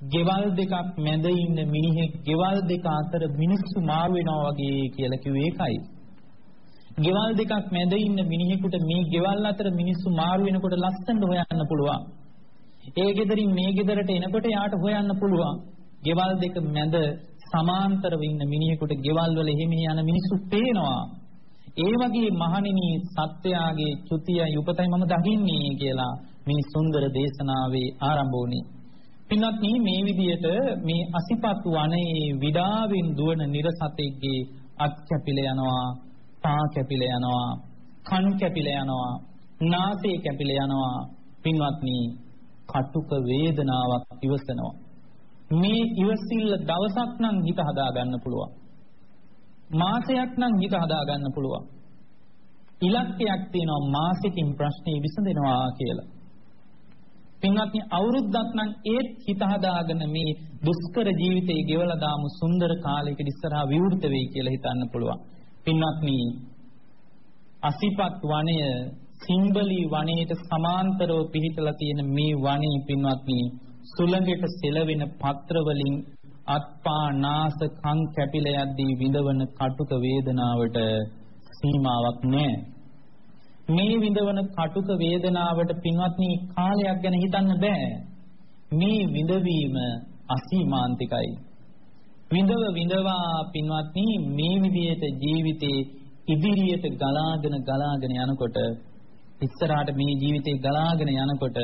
ගෙවල් දෙකක් මැද ඉන්න මිනිහෙක් ගෙවල් දෙක අතර මිනිස්සු මාරු වෙනවා වගේ කියලා කිව්වේ ඒකයි. ගෙවල් දෙකක් මැද ඉන්න මිනිහෙකුට මේ ගෙවල් අතර මිනිස්සු මාරු වෙනකොට ලස්සනට හොයන්න පුළුවන්. ඒ ගෙදරින් මේ ගෙදරට එනකොට යාට හොයන්න පුළුවන්. ගෙවල් දෙක මැද සමාන්තරව ඉන්න මිනිහෙකුට ගෙවල් වල එහෙම යන මිනිස්සු පේනවා. ඒ වගේ මහණෙනි සත්‍යයාගේ චුතියයි උපතයි මම දකින්නේ කියලා මේ සුන්දර දේශනාවේ ආරම්භ වුණේ. පින්වත්නි මේ විදිහට මේ අසිපත් වනයේ විඩාවෙන් දුවන නිර්සතෙක්ගේ අත් කැපිල යනවා, පා කැපිල යනවා, කන් කැපිල යනවා, නාසය කැපිලා යනවා පින්වත්නි කටුක වේදනාවක් ඉවසනවා මේ ඉවසිල්ල දවසක් නම් හිත හදා ගන්න පුළුවන්. මාසයක් නම් හිත හදා ගන්න පුළුවන්. ඉලක්කයක් තියෙනවා මාසෙකින් ප්‍රශ්නේ විසඳෙනවා කියලා. පින්වත්නි අවුරුද්දක් නම් ඒත් හිත හදාගෙන මේ දුෂ්කර ජීවිතේ ගෙවලා දාමු සුන්දර කාලයකට ඉස්සරහා විවෘත වෙයි කියලා හිතන්න පුළුවන්. පින්වත්නි අසිපත් වනය සිම්බලි වනයේට සමාන්තරව පිහිටලා තියෙන මේ වනයේ පින්වත්නි සුළඟට සෙලවෙන පත්‍ර වලින් අත්පා නාස කන් කැපිලා යද්දී විඳවන කටුක වේදනාවට සීමාවක් නැහැ. මේ විඳවන කටුක වේදනාවට පින්වත්නි කාලයක් ගැන හිතන්න බෑ. මේ විඳවීම අසීමාන්තිකයි. විඳව විඳවා පින්වත්නි මේ විදිහට ජීවිතේ ඉදිරියට ගලාගෙන ගලාගෙන යනකොට ඉස්සරහට මේ ජීවිතේ ගලාගෙන යනකොට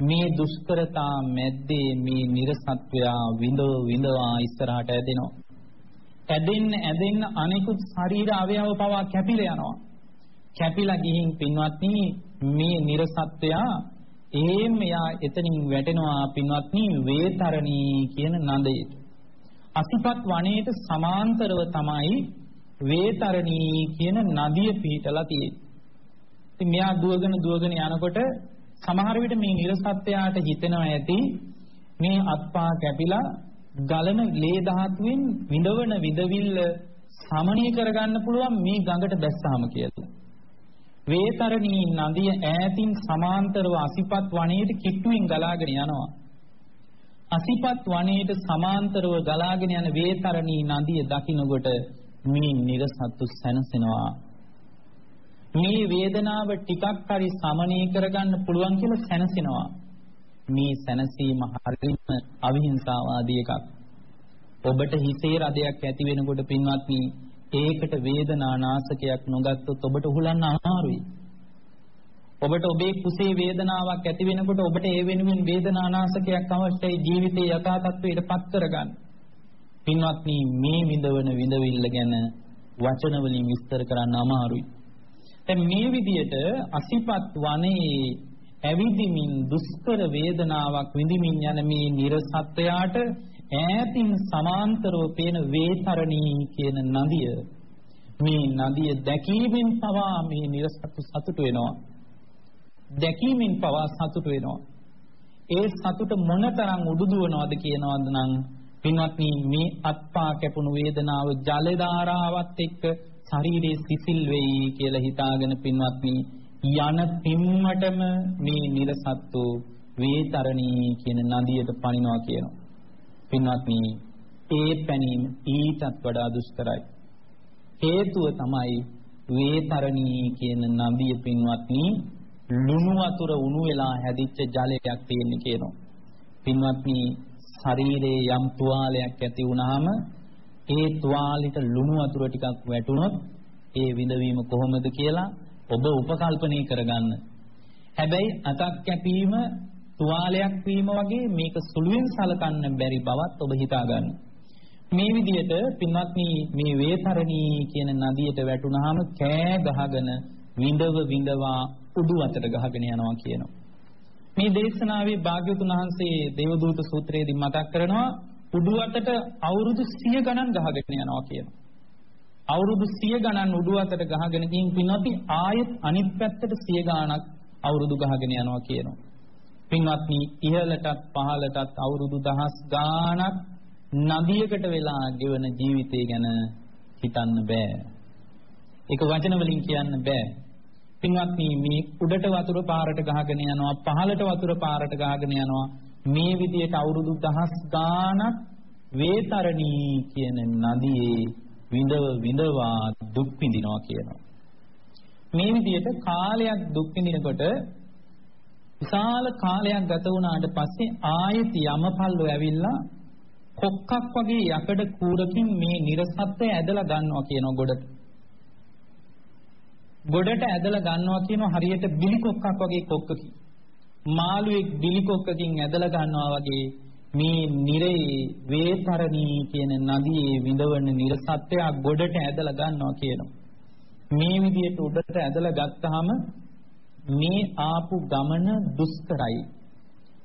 මේ දුෂ්කරතා මැද්දේ මේ නිර්සත්වයා විඳව විඳවා ඉස්සරහට ඇදෙනවා. ඇදෙන්න ඇදෙන්න අනිකුත් ශරීර අවයව පවා කැපිලා යනවා. කැපිලා ගිහින් පින්වත්නි මේ නිර්සත්වයා එහෙම යා එතනින් වැටෙනවා පින්වත්නි වේතරණී කියන නදයට. අසිපත් වනයේට සමාන්තරව තමයි වේතරණී කියන නදිය පිහිටලා තියෙන්නේ. ඉතින් මෙයා දුවගෙන දුවගෙන යනකොට සමහර විට මේ නිර්සත්වයාට හිතෙනවා ඇති මේ අත්පා කැපිලා ගලන ලේ ධාතුවෙන් විඳවන විඳවිල්ල සමනය කරගන්න පුළුවන් මේ ගඟට බැස්සාම කියලා. වේතරණී නදිය ඈතින් සමාන්තරව අසිපත් වනයේට කිට්ටුවෙන් ගලාගෙන යනවා. අසිපත් වනයේට සමාන්තරව ගලාගෙන යන වේතරණී නදිය දකින්නකොට මේ නිර්සත්තු සැනසෙනවා. මේ වේදනාව ටිකක් හරි සමනය කරගන්න පුළුවන් කියලා සැනසෙනවා. මේ සැනසීම හරිම අවිහිංසාවාදී එකක්. ඔබට හිසේ රදයක් ඇති වෙනකොට පින්වත්නි ඒකට වේදනානාශකයක් නොගත්තොත් ඔබට උහුලන්න අමාරුයි. ඔබට ඔබේ කුසේ වේදනාවක් ඇති වෙනකොට ඔබට ඒ වෙනුවෙන් වේදනානාශකයක් අවශ්‍යයි ජීවිතේ යථා තත්ත්වයට පත් කරගන්න. පින්වත්නි මේ විඳවන විඳවිල්ල ගැන වචන වලින් විස්තර කරන්න අමාරුයි. දැන් මේ විදියට අසිපත් වනයේ ඇවිදිමින් දුෂ්කර වේදනාවක් විඳිමින් යන මේ නිර්සත්‍යයට ඈතින් සමාන්තරව පේන වේතරණී කියන නදිය. මේ නදිය දැකීමෙන් පවා මේ නිර්සත්තු සතුට වෙනවා. දැකීමෙන් පවා සතුට වෙනවා. ඒ සතුට මොනතරම් උඩුදුවනවද කියනවද නම් පින්වත්නි මේ අත්පා කැපුණු වේදනාව ජල ධාරාවත් එක්ක ශරීරයේ සිසිල් වෙයි කියලා හිතාගෙන පින්වත්නි යන පිම්මටම මේ නිර්සත්තු වේතරණී කියන නදියට පනිනවා කියනවා පින්වත්නි ඒ පැනීම ඊටත් වඩා දුෂ්කරයි. හේතුව තමයි වේතරණී කියන නදිය පින්වත්නි ලුණු වතුර උණු වෙලා හැදිච්ච ජලයක් තියෙන කියනවා. පින්වත්නි ශරීරයේ යම් තුවාලයක් ඇති වුනහම ඒ තුවාලිට ලුණු වතුර ටිකක් වැටුනොත් ඒ විඳවීම කොහොමද කියලා ඔබ උපකල්පනය කරගන්න. හැබැයි අතක් කැපීම තුවාලයක් වීම වගේ මේක සුළුෙන් සලකන්න බැරි බවත් ඔබ හිතා ගන්න. මේ විදිහට පින්වත්නි මේ වේතරණී කියන නදියට වැටුනහම කෑ ගහගෙන විඳව විඳවා උඩු අතට ගහගෙන යනවා කියනවා. මේ දේශනාවේ භාග්‍යවතුන් වහන්සේ දේවදූත සූත්‍රයේදී මතක් කරනවා උඩු අතට අවුරුදු 100 ගණන් ගහගෙන යනවා කියනවා. අවුරුදු 100 ගණන් උඩු අතට ගහගෙන ගින් පින්වත්නි ආයෙත් අනිත් පැත්තට 100 ගණනක් අවුරුදු ගහගෙන යනවා කියනවා. පින්වත්නි ඉහළටත් පහළටත් අවුරුදු දහස් ගාණක් නදියකට වෙලා ගෙවන ජීවිතය ගැන හිතන්න බෑ. ඒක වචන වලින් කියන්න බෑ. පින්වත්නි මේ උඩට වතුර පාරට ගහගෙන යනවා පහළට වතුර පාරට ගහගෙන යනවා මේ විදියට අවුරුදු දහස් ගාණක් වේතරණී කියන නදියේ විඳව විඳවා දුක් විඳිනවා කියනවා. මේ විදියට කාලයක් දුක් විඳිනකොට විශාල කාලයක් ගත වුණාට පස්සේ ආයෙත් යමපල්ලෝ ඇවිල්ලා කොක්කක් වගේ යකඩ කූරකින් මේ නිර්සත්ත්වය ඇදලා ගන්නවා කියනවා ගොඩට. ගොඩට ඇදලා ගන්නවා කියනවා හරියට බිලි කොක්කක් වගේ කොක්කකින්. මාළුවෙක් බිලි කොක්කකින් ඇදලා ගන්නවා වගේ මේ නිරේ වේතරණී කියන නදියේ විඳවන නිර්සත්ත්වය ගොඩට ඇදලා ගන්නවා කියනවා. මේ විදිහට උඩට ඇදලා ගත්තාම මේ ආපු ගමන දුෂ්කරයි.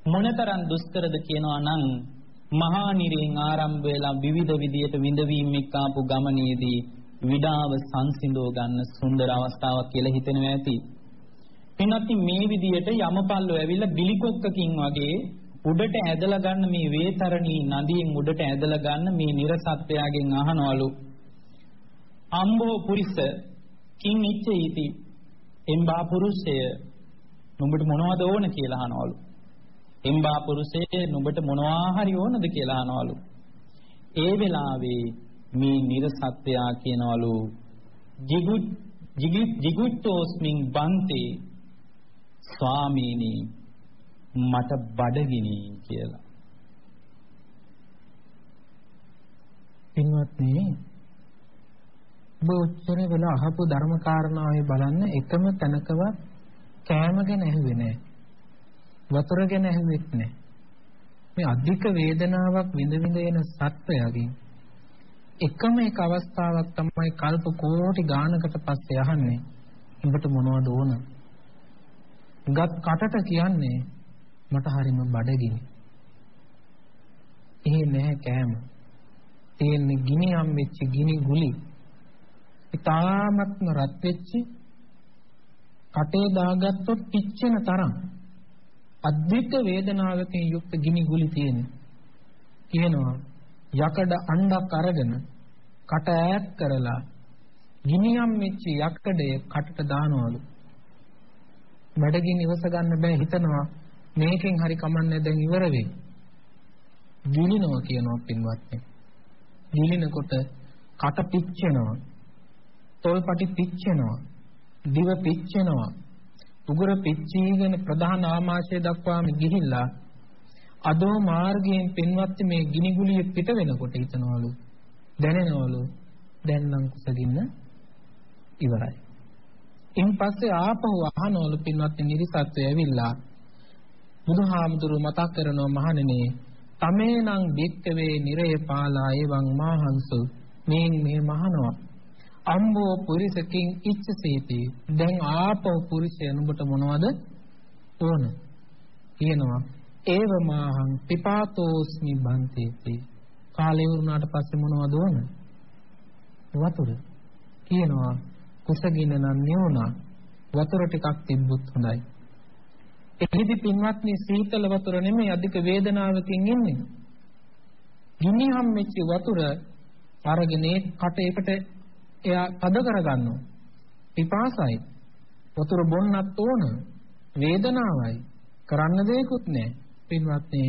මොනතරම් දුෂ්කරද කියනවා නම් මහා නිරයෙන් ආරම්භ වෙලා විවිධ විදියට විඳවීම් එක්ක ආපු ගමනේදී විඩාව සංසිඳව ගන්න සුන්දර අවස්ථාවක් කියලා හිතෙනවා ඇති. එනත් මේ විදියට යමපල්ලෝ ඇවිල්ලා බිලිකොක්කකින් වගේ උඩට ඇදලා ගන්න මේ වේතරණී නදියෙන් උඩට ඇදලා ගන්න මේ නිර්සත්වයාගෙන් අහනවලු. අම්බෝ පුරිස කිං ඉච්ඡීති එම්බා පුරුෂය නුඹට මොනවද ඕන කියලා අහනවලු. එම්බා පුරුෂය නුඹට මොනවා හරි ඕනද කියලා අහනවලු. ඒ වෙලාවේ මේ නිර්සත්වයා කියනවලු jigud jigutosmin bante ස්වාමීනි මට බඩගිනි කියලා. පින්වත්නි ඔබ උච්චර වෙලා අහපු ධර්ම කාරණාවේ බලන්න එකම තැනකවත් කෑම ගැන ඇහුවේ නැහැ. වතුර ගැන ඇහුවෙත් නැහැ. මේ අධික වේදනාවක් විඳ විඳ එන සත්වයගෙන් එකම එක අවස්ථාවක් තමයි කල්ප කෝටි ගානකට පස්සේ අහන්නේ උඹට මොනවද ඕන? ගත් කටට කියන්නේ මට හරිම බඩගිනි. එහෙ නැහැ කෑම. තියෙන්නේ ගිනි යම් වෙච්ච ගිනි ගුලි. ඉතාමත්ම රත් වෙච්ච කටේ දාගත්තොත් පිච්චෙන තරම් අධික වේදනාවකින් යුක්ත ගිනි ගුලි තියෙන. කියනවා යකඩ අණ්ඩක් අරගෙන කට ඈත් කරලා ගිනියම් වෙච්ච යකඩය කටට දානවලු. බඩගින් ඉවස ගන්න බෑ හිතනවා මේකෙන් හරි කමන්නේ දැන් ඉවර වෙයි. ගිලිනවා කියනවා පින්වත්නි. ගිලිනකොට කට පිච්චෙනවා. තොල්පටි පිච්චෙනවා. දිව පිච්චෙනවා. උගුර පිච්චීගෙන ප්‍රධාන ආමාශය දක්වාම ගිහිල්ලා අදෝ මාර්ගයෙන් පින්වත්නි මේ ගිනිගුලිය පිට වෙනකොට හිතනවලු දැනෙනවලු දැන් නම් කුසගින්න ඉවරයි. ඉන් පස්සේ ආපහු අහනවලු පින්වත්නි නිරිසත්වය ඇවිල්ලා. බුදුහාමුදුරුව මතක් කරනවා මහණෙනි තමේනං බික්කවේ නිරය පාලා එවං මාහංසු. මේන් මේ මහනවා අම්බෝ පුරිසකින් ඉච්ඡසීති. දැන් ආපහු පුරිසය නුඹට මොනවද ඕන? කියනවා. ඒව මාහං පිපාතෝස්මි බන්තේති. කාලේ වුණාට පස්සේ මොනවද ඕන? වතුර. කියනවා. කුසගින්න නම් නෙවුණා වතුර ටිකක් තිබ්බොත් හොඳයි එහිදී පින්වත්නි සීතල වතුර නෙමෙයි අධික වේදනාවකින් ඉන්නේ. ගිනි හැම්මෙච්ච වතුර අරගෙන කට එකට එයා තද කරගන්නවා. පිපාසයි. වතුර බොන්නත් ඕන. වේදනාවයි. කරන්න දෙයක්වත් නැහැ. පින්වත්නි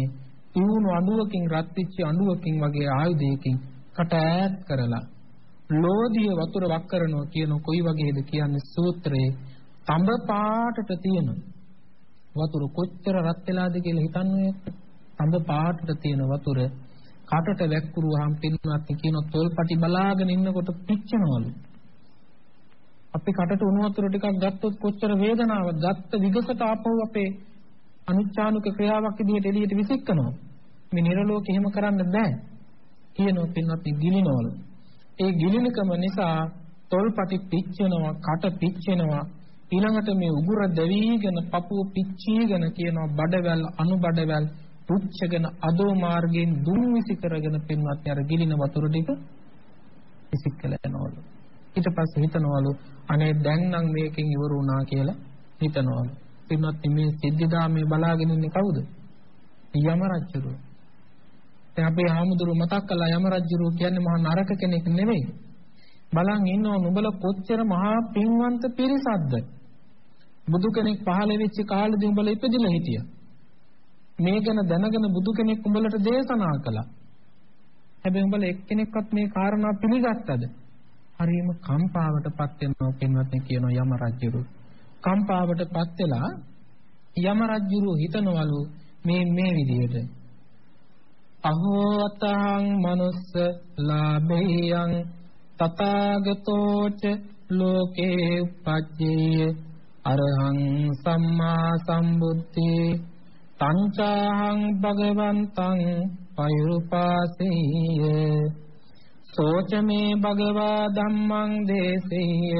තියුණු අඬුවකින් රත් වෙච්ච අඬුවකින් වගේ ආයුධයකින් කට ඈත් කරලා ලෝධිය වතුර වක් කරනවා කියන කොයි වගේද කියන්නේ සූත්‍රයේ තඹ පාටට තියෙනවා වතුර කොච්චර රත් වෙලාද කියලා හිතන්නේ? අඹ පාටට තියෙන වතුර කටට වැක්කුරුවාම පින්වත් කියන තොල්පටි බලාගෙන ඉන්නකොට පිච්චෙනවලු. අපි කටට උණු වතුර ටිකක් ගත්තොත් කොච්චර වේදනාවක් ගත්ත විගසට ආපහු අපේ අනුච්චානුක ක්‍රියාවක් විදිහට එළියට විසිකනවා. මේ නිර්ලෝක එහෙම කරන්න බෑ. කියනවා පින්වත් ගිලිනවලු ඒ ගිලිනකම නිසා තොල්පටි පිච්චෙනවා කට පිච්චෙනවා. ඊළඟට මේ උගුර දැවිගෙන පපුව පිච්චීගෙන කියනවා බඩවැල් අනුබඩවැල් පුච්චගෙන අදෝ මාර්ගයෙන් දුම් විසි කරගෙන පින්වත් අර ගිලින වතුර ටික විසිකල යනවලු ඊට පස්සේ හිතනවලු අනේ දැන් නම් මේකෙන් ඉවර වුණා කියලා හිතනවලු. පින්වත් මේ සිද්ධිදා මේ බලාගෙන ඉන්නේ කවුද? යම රජුරුව දැන් අපේ ආමුදුරු මතක් කළා යම රජුරුව කියන්නේ මහා නරක කෙනෙක් නෙවෙයි බලන් ඉන්නව නුඹලා කොච්චර මහා පින්වන්ත පිරිසක්ද බුදු කෙනෙක් පහළ වෙච්ච කාලෙදී උඹලා ඉපදිලා හිටියා. මේ ගැන දැනගෙන බුදු කෙනෙක් උඹලට දේශනා කළා. හැබැයි උඹලා එක්කෙනෙක්වත් මේ කාරණා පිළිගත්තද? හරියම කම්පාවටපත් වෙනවා පින්වත්නි කියනවා යම රජුරු. කම්පාවටපත් වෙලා යම රජුරු හිතනවලු මේ මේ විදිහට අහෝ අතං මනුස්ස ලාභේයං තථාගතෝච ලෝකේ උපජ්ජේය අරහං සම්මා සම්බුද්ධේ තංචාහං භගවන්තං පෛරුපාසීය සෝච මේ භගවා ධම්මං දේසෙය්‍ය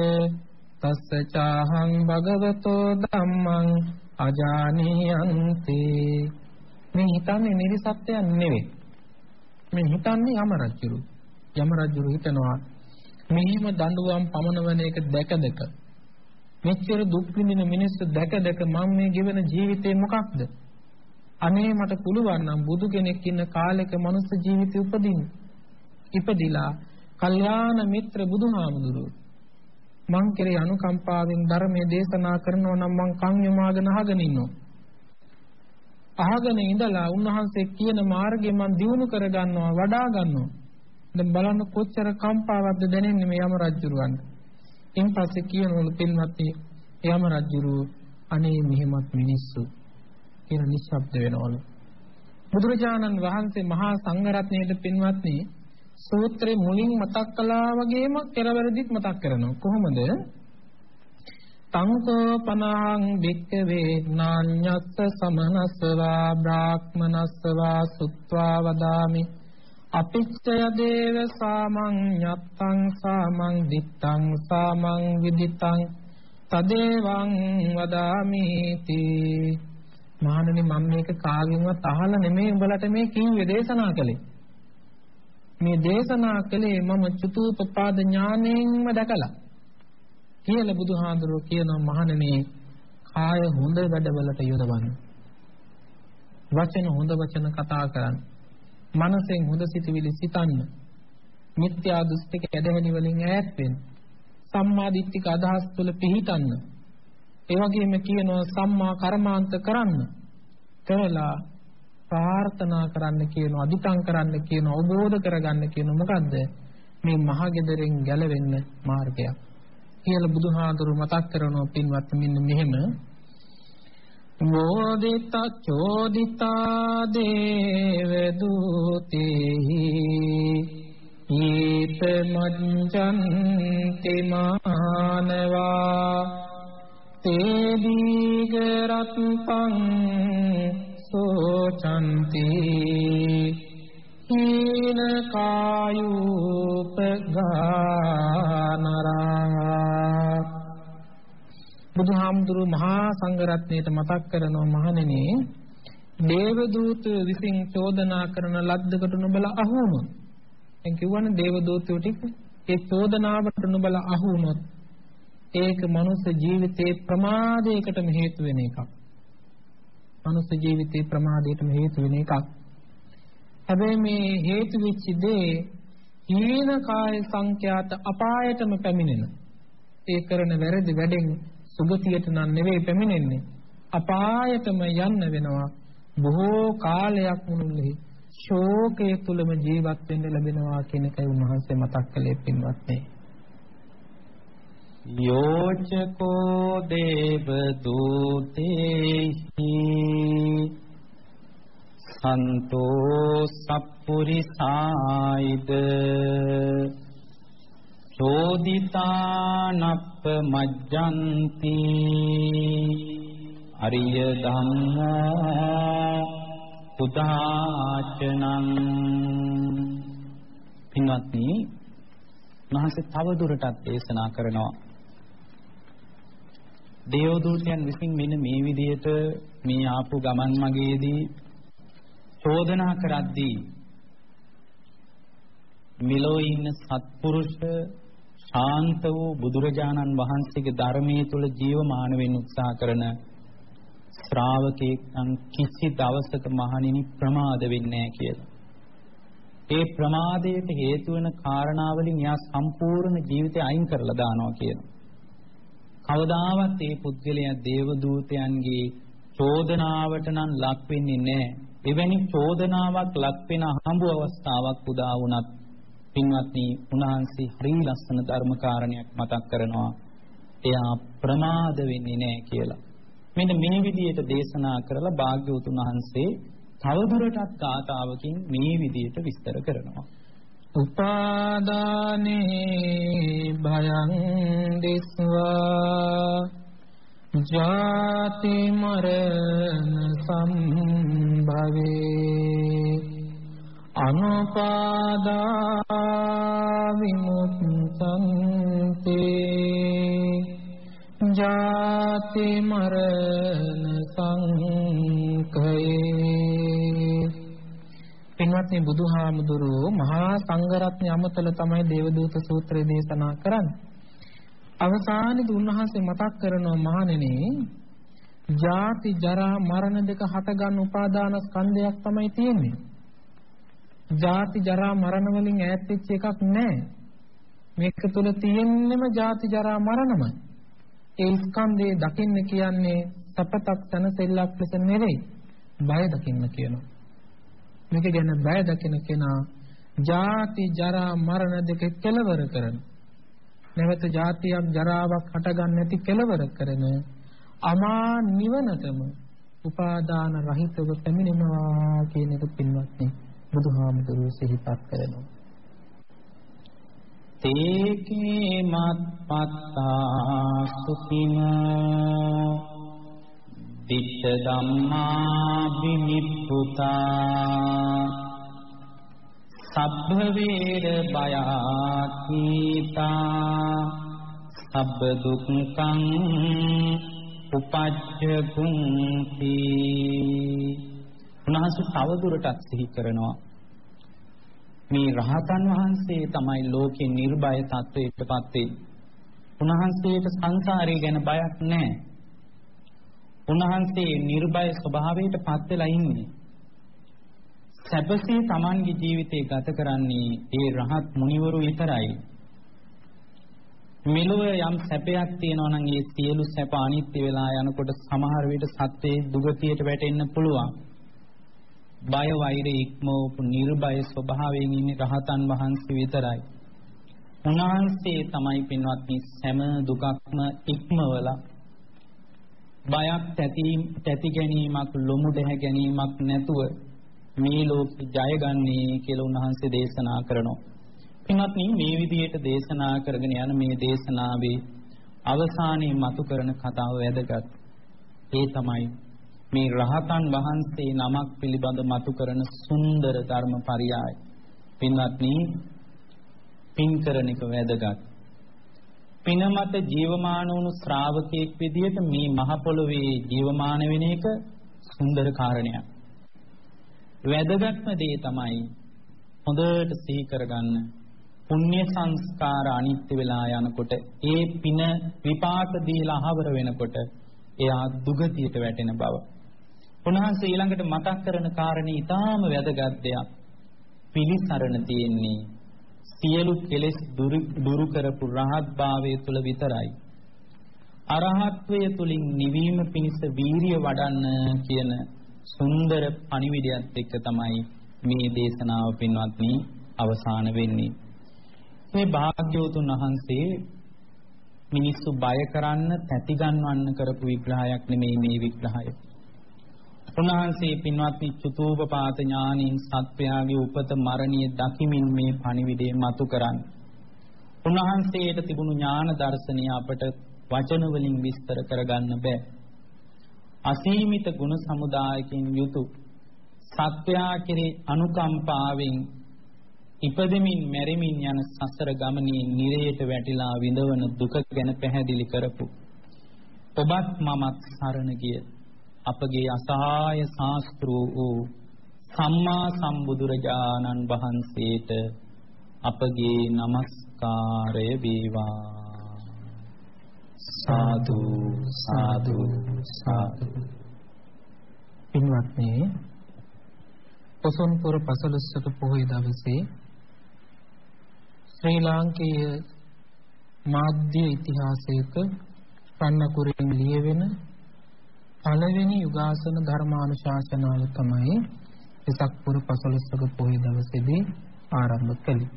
තස්ස චාහං භගවතෝ ධම්මං අජානියන්ති. මේ හිතන්නේ නිරිසත්‍යයන් නෙවෙයි. මේ හිතන්නේ යම රජුරු. යම රජුරු හිතනවා මෙහිම දඬුවම් පමනවන එක දැක දැක. මෙච්චර දුක් විඳින මිනිස්සු දැක දැක මම මේ ගෙවන ජීවිතේ මොකක්ද? අනේ මට පුළුවන් නම් බුදු කෙනෙක් ඉන්න කාලෙක මනුස්ස ජීවිතය උපදින්න. ඉපදිලා කල්යාණ මිත්‍ර බුදුහාමුදුරුවෝ. මං කෙරේ අනුකම්පාවෙන් ධර්මයේ දේශනා කරනවා නම් මං කන් යොමාගෙන අහගෙන ඉන්නවා. අහගෙන ඉඳලා උන්වහන්සේ කියන මාර්ගය මං දියුණු කර ගන්නවා වඩා ගන්නවා. දැන් බලන්න කොච්චර කම්පාවක්ද දැනෙන්නේ මේ යම රජුරවන්ට. ඉන් පස්සේ කියනවලු පින්වත්නි යම රජුරු අනේ මෙහෙමත් මිනිස්සු කියන නිශ්ශබ්ද වෙනවලු. බුදුරජාණන් වහන්සේ මහා සංඝරත්නයේ පින්වත්නි සූත්‍රේ මුලින් මතක් කළා වගේම පෙරවැරදිත් මතක් කරනවා. කොහොමද? තංකෝ පනං වික්කවේ නාඤ්ඤස්ස සමනස්සවා බ්‍රාහ්මනස්සවා සුත්වා වදාමි. අපිච්චය දේව සාමං ඤත්තං සාමං දිත්තං සාමං විදිතං තදේවං වදාමි තී මහණනි මම මේක කාගෙන්වත් අහලා නෙමෙයි උඹලට මේ කිව්වේ දේශනා කළේ. මේ දේශනා කළේ මම චතුූපපාද ඥාණයෙන්ම දැකලා. කියලා බුදුහාඳුරෝ කියන මහණෙනි කාය හොඳ වැඩවලට යොදවන්න. වචන හොඳ වචන කතා කරන්න. මනසෙන් හොඳ සිතුවිලි සිතන්න. මිත්‍යා දෘෂ්ටික ඇදහිලි වලින් ඈත් වෙන්න. සම්මා දිට්ඨික අදහස් තුළ පිහිටන්න. ඒ වගේම කියනවා සම්මා කර්මාන්ත කරන්න. කරලා ප්‍රාර්ථනා කරන්න කියනවා අධිකම් කරන්න කියනවා අවබෝධ කරගන්න කියනවා මොකද්ද? මේ මහගෙදරින් ගැලවෙන්න මාර්ගයක්. කියලා බුදුහාඳුරු මතක් කරනවා පින්වත් මෙන්න මෙහෙම. මොදිත චෝදිතා දේව දූතේහි ඊත මජ්ජන්ති මානවා තේ දීගරත්පං සෝචන්ති. හීන කායූපගානරා බුදුහාමුදුරු මහා සංඝරත්නයට මතක් කරනවා මහණෙනි දේව දූත විසින් චෝදනා කරන ලද්දකට නුඹලා අහු වුණොත් දැන් කිව්වනේ දේව දූතයෝ ටික ඒ චෝදනාවට නුඹලා අහු වුණොත් ඒක මනුස්ස ජීවිතේ ප්‍රමාදයකටම හේතු වෙන එකක්. මනුස්ස ජීවිතේ ප්‍රමාදයටම හේතු වෙන එකක්. හැබැයි මේ හේතු වෙච්ච දේ හීන කාය සංඛ්‍යාත අපායටම පැමිණෙන. ඒ කරන වැරදි වැඩෙන් සුගතියට නම් නෙවෙයි පැමිණෙන්නේ. අපායටම යන්න වෙනවා. බොහෝ කාලයක් මුළුල්ලේ ශෝකයේ තුලම ජීවත් වෙන්න ලැබෙනවා කියන එකයි උන්වහන්සේ මතක් කළේ පින්වත්නි. යෝචකෝ දේව දූතේහි සන්තෝ සප්පුරිසායිද? චෝදිතානප්ප මජ්ජන්ති අරිය ධම්මා උදාචනං පින්වත්නි මහසේ තව දුරටත් දේශනා කරනවා. දේවදූතයන් විසින් මෙන්න මේ විදිහට මේ ආපු ගමන් මගේදී චෝදනා කරද්දී මිලෝ ඉන්න සත්පුරුෂ ශාන්ත වූ බුදුරජාණන් වහන්සේගේ ධර්මයේ තුල ජීවමාන වෙන්න උත්සාහ කරන ශ්‍රාවකෙක් නම් කිසි දවසක මහණෙනි ප්‍රමාද වෙන්නේ නැහැ කියලා. ඒ ප්‍රමාදයට හේතු වෙන කාරණාවලින් යා සම්පූර්ණ ජීවිතය අයින් කරලා දානවා කියනවා. කවදාවත් මේ පුද්ගලයා දේව දූතයන්ගේ චෝදනාවට නම් ලක් වෙන්නේ නැහැ. එවැනි චෝදනාවක් ලක් වෙන හම්බු අවස්ථාවක් උදා වුණත් පින්වත්නි උන්වහන්සේ හරි ලස්සන ධර්ම කාරණයක් මතක් කරනවා. එයා ප්‍රමාද වෙන්නේ නැහැ කියලා. මෙන්න මේ විදිහට දේශනා කරලා භාග්‍යවතුන් වහන්සේ තවදුරටත් ගාථාවකින් මේ විදිහට විස්තර කරනවා. උපාදානේ භයං දිස්වා ජාති මරණ සම්භවේ අනුපාදා විමුක්තං තේ ජාති මරණ සංඛයේ පින්වත්නි බුදුහාමුදුරුවෝ මහා සංඝරත්නය අමතල තමයි දේවදූත සූත්‍රය දේශනා කරන්නේ. අවසානයේදී උන්වහන්සේ මතක් කරනවා මහණෙනි ජාති ජරා මරණ දෙක හටගන්න උපාදාන ස්කන්ධයක් තමයි තියෙන්නේ. ජාති ජරා මරණ වලින් ඈත් වෙච්ච එකක් නැහැ. මේක තුල තියෙන්නම ජාති ජරා මරණමයි. ඒ ස්කන්ධේ දකින්න කියන්නේ සපතක් තනසෙල්ලක් ලෙස නෙවෙයි. බය දකින්න කියනවා. මේක ගැන බය දකින කෙනා ජාති ජරා මරණ දෙක කෙලවර කරන. නැවත ජාතියක් ජරාවක් හටගන්නේ නැති කෙලවර කරන අමා නිවනටම උපාදාන රහිතව පැමිණෙනවා කියන එක පින්වත්නි බුදුහාමුදුරුවෝ සිහිපත් කරනවා. තේකේ මත්පත්තා සුඛිනෝ දිච්ඡ ධම්මා විනිප්පුතා සබ්බ වේර බයාකීතා සබ්බ දුක්ඛං උපජ්ජකුංති උන්වහන්සේ තවදුරටත් සිහි කරනවා මේ රහතන් වහන්සේ තමයි ලෝකේ නිර්භය තත්වයකටපත් වෙන්නේ. උන්වහන්සේට සංසාරය ගැන බයක් නැහැ. උන්වහන්සේ නිර්භය ස්වභාවයටපත් වෙලා ඉන්නේ. සැපසේ Tamanගේ ජීවිතේ ගත කරන්නේ ඒ රහත් මුනිවරු විතරයි. මෙලොව යම් සැපයක් තියෙනවා නම් ඒ සියලු සැප අනිත්‍ය වෙලා යනකොට සමහර විට සත්‍යයේ දුගතියට වැටෙන්න පුළුවන්. බය වෛරය ඉක්මවපු නිර්භය ස්වභාවයෙන් ඉන්නේ රහතන් වහන්සේ විතරයි. උන්වහන්සේ තමයි පින්වත්නි සෑම දුකක්ම ඉක්මවලා බයක් තැති තැති ගැනීමක් ලොමු දැහැ ගැනීමක් නැතුව මේ ලෝකෙ ජයගන්නේ කියලා උන්වහන්සේ දේශනා කරනවා. පින්වත්නි මේ විදිහට දේශනා කරගෙන යන මේ දේශනාවේ අවසානයේ මතු කරන කතාව වැදගත්. ඒ තමයි මේ රහතන් වහන්සේ නමක් පිළිබඳ මතු කරන සුන්දර ධර්ම පරයය. පින්වත්නි පින් කරන එක වැදගත්. පින මත ජීවමාන වුණු ශ්‍රාවකෙක් විදිහට මේ මහ පොළොවේ ජීවමාන වෙන එක සුන්දර කාරණයක්. වැදගත්ම දේ තමයි හොඳට සිහි කරගන්න පුණ්‍ය සංස්කාර අනිත්‍ය වෙලා යනකොට ඒ පින විපාක දීලා අහවර වෙනකොට එයා දුගතියට වැටෙන බව. උන්වහන්සේ ඊළඟට මතක් කරන කාරණේ ඊටාම වැදගත් දෙයක්. පිළිසරණ තියෙන්නේ සියලු කෙලෙස් දුරු කරපු රහත් භාවයේ තුල විතරයි. අරහත්වයේ තුලින් නිවීම පිණිස වීරිය වඩන්න කියන සුන්දර පණිවිඩයත් එක්ක තමයි මේ දේශනාව පින්වත්නි අවසාන වෙන්නේ. මේ භාග්‍යවතුන් වහන්සේ මිනිස්සු බය කරන්න, තැති ගන්නවන්න කරපු විග්‍රහයක් නෙමෙයි මේ විග්‍රහය. උන්වහන්සේ පින්වත්නි චුතූපපාත ඥානින් සත්වයාගේ උපත මරණීය දකිමින් මේ පණිවිඩය මතු කරන්නේ. උන්වහන්සේට තිබුණු ඥාන දර්ශනය අපට වචන වලින් විස්තර කරගන්න බෑ. අසීමිත ගුණ සමුදායකින් යුතු සත්‍යා කෙරේ අනුකම්පාවෙන් ඉපදෙමින් මැරෙමින් යන සසර ගමනේ නිරයට වැටිලා විඳවන දුක ගැන පැහැදිලි කරපු ඔබත් මමත් සරණ ගිය අපගේ අසහාය ශාස්ත්‍රූ වූ සම්මා සම්බුදුරජාණන් වහන්සේට අපගේ নমස්කාරය වේවා. සාදු සාදු සාදු පින්වත්නි පොසොන්පුර පසළොස්වක පොහොය දවසේ ශ්‍රී ලාංකේය මාධ්‍ය ඉතිහාසයක පන්නකුරෙන් ලියවෙන පළවෙනි යුගාසන ධර්මානුශාසනාව තමයි වෙසක් පුර පසළොස්වක පොහොය දවසේදී ආරම්භ කළේ.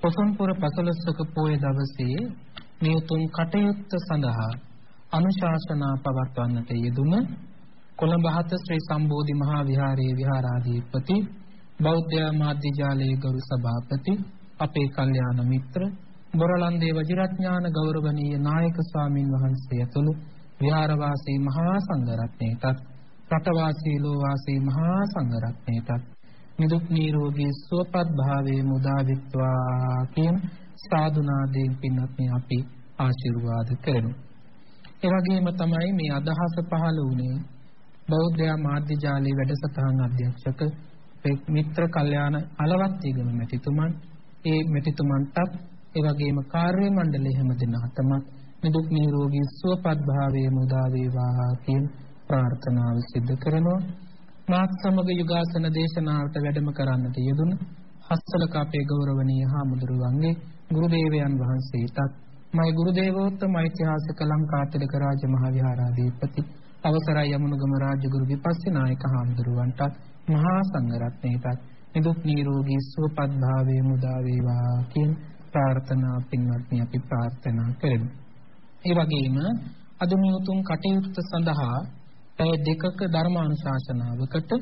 පොසොන්පුර පසළොස්වක පොහොය දවසේ මේ තුන් කටයුත්ත සඳහා අනුශාසනා පවත්වන්නට යෙදුන කොළඹ හත ශ්‍රී සම්බෝධි මහා විහාරයේ විහාරාධිපති බෞද්ධ මාධ්‍ය ජාලයේ ගරු සභාපති අපේ කල්යාණ මිත්‍ර බොරලන්දේ වජිරඥාන ගෞරවනීය නායක ස්වාමින් වහන්සේ ඇතුළු විහාරවාසී මහා සංඝරත්නයටත් රටවාසී ලෝවාසී මහා සංඝරත්නයටත් නිදුක් නිරෝගී සුවපත් භාවයේ මුදා විත්වා කියන සාදුනාදයෙන් පින්වත්නි අපි ආශිර්වාද කරමු. ඒ වගේම තමයි මේ අදහස පහළ වුණේ බෞද්ධ මාධ්‍ය ජාලයේ වැඩසටහන් අධ්‍යක්ෂක මිත්‍ර කල්යාණ අලවත්තිගම මෙතිතුමන් ඒ මෙතිතුමන්ටත් ඒ වගේම කාර්ය මණ්ඩලයේ හැම දෙනාටම නිදුක් නිරෝගී සුවපත් භාවයේ මුදා වේවා කියන ප්‍රාර්ථනාව සිදු කරනවා. මාත් සමග යුගාසන දේශනාවට වැඩම කරන්නට යෙදුණු හස්සලක අපේ ගෞරවනීය හාමුදුරුවන්ගේ ගුරු දේවයන් වහන්සේටත් මයි ගුරු දේවෝත්තම ඓතිහාසික ලංකාතිලක රාජ මහ විහාරාධිපති අවසරයි යමුණුගම රාජගුරු විපස්සී නායක හාමුදුරුවන්ට මහා සංඝරත්නයටත් නිදුක් නිරෝගී සුවපත් භාවයේ මුදා වේවා කියන ප්‍රාර්ථනා පින්වත්නි අපි ප්‍රාර්ථනා කරමු. ඒ වගේම අද මේ උතුම් කටයුත්ත සඳහා පැය දෙකක ධර්මානුශාසනාවකට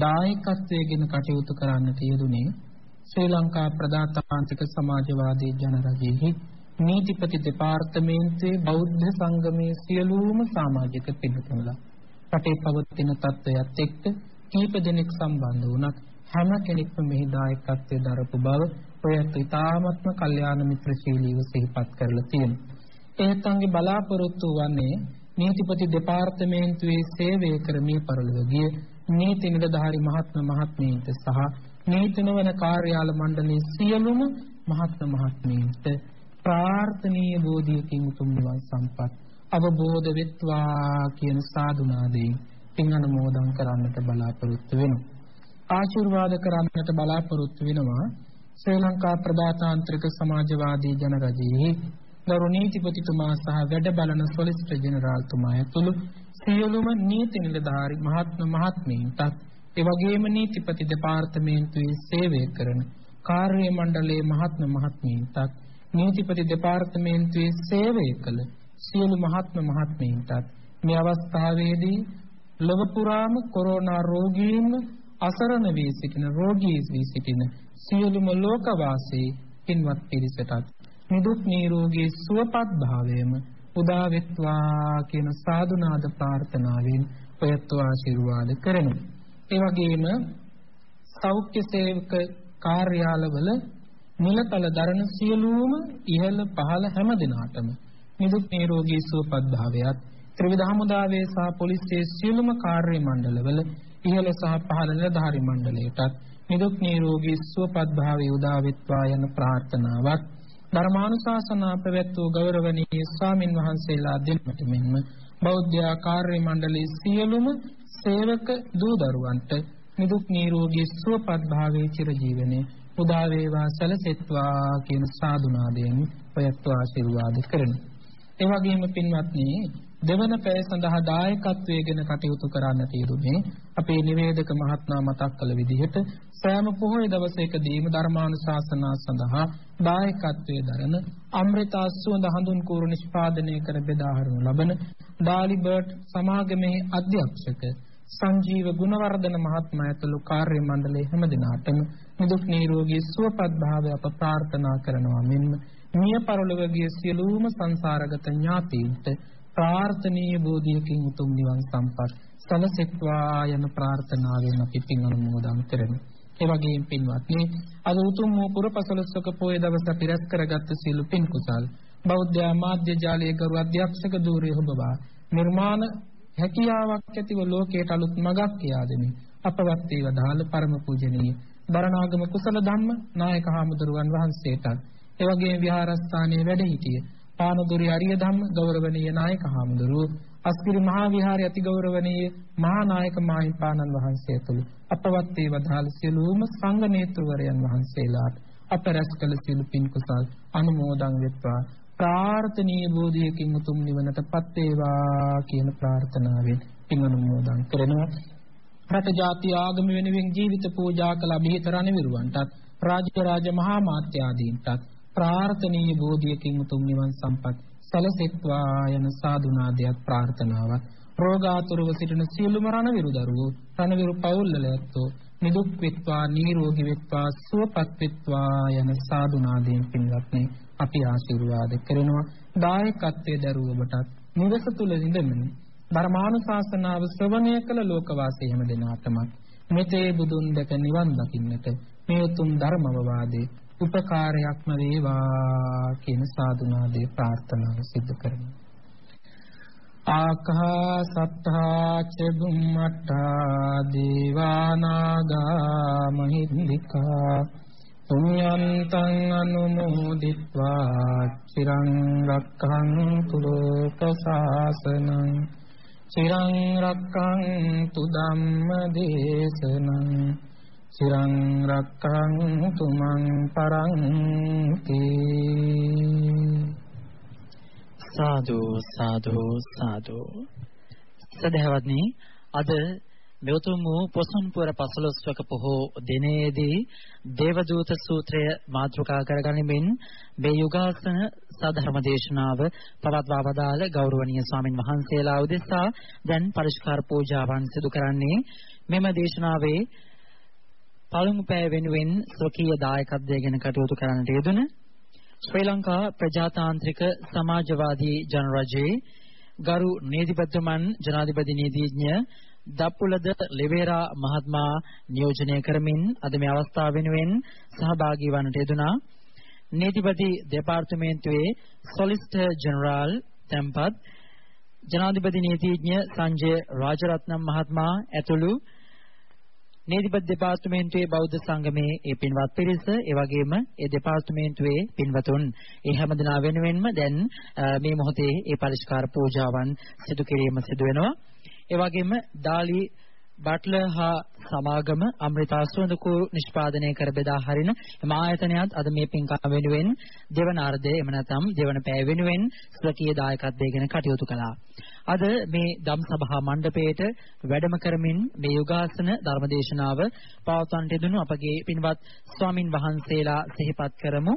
දායකත්වයෙන් කටයුතු කරන්නට යෙදුනේ ශ්‍රී ලංකා ප්‍රජාතාන්ත්‍රික සමාජවාදී ජනරජයෙහි නීතිපති දෙපාර්තමේන්තුවේ බෞද්ධ සංගමයේ සියලුම සමාජික පිළිතුරුලා රටේ පවතින තත්ත්වයට එක්ක කීප දෙනෙක් සම්බන්ධ වුණත් හැම කෙනෙක්ම මෙහි දායකත්වයේ දරපු බව ඔයත් ඉතාමත්ම කල්යාණ මිත්‍රශීලීව සිහිපත් කරලා තියෙනවා. එහෙත්න්ගේ බලාපොරොත්තු වන්නේ නීතිපති දෙපාර්තමේන්තුවේ සේවය කරමිය පරලොව ගිය නීති නිලධාරි මහත්ම මහත්මීන්ට සහ නීති නොවන කාර්යාල මණ්ඩලයේ සියලුම මහත්ම මහත්මීන්ට ප්‍රාර්ථනීය බෝධියකින් උතුම් නිවන් සම්පත් අවබෝධ වෙත්වා කියන සාදුනාදයෙන් පින් අනුමෝදන් කරන්නට බලාපොරොත්තු වෙනවා. ආශිර්වාද කරන්නට බලාපොරොත්තු වෙනවා ශ්‍රී ලංකා ප්‍රජාතාන්ත්‍රික සමාජවාදී ජනරජයේ ගරු නීතිපතිතුමා සහ වැඩ බලන සොලිසිටර් ජෙනරාල්තුමා ඇතුළු සියලුම නීති නිලධාරි මහත්ම මහත්මීන්ටත් ඒ වගේම නීතිපති දෙපාර්තමේන්තුවේ සේවය කරන කාර්ය මණ්ඩලයේ මහත්ම මහත්මීන්ටත් නීතිපති දෙපාර්තමේන්තුවේ සේවය කළ සියලු මහත්ම මහත්මීන්ටත් මේ අවස්ථාවේදී ලොව පුරාම කොරෝනා රෝගීන් අසරණ වී සිටින රෝගී වී සිටින සියලුම ලෝකවාසී පින්වත් පිරිසටත් නිදුක් නිරෝගී සුවපත් භාවයම උදා වෙත්වා කියන සාදුනාද ප්‍රාර්ථනාවෙන් ඔයත් ආශිර්වාද කරනවා. ඒ වගේම සෞඛ්‍ය සේවක කාර්යාලවල නිලතල දරන සියලුම ඉහළ පහළ හැම දිනාටම නිදුක් නිරෝගී සුවපත් භාවයත් ත්‍රිවිධ හමුදාවේ සහ පොලිසියේ සියලුම කාර්ය මණ්ඩලවල ඉහළ සහ පහළ නිලධාරි මණ්ඩලයටත් නිදුක් නිරෝගී සුවපත් භාවය උදා වෙත්වා යන ප්‍රාර්ථනාවක් ධර්මානුශාසනා පැවැත්වූ ගෞරවනීය ස්වාමින් වහන්සේලා දෙන්නට මෙන්ම බෞද්ධ කාර්ය මණ්ඩලයේ සියලුම සේවක දූ දරුවන්ට නිදුක් නිරෝගී සුවපත් භාවයේ චිරජීවනයේ උදා වේවා සැලසෙත්වා කියන සාදුනාදයෙන් ඔයත් ආශිර්වාද කරමි. ඒ වගේම පින්වත්නි දෙවන පැය සඳහා දායකත්වයෙන් කටයුතු කරන්නට යෙදුනේ අපේ නිවේදක මහත්මයා මතක් කළ විදිහට සෑම පොහොය දවසකදීම ධර්මානුශාසනා සඳහා දායකත්වයේ දරන අමෘතා සුවඳ හඳුන් කූරු නිෂ්පාදනය කර බෙදා හරිනු ලබන ඩාලිබර්ට් සමාගමේ අධ්‍යක්ෂක සංජීව ගුණවර්ධන මහත්මයා ඇතුළු කාර්ය මණ්ඩලයේ හැම දිනාටම නිදුක් නිරෝගී සුවපත් භාවය අප ප්‍රාර්ථනා කරනවා මෙන්ම මිය පරලොව ගිය සියලුම සංසාරගත ඥාතීන්ට ප්‍රාර්ථනීය බෝධියකින් උතුම් නිවන් සම්පත් සලසෙත්වා යන ප්‍රාර්ථනාවෙන් අපි පින් අනුමෝදන් කරමු. ඒ වගේම පින්වත්නි අද උතුම් වූ පුරපසළොස්වක පොය දවස අපි රැස් කරගත් සියලු පින් කුසල් බෞද්ධ මාධ්‍ය ජාලයේ ගරු අධ්‍යක්ෂක ධූරය ඔබවා නිර්මාණ හැකියාවක් ඇතිව ලෝකයට අලුත් මගක් කියා දෙමින් අපවත් වේව දාල පරම පූජනීය. බරණාගම කුසල ධම්ම නායක හාමුදුරුවන් වහන්සේට ඒ වගේම විහාරස්ථානයේ වැඩ සිටිය පානදුරි අරිය ධම්ම ගෞරවනීය නායක හාමුදුරුවෝ අස්කිරි මහා විහාරයේ අති ගෞරවනීය මහා නායක මාහිම්පාණන් වහන්සේ ඇතුළු අපවත් වේ වදාළ සියලුම සංඝ නේතෘවරයන් වහන්සේලාට අප රැස් කළ සියලු පින් කුසල් අනුමෝදන් වෙත්වා. ප්‍රාර්ථනීය බෝධියකින් උතුම් නිවනටපත් වේවා කියන ප්‍රාර්ථනාවෙන් පින් අනුමෝදන් කරනවා. රට ජාති ආගම වෙනුවෙන් ජීවිත පූජා කළ අභිහිත රණවිරුවන්ටත් රාජ්‍ය රාජ මහා මාත්‍යාදීන්ටත් ප්‍රාර්ථනීය බෝධියකින් උතුම් නිවන් සම්පත් සැලසෙත්වා යන සාදුනාදයක් ප්‍රාර්ථනාවක්. රෝගාතුරව සිටින සියලුම රණවිරු දරුවෝ රණවිරු පවුල්වල ඇත්තෝ නිදුක් වෙත්වා නිරෝගී වෙත්වා සුවපත් වෙත්වා යන සාදුනාදයෙන් පින්වත්නි. අපි ආශිර්වාද කරනවා දායකත්වයේ දරුව ඔබටත් නිවස තුල ඉඳමින් ධර්මානුශාසනාව ශ්‍රවණය කළ ලෝකවාසී හැම දෙනාටම මෙතේ බුදුන් දැක නිවන් දකින්නට මේ උතුම් ධර්මවවාදේ උපකාරයක්ම වේවා කියන සාදුනාදේ ප්‍රාර්ථනාව සිදු කරමි. ආකාසත්තා ච බුම්මත්තා දීවානාගා මහින්దికා පුඤ්ඤන්තං අනුමෝදිත්වා චිරං රක්ඛන්තු ලෝක සාසනං චිරං රක්ඛන්තු ධම්ම දේශනං චිරං රක්ඛන්තු මං පරන්ති සාදු සාදු සාදු සදහවත්නි අද මෙවතුම් වූ පොසොන්පුර පසළොස්වක පොහෝ දිනේදී දේවදූත සූත්‍රය මාතෘකා කරගනිමින් මේ යුගාසන සාධර්ම දේශනාව පවත්වා වදාළ ගෞරවනීය ස්වාමින් වහන්සේලා උදෙසා දැන් පරිස්කාර පූජාවන් සිදු කරන්නේ මෙම දේශනාවේ පළමු පෑ වෙනුවෙන් ස්වකීය දායකත්වයෙන් කටයුතු කරන්නට යෙදුන ශ්‍රී ලංකා ප්‍රජාතාන්ත්‍රික සමාජවාදී ජනරජයේ ගරු නීතිපතිතුමන් ජනාධිපති නීතිඥ දප්පුලද ලෙවේරා මහත්මයා නියෝජනය කරමින් අද මේ අවස්ථාව වෙනුවෙන් සහභාගී වන්නට යෙදුනා නීතිපති දෙපාර්තමේන්තුවේ සොලිසිටර් ජෙනරාල් තැන්පත් ජනාධිපති නීතිඥ සංජය රාජරත්නම් මහත්මයා ඇතුළු නීතිපති දෙපාර්තමේන්තුවේ බෞද්ධ සංගමේ ඒ පින්වත් පිරිස ඒ වගේම ඒ දෙපාර්තමේන්තුවේ පින්වතුන්. ඒ හැමදෙනා වෙනුවෙන්ම දැන් මේ මොහොතේ ඒ පරිස්කාර පූජාවන් සිදු කිරීම සිදු වෙනවා. ඒ වගේම දාලි බට්ලර් හා සමාගම අමෘතාස්වන්දකු නිෂ්පාදනය කර බෙදා හරින එම ආයතනයත් අද මේ පින්කම වෙනුවෙන් දෙවන අර්ධය එම නැත්නම් දෙවන පැය වෙනුවෙන් ස්වකීය දායකත්වයෙන් කටයුතු කළා. අද මේ ධම් සභා මණ්ඩපයේට වැඩම කරමින් මේ යෝගාසන ධර්මදේශනාව පවත්වන්නට යෙදුණු අපගේ පින්වත් ස්වාමින් වහන්සේලා සිහිපත් කරමු.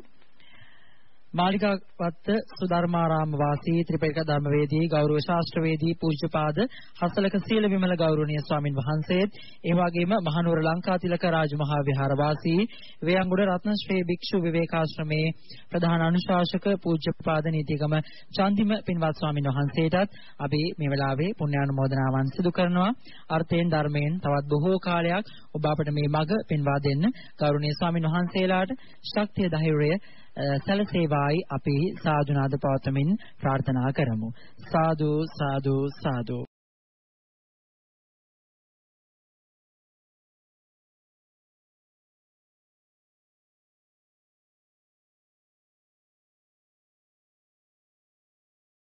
මාලිකාවත්ත සුධර්මාරාම වාසී ත්‍රිපිටක ධර්මවේදී ගෞරව ශාස්ත්‍රවේදී පූජ්‍යපාද හසලක සීල විමල ගෞරවනීය ස්වාමින් වහන්සේත් ඒ වගේම මහනුවර ලංකාතිලක රාජමහා විහාර වාසී වේයන්ගොඩ රත්නශ්‍රී භික්ෂු විවේකාශ්‍රමේ ප්‍රධාන අනුශාසක පූජ්‍යපාද නීතිගම චන්දිම පින්වත් ස්වාමින් වහන්සේටත් අපි මේ වෙලාවේ පුණ්‍යානුමෝදනාවන් සිදු කරනවා. අර්ථයෙන් ධර්මයෙන් තවත් බොහෝ කාලයක් ඔබ අපට මේ මඟ පෙන්වා දෙන්න ගෞරවනීය ස්වාමින් වහන්සේලාට ශක්තිය ධෛර්යය සැලසේවායි අපි සාදුනාද පවත්වමින් ප්‍රාර්ථනා කරමු. සාදු සාදු සාදු.